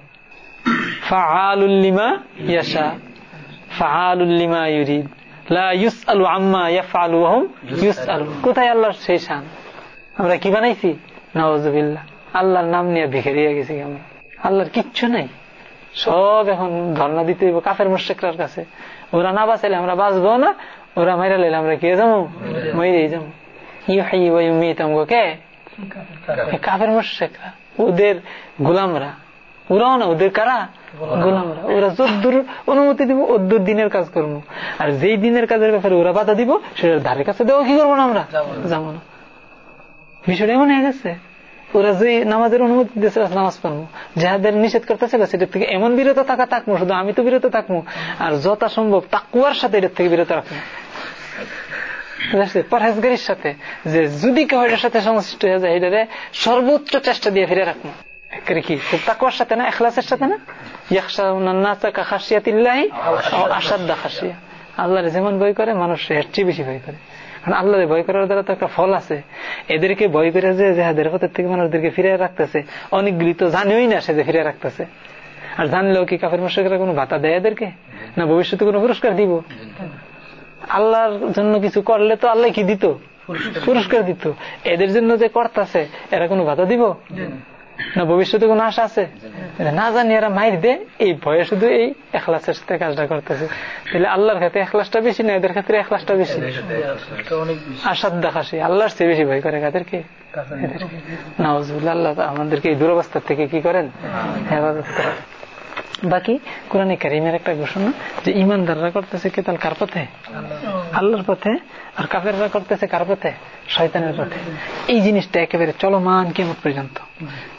ফাআলুল্লিমা ইয়াশা ফাআলুল্লিমা ইউরিদ। কোথায় আল্লাহর সেই শান? আমরা কি বানাইছি? আল্লাহর নাম নিয়ে ভিখারিয়া গেছি আমরা? আল্লাহর কিচ্ছু নাই। সব এখন ধর্ণা দিতে হইব কাফের মুশেকরার কাছে। ওরা না বাঁচাইলে আমরা বাঁচবো না। ওরা মাইরা লাইলে আমরা কে যাব? মইরেই যাব। কে? কাফের। মুশেকরা ওদের গোলামরা। ওরাও না ওদের কারা? গোলামরা ওরা যদ্দুর অনুমতি দিব দিনের কাজ করব। আর যেই দিনের কাজের ব্যাপারে ওরা বাধা দিব সেটার ধারে কাছে দেওয়া কি করব না আমরা? যাব না। বিষয়টা এমন হয়ে গেছে। ওরা যে নামাজের অনুমতি দিয়েছে নামাজ পড়ব। যাহাদের নিষেধ করতেছে সেটার থেকে এমন বিরত থাকা থাকব শুধু আমি তো বিরত থাকব। আর যথা সম্ভব তাকুয়ার সাথে এটার থেকে বিরত রাখব। পরহেজগারির সাথে যে যদি কেউ এটার সাথে সংশ্লিষ্ট হয়ে যায় এটারে সর্বোচ্চ চেষ্টা দিয়ে ফিরে রাখব। কি? খুব তাকুয়ার সাথে না এখলাসের সাথে না? আল্লাহ যেমন ভয় করে, মানুষ এর চেয়ে বেশি ভয় করে। কারণ আল্লাহ ভয় করার দ্বারা তো একটা ফল আছে। এদেরকে ভয় করে যে যাদের পথের থেকে মানুষদেরকে ফিরে রাখতেছে অনেকগুলি তো জানেই না সে যে ফিরে রাখতেছে। আর জানলেও কি কাফের মশাকেরা কোনো ভাতা দেয় এদেরকে? না ভবিষ্যতে কোনো পুরস্কার দিব? আল্লাহর জন্য কিছু করলে তো আল্লাহ কি দিত? পুরস্কার দিত। এদের জন্য যে করতেছে, এরা কোনো ভাতা দিব? না ভবিষ্যতে কোন আশা আছে? না জানি এরা মাইর দে এই ভয়ে শুধু এই এখলাসের সাথে কাজটা করতেছে। তাহলে আল্লাহর ক্ষেত্রে এখলাসটা বেশি না এদের ক্ষেত্রে এখলাসটা বেশি? আসাদ দেখাসি আল্লাহর চেয়ে বেশি ভয় করে কাদেরকে? নাওজুল্লাহ আল্লাহ আমাদেরকে এই দুরবস্থার থেকে কি করেন? হেফাজত করেন। বাকি কোরআন কারিমের একটা ঘোষণা যে ইমানদাররা করতেছে কেতাল কার পথে? আল্লাহর। পথে। আর কাফেররা করতেছে কার পথে? শয়তানের পথে। এই জিনিসটা একেবারে চলমান কেমন পর্যন্ত?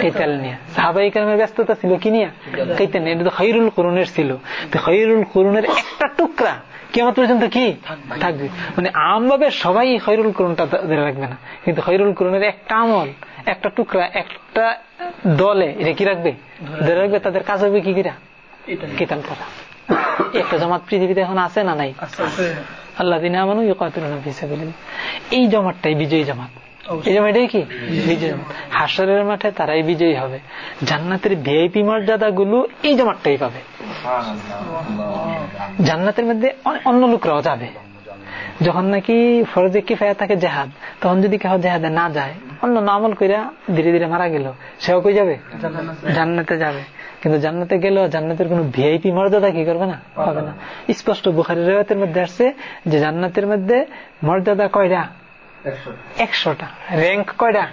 কেতাল নিয়ে সাহাবাই কালামের ব্যস্ততা ছিল কিনিয়া কেতাল নিয়ে এটা তো খৈরুল করুনের ছিল। তো খৈরুল করুনের একটা টুকরা কেমন পর্যন্ত কি? থাকবে। মানে আমভাবে সবাই খৈরুল করুনটা ধরে রাখবে না। কিন্তু খৈরুল করুনের একটা আমল একটা টুকরা একটা দলে এটা কি রাখবে? ধরে রাখবে তাদের কাজ হবে কি কিরা? কেতাল করা। একটা জামাত পৃথিবীতে এখন আছে না নাই? আল্লাহ দিন আমানু এই জমাতটাই বিজয়ী জামাত। এই জামাটাই কি? বিজয়ী হাসরের মাঠে তারাই বিজয়ী হবে। জান্নাতের ভিআইপি মর্যাদা গুলো এই জামাতটাই পাবে। জান্নাতের মধ্যে অন্য লোকরাও যাবে। যখন নাকি ফরজে কিফায়া থাকে জেহাদ তখন যদি কেউ জেহাদে না যায় অন্য আমল কইরা ধীরে ধীরে মারা গেল। সেও কই যাবে? জান্নাতে। যাবে। কিন্তু জান্নাতে গেল জান্নাতের কোন ভিআইপি মর্যাদা কি করবে না? পাবে না। স্পষ্ট বুখারি রেওয়াতের মধ্যে আসছে যে জান্নাতের মধ্যে মর্যাদা কয়টা একশোটা। র্যাঙ্ক কয়টা?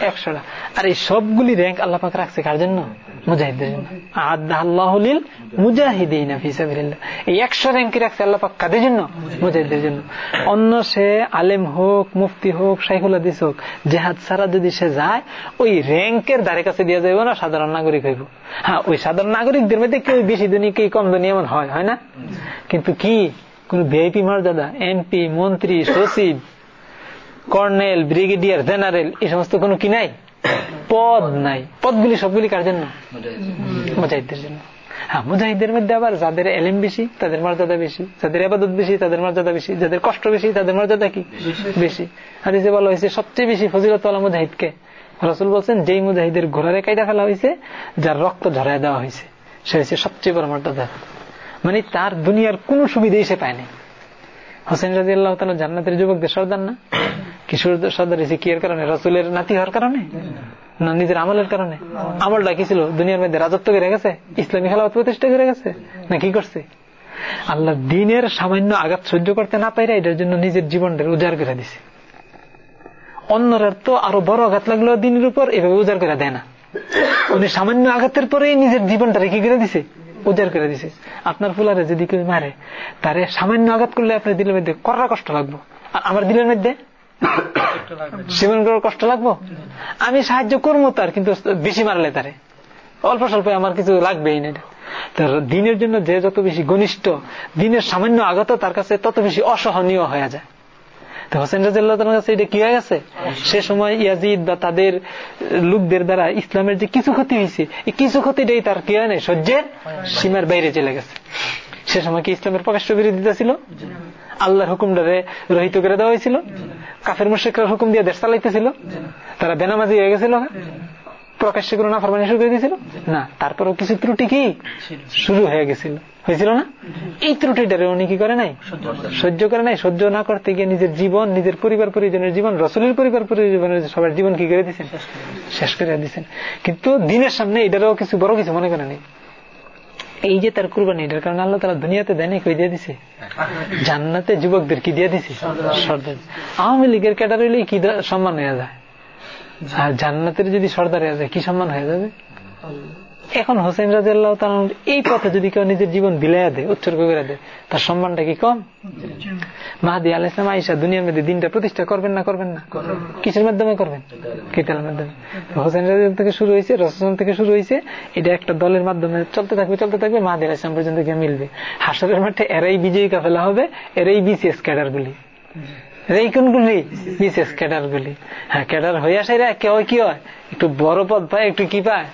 একশোটা। আর এই সবগুলি র্যাঙ্ক আল্লাহ পাক রাখছে কার জন্য? মুজাহিদদের জন্য। আল্লাহলিল মুজাহিদিন এই একশো র্যাঙ্কে রাখছে আল্লাহ পাক কাদের জন্য? মুজাহিদদের জন্য। অন্য সে আলেম হোক, মুফতি হোক, শাইখুল হাদিস হোক, জেহাদ ছাড়া যদি সে যায়, ওই র্যাঙ্কের দ্বারে কাছে দিয়ে যাইব না, সাধারণ নাগরিক হইব। হ্যাঁ ওই সাধারণ নাগরিকদের মধ্যে কেউ বেশি ধনী, কেউ কম ধনী এমন হয় হয় না? কিন্তু কি? কোন ভিআইপি মর্যাদা? এমপি, মন্ত্রী, সচিব কর্নেল ব্রিগেডিয়ার জেনারেল এই সমস্ত কোনো কি নাই? পদ নাই। পদগুলি সবগুলি কার জন্য? মুজাহিদদের জন্য। হ্যাঁ মুজাহিদের মধ্যে আবার যাদের এলিম বেশি তাদের মর্যাদা বেশি যাদের আবাদত বেশি তাদের মর্যাদা বেশি যাদের কষ্ট বেশি তাদের মর্যাদা কি? বেশি। হাদিসে বলা হয়েছে সবচেয়ে বেশি ফজিলত মুজাহিদকে রসুল বলছেন যেই মুজাহিদের ঘোড়ারে কায়দা ফেলা হয়েছে যার রক্ত ঝরাই দেওয়া হয়েছে সে হয়েছে সবচেয়ে বড় মর্যাদা মানে তার দুনিয়ার কোন সুবিধাই সে পায়নি। হোসেন রাজি আল্লাহ তালা জান্নাতের যুবকদের সর্দার না? কিশোর সর্দার হয়েছে কি এর কারণে, রসুলের নাতি হওয়ার কারণে? না, নিজের আমলের কারণে? আমলটা কি ছিল? দুনিয়ার মধ্যে রাজত্ব করে গেছে? ইসলামী খেলাফত প্রতিষ্ঠা করে গেছে? না কি করছে? আল্লাহ দিনের সামান্য আঘাত সহ্য করতে না পাইরা এটার জন্য নিজের জীবনটা উজাড় করে দিছে। অন্যরা তো আরও বড় আঘাত লাগল দিনের উপর এভাবে উজাড় করে দেয় না। উনি সামান্য আঘাতের পরে নিজের জীবনটা রেখে করে দিছে? উজাড় করে দিছে। আপনার ফুলারে যদি কেউ মারে, তারে সামান্য আঘাত করলে আপনার দিলের মধ্যে কড়া কষ্ট লাগবো। আর আমার দিলের মধ্যে? সেবন করার কষ্ট লাগবো? আমি সাহায্য করব তার, কিন্তু বেশি মারলে তারে। অল্প স্বল্প আমার কিছু লাগবেই না তার দিনের জন্য যে যত বেশি ঘনিষ্ঠ, দিনের সামান্য আঘাত তার কাছে তত বেশি অসহনীয় হয়ে যায়। তো হোসেন রাজিল্লাহ কাছে এটা কি হয়ে গেছে? সে সময় ইয়াজিদ বা তাদের লোকদের দ্বারা ইসলামের যে কিছু ক্ষতি হয়েছে এই কিছু ক্ষতিটাই তার কি হয় না সহ্যের সীমার বাইরে চলে গেছে। সে সময় কি ইসলামের প্রকাশ্য বিরোধিতা ছিল? আল্লাহর হুকুমটারে রহিত করে দেওয়া হয়েছিল? কাফের মুশেকরা হুকুম দিয়ে দেশ চালাইতেছিল? তারা বেনামাজি হয়ে গেছিল? প্রকাশ্যে কোনো নাফরমানি শুরু করে দিয়েছিল? না তারপরও কিছু ত্রুটি কি? শুরু হয়ে গেছিল। হয়েছিল না? এই ত্রুটিটারে উনি কি করে নাই? সহ্য করে নাই? সহ্য না করতে গিয়ে নিজের জীবন, নিজের পরিবার, পরিজনের জীবন, রসুলের পরিবার, পরিজনের সবার জীবন কি করে দিচ্ছেন শেষ করে দিচ্ছেন কিন্তু দিনের সামনে এটারও কিছু বড় কিছু মনে করে নেই। এই যে তার কুরবানি, এটার কারণে আল্লাহ তারা দুনিয়াতে দেয়নি কই দিয়ে দিছে? জান্নাতে যুবকদের কি দিয়ে দিছে? সর্দার। আওয়ামী লীগের ক্যাডার হইলে কি সম্মান হয়ে যায়? আর জান্নাতের যদি সর্দার হয়ে যায়, কি সম্মান হয়ে যাবে? এখন হোসেন রাজি আল্লাহ এই পথে যদি কেউ নিজের জীবন বিলাইয়া দেয় উৎসর্গ করে দেয়, তার সম্মানটা কি কম? মাহাদি আল ইসলাম আইসা দুনিয়ার মধ্যে দিনটা প্রতিষ্ঠা করবেন না করবেন না? কিসের মাধ্যমে করবেন? কিতালের মাধ্যমে। হোসেন রাজি থেকে শুরু হয়েছে রসন থেকে শুরু হয়েছে, এটা একটা দলের মাধ্যমে চলতে থাকবে চলতে থাকবে, মাহাদি আল ইসলাম পর্যন্ত গিয়ে মিলবে। হাসরের মাঠে এরাই বিজয়ী কাফেলা হবে, এরাই বিসিএস ক্যাডার গুলি এই কোনগুলি? বিশেষ ক্যাডার গুলি হ্যাঁ ক্যাডার হয়ে আসে রে কেউ কি হয়? একটু বড় পদ পায় একটু কি পায়?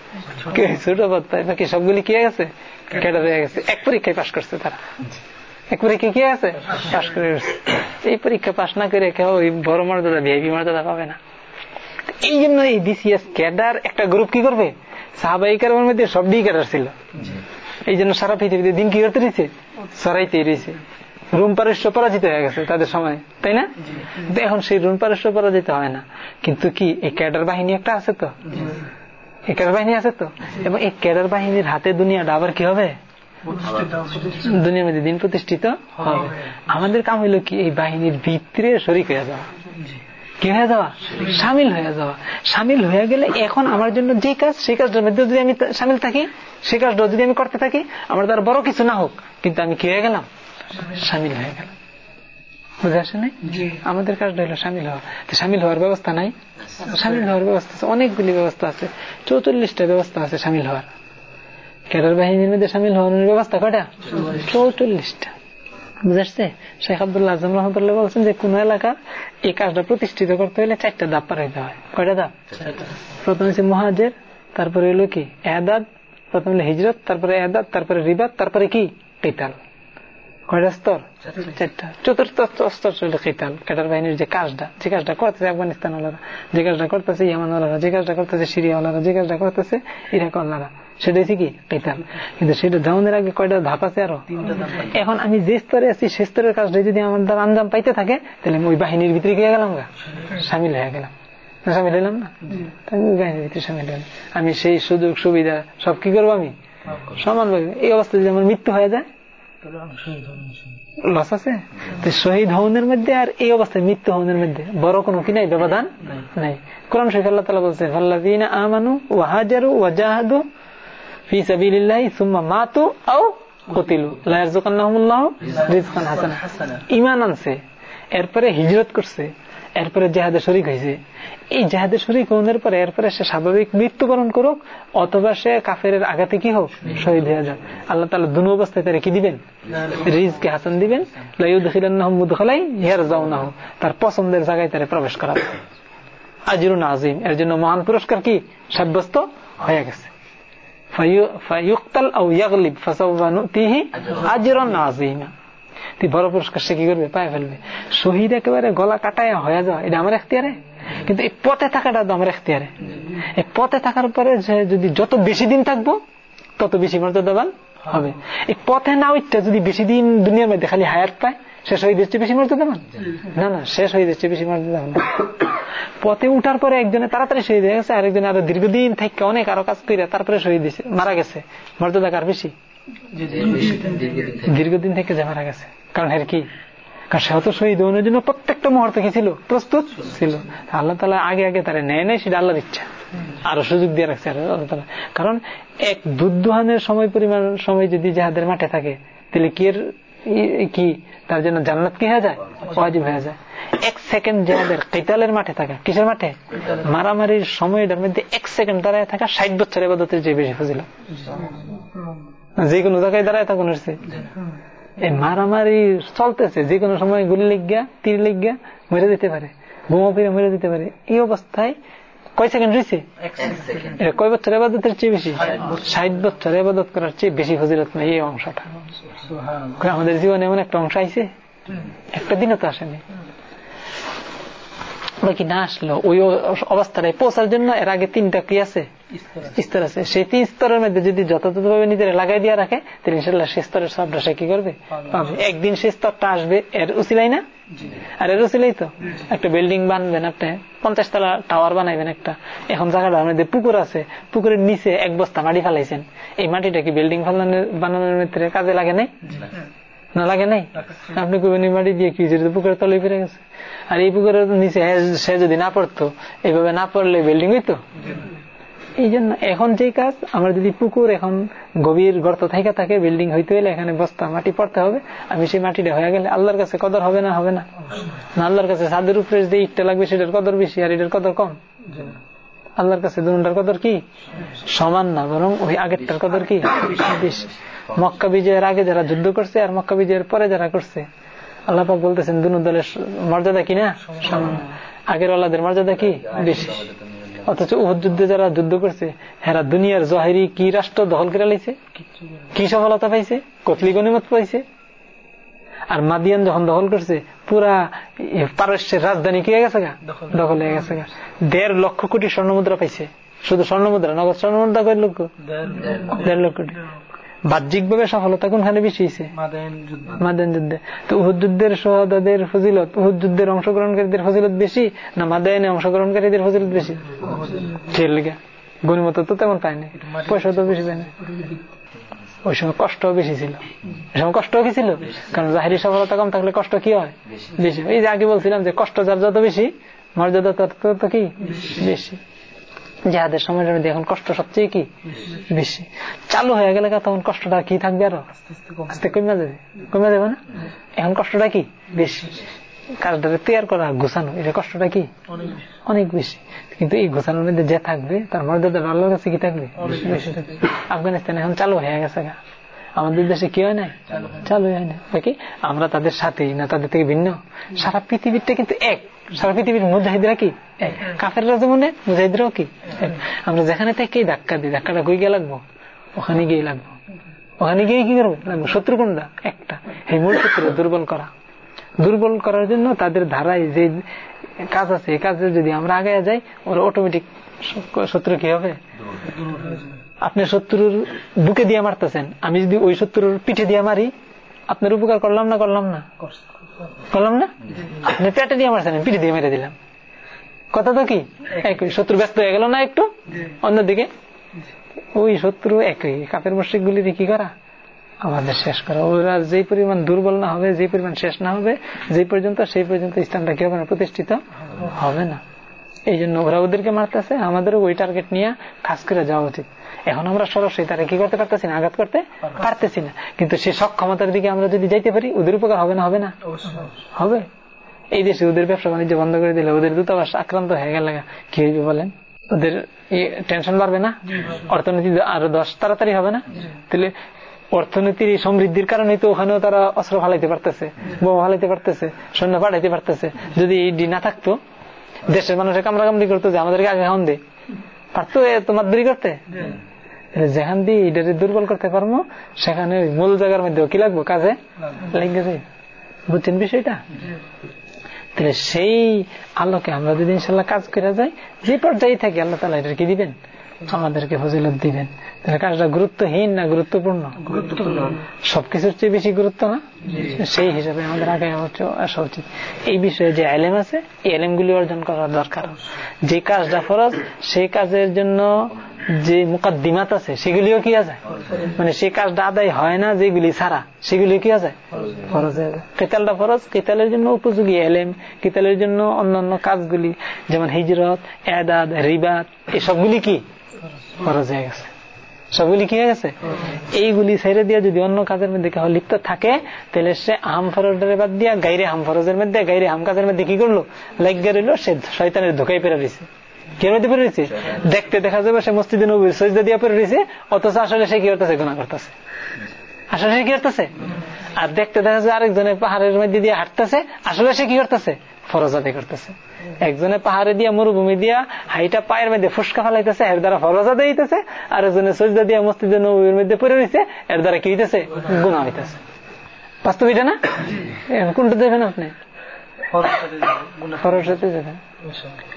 ছোট পদ পায় বাকি সবগুলি কি গেছে? ক্যাডার হয়ে গেছে। এক পরীক্ষায় পাশ করছে তারা। এক পরীক্ষা কি আছে পাশ করে এই পরীক্ষা পাশ না করে কেউ বড় মর্যাদা ভিআইপি মর্যাদা পাবে না। এই জন্য এই বিসিএস ক্যাডার একটা গ্রুপ কি করবে? সাহাবাই কারণের মধ্যে সব ডি ক্যাডার ছিল। এই জন্য সারা পৃথিবীতে দিন কি করতে রয়েছে সরাইতে রয়েছে। রুম পারস্য পরাজিত হয়ে গেছে তাদের সময়, তাই না? এখন সেই রুম পারস্য পরাজিত হয় না। কিন্তু কি, এই ক্যাডার বাহিনী একটা আছে তো? এই ক্যাডার বাহিনী আছে তো? এবং এই ক্যাডার বাহিনীর হাতে দুনিয়াটা আবার কি হবে? দুনিয়ার মধ্যে দিন প্রতিষ্ঠিত হবে। আমাদের কাম হইল কি, এই বাহিনীর ভিতরে শরিক হয়ে যাওয়া। কি হয়ে যাওয়া? সামিল হয়ে যাওয়া। সামিল হয়ে গেলে এখন আমার জন্য যে কাজ, সেই কাজটার মধ্যে যদি আমি সামিল থাকি, সেই কাজটা যদি আমি করতে থাকি, আমার দ্বারা বড় কিছু না হোক। কিন্তু আমি কি হয়ে গেলাম? সামিল হয়ে গেল। বুঝে আসে নাই? আমাদের কাজটা হলো সামিল হওয়া। সামিল হওয়ার ব্যবস্থা নাই। সামিল হওয়ার ব্যবস্থা আছে অনেকগুলি ব্যবস্থা আছে। চৌচল্লিশটা ব্যবস্থা আছে সামিল হওয়ার। ক্যাডার বাহিনীর মধ্যে সামিল হওয়ার ব্যবস্থা কয়টা? চৌচল্লিশটা। বুঝাচ্ছে শেখ আবদুল্লাহ আজম রহমতুল্লাহ বলছেন যে কোন এলাকা এই কাজটা প্রতিষ্ঠিত করতে হলে চারটা দাপ পার হইতে হয়। কয়টা দাপ প্রথম হচ্ছে মহাজের তারপরে হলো কি? এদাদ প্রথম হলো হিজরত তারপরে এদাদ তারপরে রিবাদ তারপরে কি? কেতাল কয়টা স্তর? চারটা। চতুর্থ স্তর হলো কেতাল কেটার বাহিনীর যে কাজটা। যে কাজটা করতেছে আফগানিস্তান ওলারা যে কাজটা করতেছে ইয়ামান ওলারা যে কাজটা করতেছে সিরিয়া ওলারা যে কাজটা করতেছে ইরাক ওলারা সেটা হচ্ছে কি? কেতাল কিন্তু সেটা আগে কয়টা ধাপ আছে আরও? এখন আমি যে স্তরে আছি সে স্তরের কাজটা যদি আমার দ্বারা আঞ্জাম পাইতে থাকে তাহলে আমি ওই বাহিনীর ভিতরে গিয়ে গেলাম গা। সামিল হয়ে গেলাম। সামিল হইলাম না? বাহিনীর ভিতরে সামিল হলাম আমি সেই সুযোগ সুবিধা সব কি করব আমি? সমানভাবে। এই অবস্থা যদি আমার মৃত্যু হয়ে যায় লস আছে তো শহীদ হওনের মধ্যে আর এই অবস্থায় মৃত্যু হওনের মধ্যে। বড় কোনো কি নাই? ব্যবধান নাই। কোরআন শরীফ আল্লাহ তালা বলছে ভাল্লাদিন আমানু ওয়াহাজারু ওয়াজাহাদু ফি সাবিলিল্লাহি সুম্মা মাতু আও কতিলু। লায়ারজুকান্নাহুমুল্লাহ রিজকান হাসান ইমান আনছে। এরপরে হিজরত করছে। এরপরে জেহাদে শরিক হয়েছে। এই জেহাদে শরিক হওয়ার পরে এরপরে সে স্বাভাবিক মৃত্যুবরণ করুক, অথবা সে কাফের আঘাতে কি হোক, শহীদ হয়ে যাক। আল্লাহ তালা দুন অবস্থায় তারা কি দিবেন? রিজকে হাসান দিবেন। লয়ুদ্দিলাই হেয়ার যাও না হোক তার পছন্দের জায়গায় তারা প্রবেশ করা আজিরুন আজিম এর জন্য মহান পুরস্কার কি? সাব্যস্ত হয়ে গেছে। বড় পুরস্কার সে কি করবে? পায়ে ফেলবে। শহীদ একেবারে গলা কাটায় হয়ে যাওয়া। এটা আমার এখতিয়ারে? কিন্তু এই পথে থাকাটা আমার এখতিয়ারে। এই পথে থাকার পরে যদি যত বেশি দিন থাকব, তত বেশি মর্যাদাবান হবে। এই পথে না উঠতে যদি বেশি দিন দুনিয়ার মধ্যে খালি হায়াত পায় শেষ হয়ে দিচ্ছে বেশি মর্যাদাবান না না শেষ হয়ে যাচ্ছে বেশি মর্যাদাবান পথে উঠার পরে একজনে তাড়াতাড়ি শহীদ হয়ে গেছে, আরেকজনে আরও দীর্ঘদিন থেকে অনেক আরও কাজ করে তারপরে শহীদ মারা গেছে। মর্যাদা কার বেশি? দীর্ঘদিন থেকে। মারা গেছে কারণ এর কি? কারণ সে তো শহীদ হওয়ার জন্য প্রত্যেকটা মুহূর্তে কি ছিল? প্রস্তুত ছিল। আল্লাহ তালা আগে আগে তারা নেয় নেয় সেটা আল্লাহর ইচ্ছা। আরও সুযোগ দিয়ে রাখছে আল্লাহ তালা কারণ এক দুধ দোহানের সময় পরিমাণ সময় যদি যাহাদের মাঠে থাকে, তাহলে কি এর কি? তার জন্য জান্নাত কি হয়ে যায়? ওয়াজিব হয়ে যায়। এক সেকেন্ড যাদের কেতালের মাঠে থাকা, কিসের মাঠে? মারামারির সময়টার মধ্যে এক সেকেন্ড দাঁড়ায় থাকা ষাট বছর এবাদতের যে বেশি ফজিল যে কোনো জায়গায় দাঁড়ায় থাকুন এই মারামারি চলতেছে যে কোনো সময় গুলি লিগা তীর লিগা মেরে দিতে পারে বোমা ফিরে মেরে দিতে পারে। এই অবস্থায় কয় সেকেন্ড রয়েছে? কয় বছর এবাদতের চেয়ে বেশি? ষাট বছর এবাদত করার চেয়ে বেশি ফজিলত নাই এই অংশটা। আমাদের জীবনে এমন একটা অংশ আইছে একটা দিনও তো আসেনি। বাকি না আসলো? ওই অবস্থাটায় পৌঁছার জন্য এর আগে তিনটা কি আছে? স্তর আছে। সেই তিন স্তরের মধ্যে যদি যথাযথভাবে নিজের লাগাই দিয়ে রাখে তাহলে ইনশাল্লাহ সে স্তরের সবটা সে কি করবে? পাবে। একদিন সে স্তরটা আসবে এর উচিলাই না? আর এর উচিলাই তো? একটা বিল্ডিং বানবেন আপনি পঞ্চাশ তলা টাওয়ার বানাইবেন একটা। এখন জায়গাটা আমাদের পুকুর আছে। পুকুরের নিচে এক বস্তা মাটি ফেলাইছেন। এই মাটিটা কি বিল্ডিং বানানোর ভিতরে কাজে লাগে নাই? না, লাগে নাই? আপনি কবেন মাটি দিয়ে কি পুকুরের তলে ফিরে গেছে? আর এই পুকুরের নিচে সে যদি না পড়তো এইভাবে না পড়লে বিল্ডিং হইতো? এই জন্য এখন যে কাজ, আমরা যদি পুকুর এখন গভীর গর্ত থেকে থাকে বিল্ডিং হইতে হলে এখানে বস্তা, মাটি পড়তে হবে। আমি সেই মাটিটা হয়ে গেলে আল্লাহর কাছে কদর হবে না হবে না? আল্লাহর কাছে সাদের উপরে যে ইটটা লাগবে, সেটার কদর বেশি, আর এটার কদর কম? আল্লাহর কাছে দুটার কদর কি? সমান না, বরং ওই আগেরটার কদর কি? বেশি। মক্কা বিজয়ের আগে যারা যুদ্ধ করছে আর মক্কা বিজয়ের পরে যারা করছে আল্লাহ পাক বলতেছেন দুনু দলের মর্যাদা কি না? আগের আল্লাহদের মর্যাদা কি? বেশি অথচ উহ যুদ্ধে যারা যুদ্ধ করছে হেরা দুনিয়ার জহেরি কি রাষ্ট্র দখল করে লাইছে? কি সফলতা পাইছে? কতলি গণিমত পাইছে? আর মাদিয়ান যখন দখল করছে পুরা পারস্যের রাজধানী কি হয়ে গেছে গা? দখল হয়ে গেছে গা। দেড় লক্ষ কোটি স্বর্ণ মুদ্রা পাইছে। শুধু স্বর্ণ মুদ্রা নগদ স্বর্ণ মুদ্রা কয় লক্ষ? দেড় লক্ষ। কোটি। বাহ্যিক ভাবে সফলতা কোনখানে বেশি হয়েছে? মাদায়ন যুদ্ধে। তো উহুদ যুদ্ধের সহদাদের ফজিলত উহুদ যুদ্ধের অংশগ্রহণকারীদের ফজিলত বেশি না মাদায়নে অংশগ্রহণকারীদের ফজিলত বেশি? ছেলেগা গণিমত তো তেমন পায়নি পয়সা তো বেশি পায়নি ওই সময় কষ্ট বেশি ছিল। ওই সময় কষ্ট কি ছিল? কারণ জাহেরি সফলতা কম থাকলে কষ্ট কি হয়? বেশি। এই যে আগে বলছিলাম যে কষ্ট যার যত বেশি মর্যাদা তত কি? বেশি। যাদের সময় এখন কষ্ট সবচেয়ে কি? বেশি। চালু হয়ে গেলে তখন কষ্টটা কি থাকবে আরও? আস্তে কমে যাবে। কমে যাবে না? এখন কষ্টটা কি? বেশি। কাজটাকে তৈরি করা, গোছানো, এটা কষ্টটা কি? অনেক বেশি। কিন্তু এই ঘোষণার মধ্যে যে থাকবে, তার মধ্যে আল্লাহর কাছে কি থাকবে? আফগানিস্তান এখন চালু হয়ে গেছে গা। আমাদের দেশে কি হয় না চালু হয় না কি? আমরা তাদের সাথে না তাদের থেকে ভিন্ন। সারা পৃথিবীরটা কিন্তু এক। সারা পৃথিবীর মুজাহিদরা কি? এক। কাফেররা যেমন এক মুজাহিদরাও কি? আমরা যেখানে থেকে ধাক্কা দিই। ধাক্কাটা কই গিয়ে লাগবো? ওখানে গিয়ে লাগবো। ওখানে গিয়ে কি করব? লাগবো। শত্রু কোনটা? একটা। এই মূল শত্রু দুর্বল করা। দুর্বল করার জন্য তাদের ধারায় যে কাজ আছে এই কাজে যদি আমরা আগে যাই ওরা অটোমেটিক শত্রু কি হবে? আপনি শত্রুর বুকে দিয়ে মারতেছেন, আমি যদি ওই শত্রুর পিঠে দিয়ে মারি, আপনার উপকার করলাম না করলাম না? করলাম না? আপনি পেটে দিয়ে মারছেন পিঠে দিয়ে মেরে দিলাম। কথা তো কি? একই, শত্রু ব্যস্ত হয়ে গেল না একটু? অন্যদিকে? ওই শত্রু একই কাপের মসজিদ গুলি কি করা? আমাদের শেষ করা। ওরা যে পরিমাণ দুর্বল না হবে যে পরিমাণ শেষ না হবে যে পর্যন্ত, সেই পর্যন্ত স্থানটা কি হবে না? প্রতিষ্ঠিত হবে না। এই জন্য ওরা ওদেরকে মারতেছে, আমাদেরও ওই টার্গেট নিয়ে কাজ করে যাওয়া উচিত। এখন আমরা সরাসরি তারা কি করতে পারতেছি না? আঘাত করতে পারতেছি না। কিন্তু সে সক্ষমতার দিকে আমরা যদি যাইতে পারি ওদের উপকার হবে না হবে না। হবে। এই দেশে ওদের ব্যবসা বাণিজ্য বন্ধ করে দিলে ওদের দূতাবাস আক্রান্ত হয়ে গেলে কি হইবে বলেন? ওদের টেনশন বাড়বে না? অর্থনীতি আরও দশ তাড়াতাড়ি হবে না? তাহলে অর্থনীতির সমৃদ্ধির কারণে তো ওখানেও তারা অস্ত্র ফালাইতে পারতেছে বোমা ফালাইতে পারতেছে সৈন্য পাঠাইতে পারতেছে। যদি এই না থাকতো দেশের মানুষের কামড়া কামড়ি করতো যে আমাদেরকে আগে হন দে। পারতো তোমার মাদুরি করতে? যেখান দিয়ে এটাকে দুর্বল করতে পারব সেখানে মূল জায়গার মধ্যে কি লাগবো? কাজে? লেগে যায় বুঝছেন বিষয়টা? তাহলে সেই আলোকে আমরা যদি ইনশাল্লাহ কাজ করে যাই যে পর্যায়ে থাকি আল্লাহ তালা এটা কি দিবেন? আমাদেরকে ফজিলত দিবেন। তাহলে কাজটা গুরুত্বহীন না গুরুত্বপূর্ণ? গুরুত্বপূর্ণ। সবকিছুর চেয়ে বেশি গুরুত্ব না? সেই হিসাবে আমাদের আগে আসা উচিত। এই বিষয়ে যে এলেম আছে এই এলেম গুলি অর্জন করার দরকার। যে কাজটা ফরজ সেই কাজের জন্য যে মুকাদ্দিমাত আছে সেগুলিও কি আছে? মানে সেই কাজটা আদায় হয় না যেগুলি ছাড়া সেগুলি কি আছে? ফরজ কেতালটা ফরজ? কেতালের জন্য উপযোগী এলেম কেতালের জন্য অন্যান্য কাজগুলি যেমন হিজরত এদাদ রিবাত এসবগুলি কি? ফরজ হয়ে গেছে। সবগুলি কি হয়ে গেছে? এইগুলি ছেড়ে দিয়ে যদি অন্য কাজের মধ্যে কেউ লিপ্ত থাকে তাহলে সে আম ফরজের বাদ দিয়া গাইরে হাম ফরজের মধ্যে গাইরে হাম কাজের মধ্যে কি করল? লাগিয়ে রইল সে শয়তানের ধোকাই পেরে রয়েছে কে মধ্যে পেরে রয়েছে? দেখতে দেখা যাবে সে মসজিদে নবীর সজদা দিয়ে রয়েছে অথচ আসলে সে কি করতেছে? গুণা করতেছে। আসলে সে কি করতেছে? আর দেখতে দেখা যায় আরেকজনের পাহাড়ের মধ্যে দিয়ে হাঁটতেছে আসলে সে কি করতেছে? ফরজ আদায় করতেছে। একজনে পাহাড়ে দিয়া মরুভূমি দিয়া হাইটা পায়ের মধ্যে ফুসকা ফেলাইতেছে এর দ্বারা ফরজ আদায় হইতেছে আর একজনে সজদা দিয়া মসজিদে নবীর মধ্যে পড়ে রয়েছে এর দ্বারা কি হইতেছে? গুণা হইতেছে। বাস্তব এটা না? কোনটা দেবেন আপনি? ফরজ হতে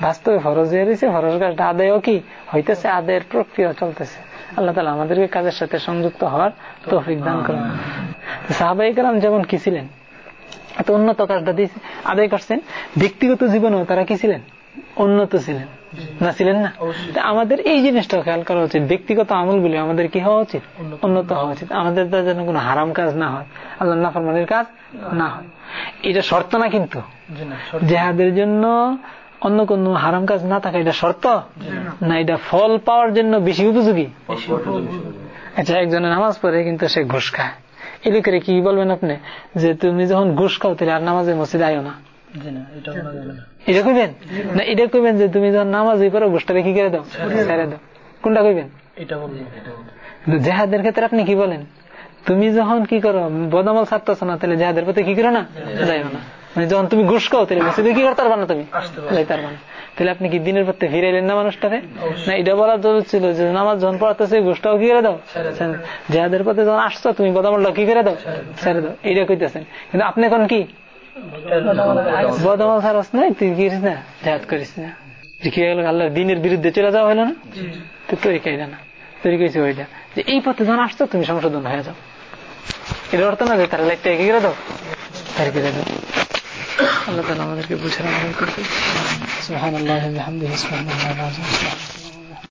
বাস্তবে ফরজ হয়ে রয়েছে ফরজ কাজটা আদায়ও কি? হইতেছে আদায়ের প্রক্রিয়া চলতেছে। আল্লাহ তালা আমাদেরকে কাজের সাথে সংযুক্ত হওয়ার তৌফিক দান করেন। সাহাবাই কালাম যেমন কি ছিলেন? এত উন্নত কাজটা দিয়েছে আদায় করছেন ব্যক্তিগত জীবনেও তারা কি ছিলেন? উন্নত ছিলেন। না ছিলেন না? আমাদের এই জিনিসটা খেয়াল করা উচিত। ব্যক্তিগত আমলগুলি আমাদের কি হওয়া উচিত? উন্নত। হওয়া উচিত। আমাদের যেন কোনো হারাম কাজ না হয় আল্লাহ নাফরমানির কাজ না হয়। এটা শর্ত না কিন্তু। জেহাদের জন্য অন্য কোন হারাম কাজ না থাকা এটা শর্ত? না। এটা ফল পাওয়ার জন্য বেশি উপযোগী? আচ্ছা একজনে নামাজ পড়ে কিন্তু সে ঘুষ খায়। এই লোকের কি বলবেন আপনি? যে তুমি যখন ঘুষ খাও তাহলে আর নামাজে মসজিদ আয়ো না, এটা। এটা কইবেন? না এটা কইবেন যে তুমি যখন নামাজ করো ঘুষটা কি করে দাও ছেড়ে দাও। কোনটা কইবেন? এটা কিন্তু জেহাদের ক্ষেত্রে আপনি কি বলেন? তুমি যখন কি করো বদামল ছাড়তেছ না তাহলে জেহাদের প্রতি কি করো না? যাইও না। মানে যখন তুমি ঘুষ খাও তাহলে মসজিদে কি করতে পারবা না তুমি? পারবা। না। তাহলে আপনি কি দিনের পথে ফিরাইলেন না মানুষটাকে না এটা বলার জন্য ছিল যে নামাজ যখন পড়াতেছে ঘুষটাও কি করে দাও? জেহাদের পথে যখন আসছো তুমি বদামলটা কি করে দাও? ছেড়ে দাও। এইটা কইতেছেন। কিন্তু আপনি এখন কি? বদামল ছাড়াস নাই তুই করিস না জেহাদ করিস না কি গেল আল্লাহ দিনের বিরুদ্ধে চলে যাওয়া হলো না? তো তরিকা এটা না। তৈরি করেছে ওইটা। যে এই পথে যখন আসছো তুমি সংশোধন হয়ে যাও। এর অর্থ না যে তারা লাইটটা এগিয়ে দাও তার করে দাও আল্লাহ তালা আমাদেরকে বুঝে আমাদের করতে সুহান আল্লাহ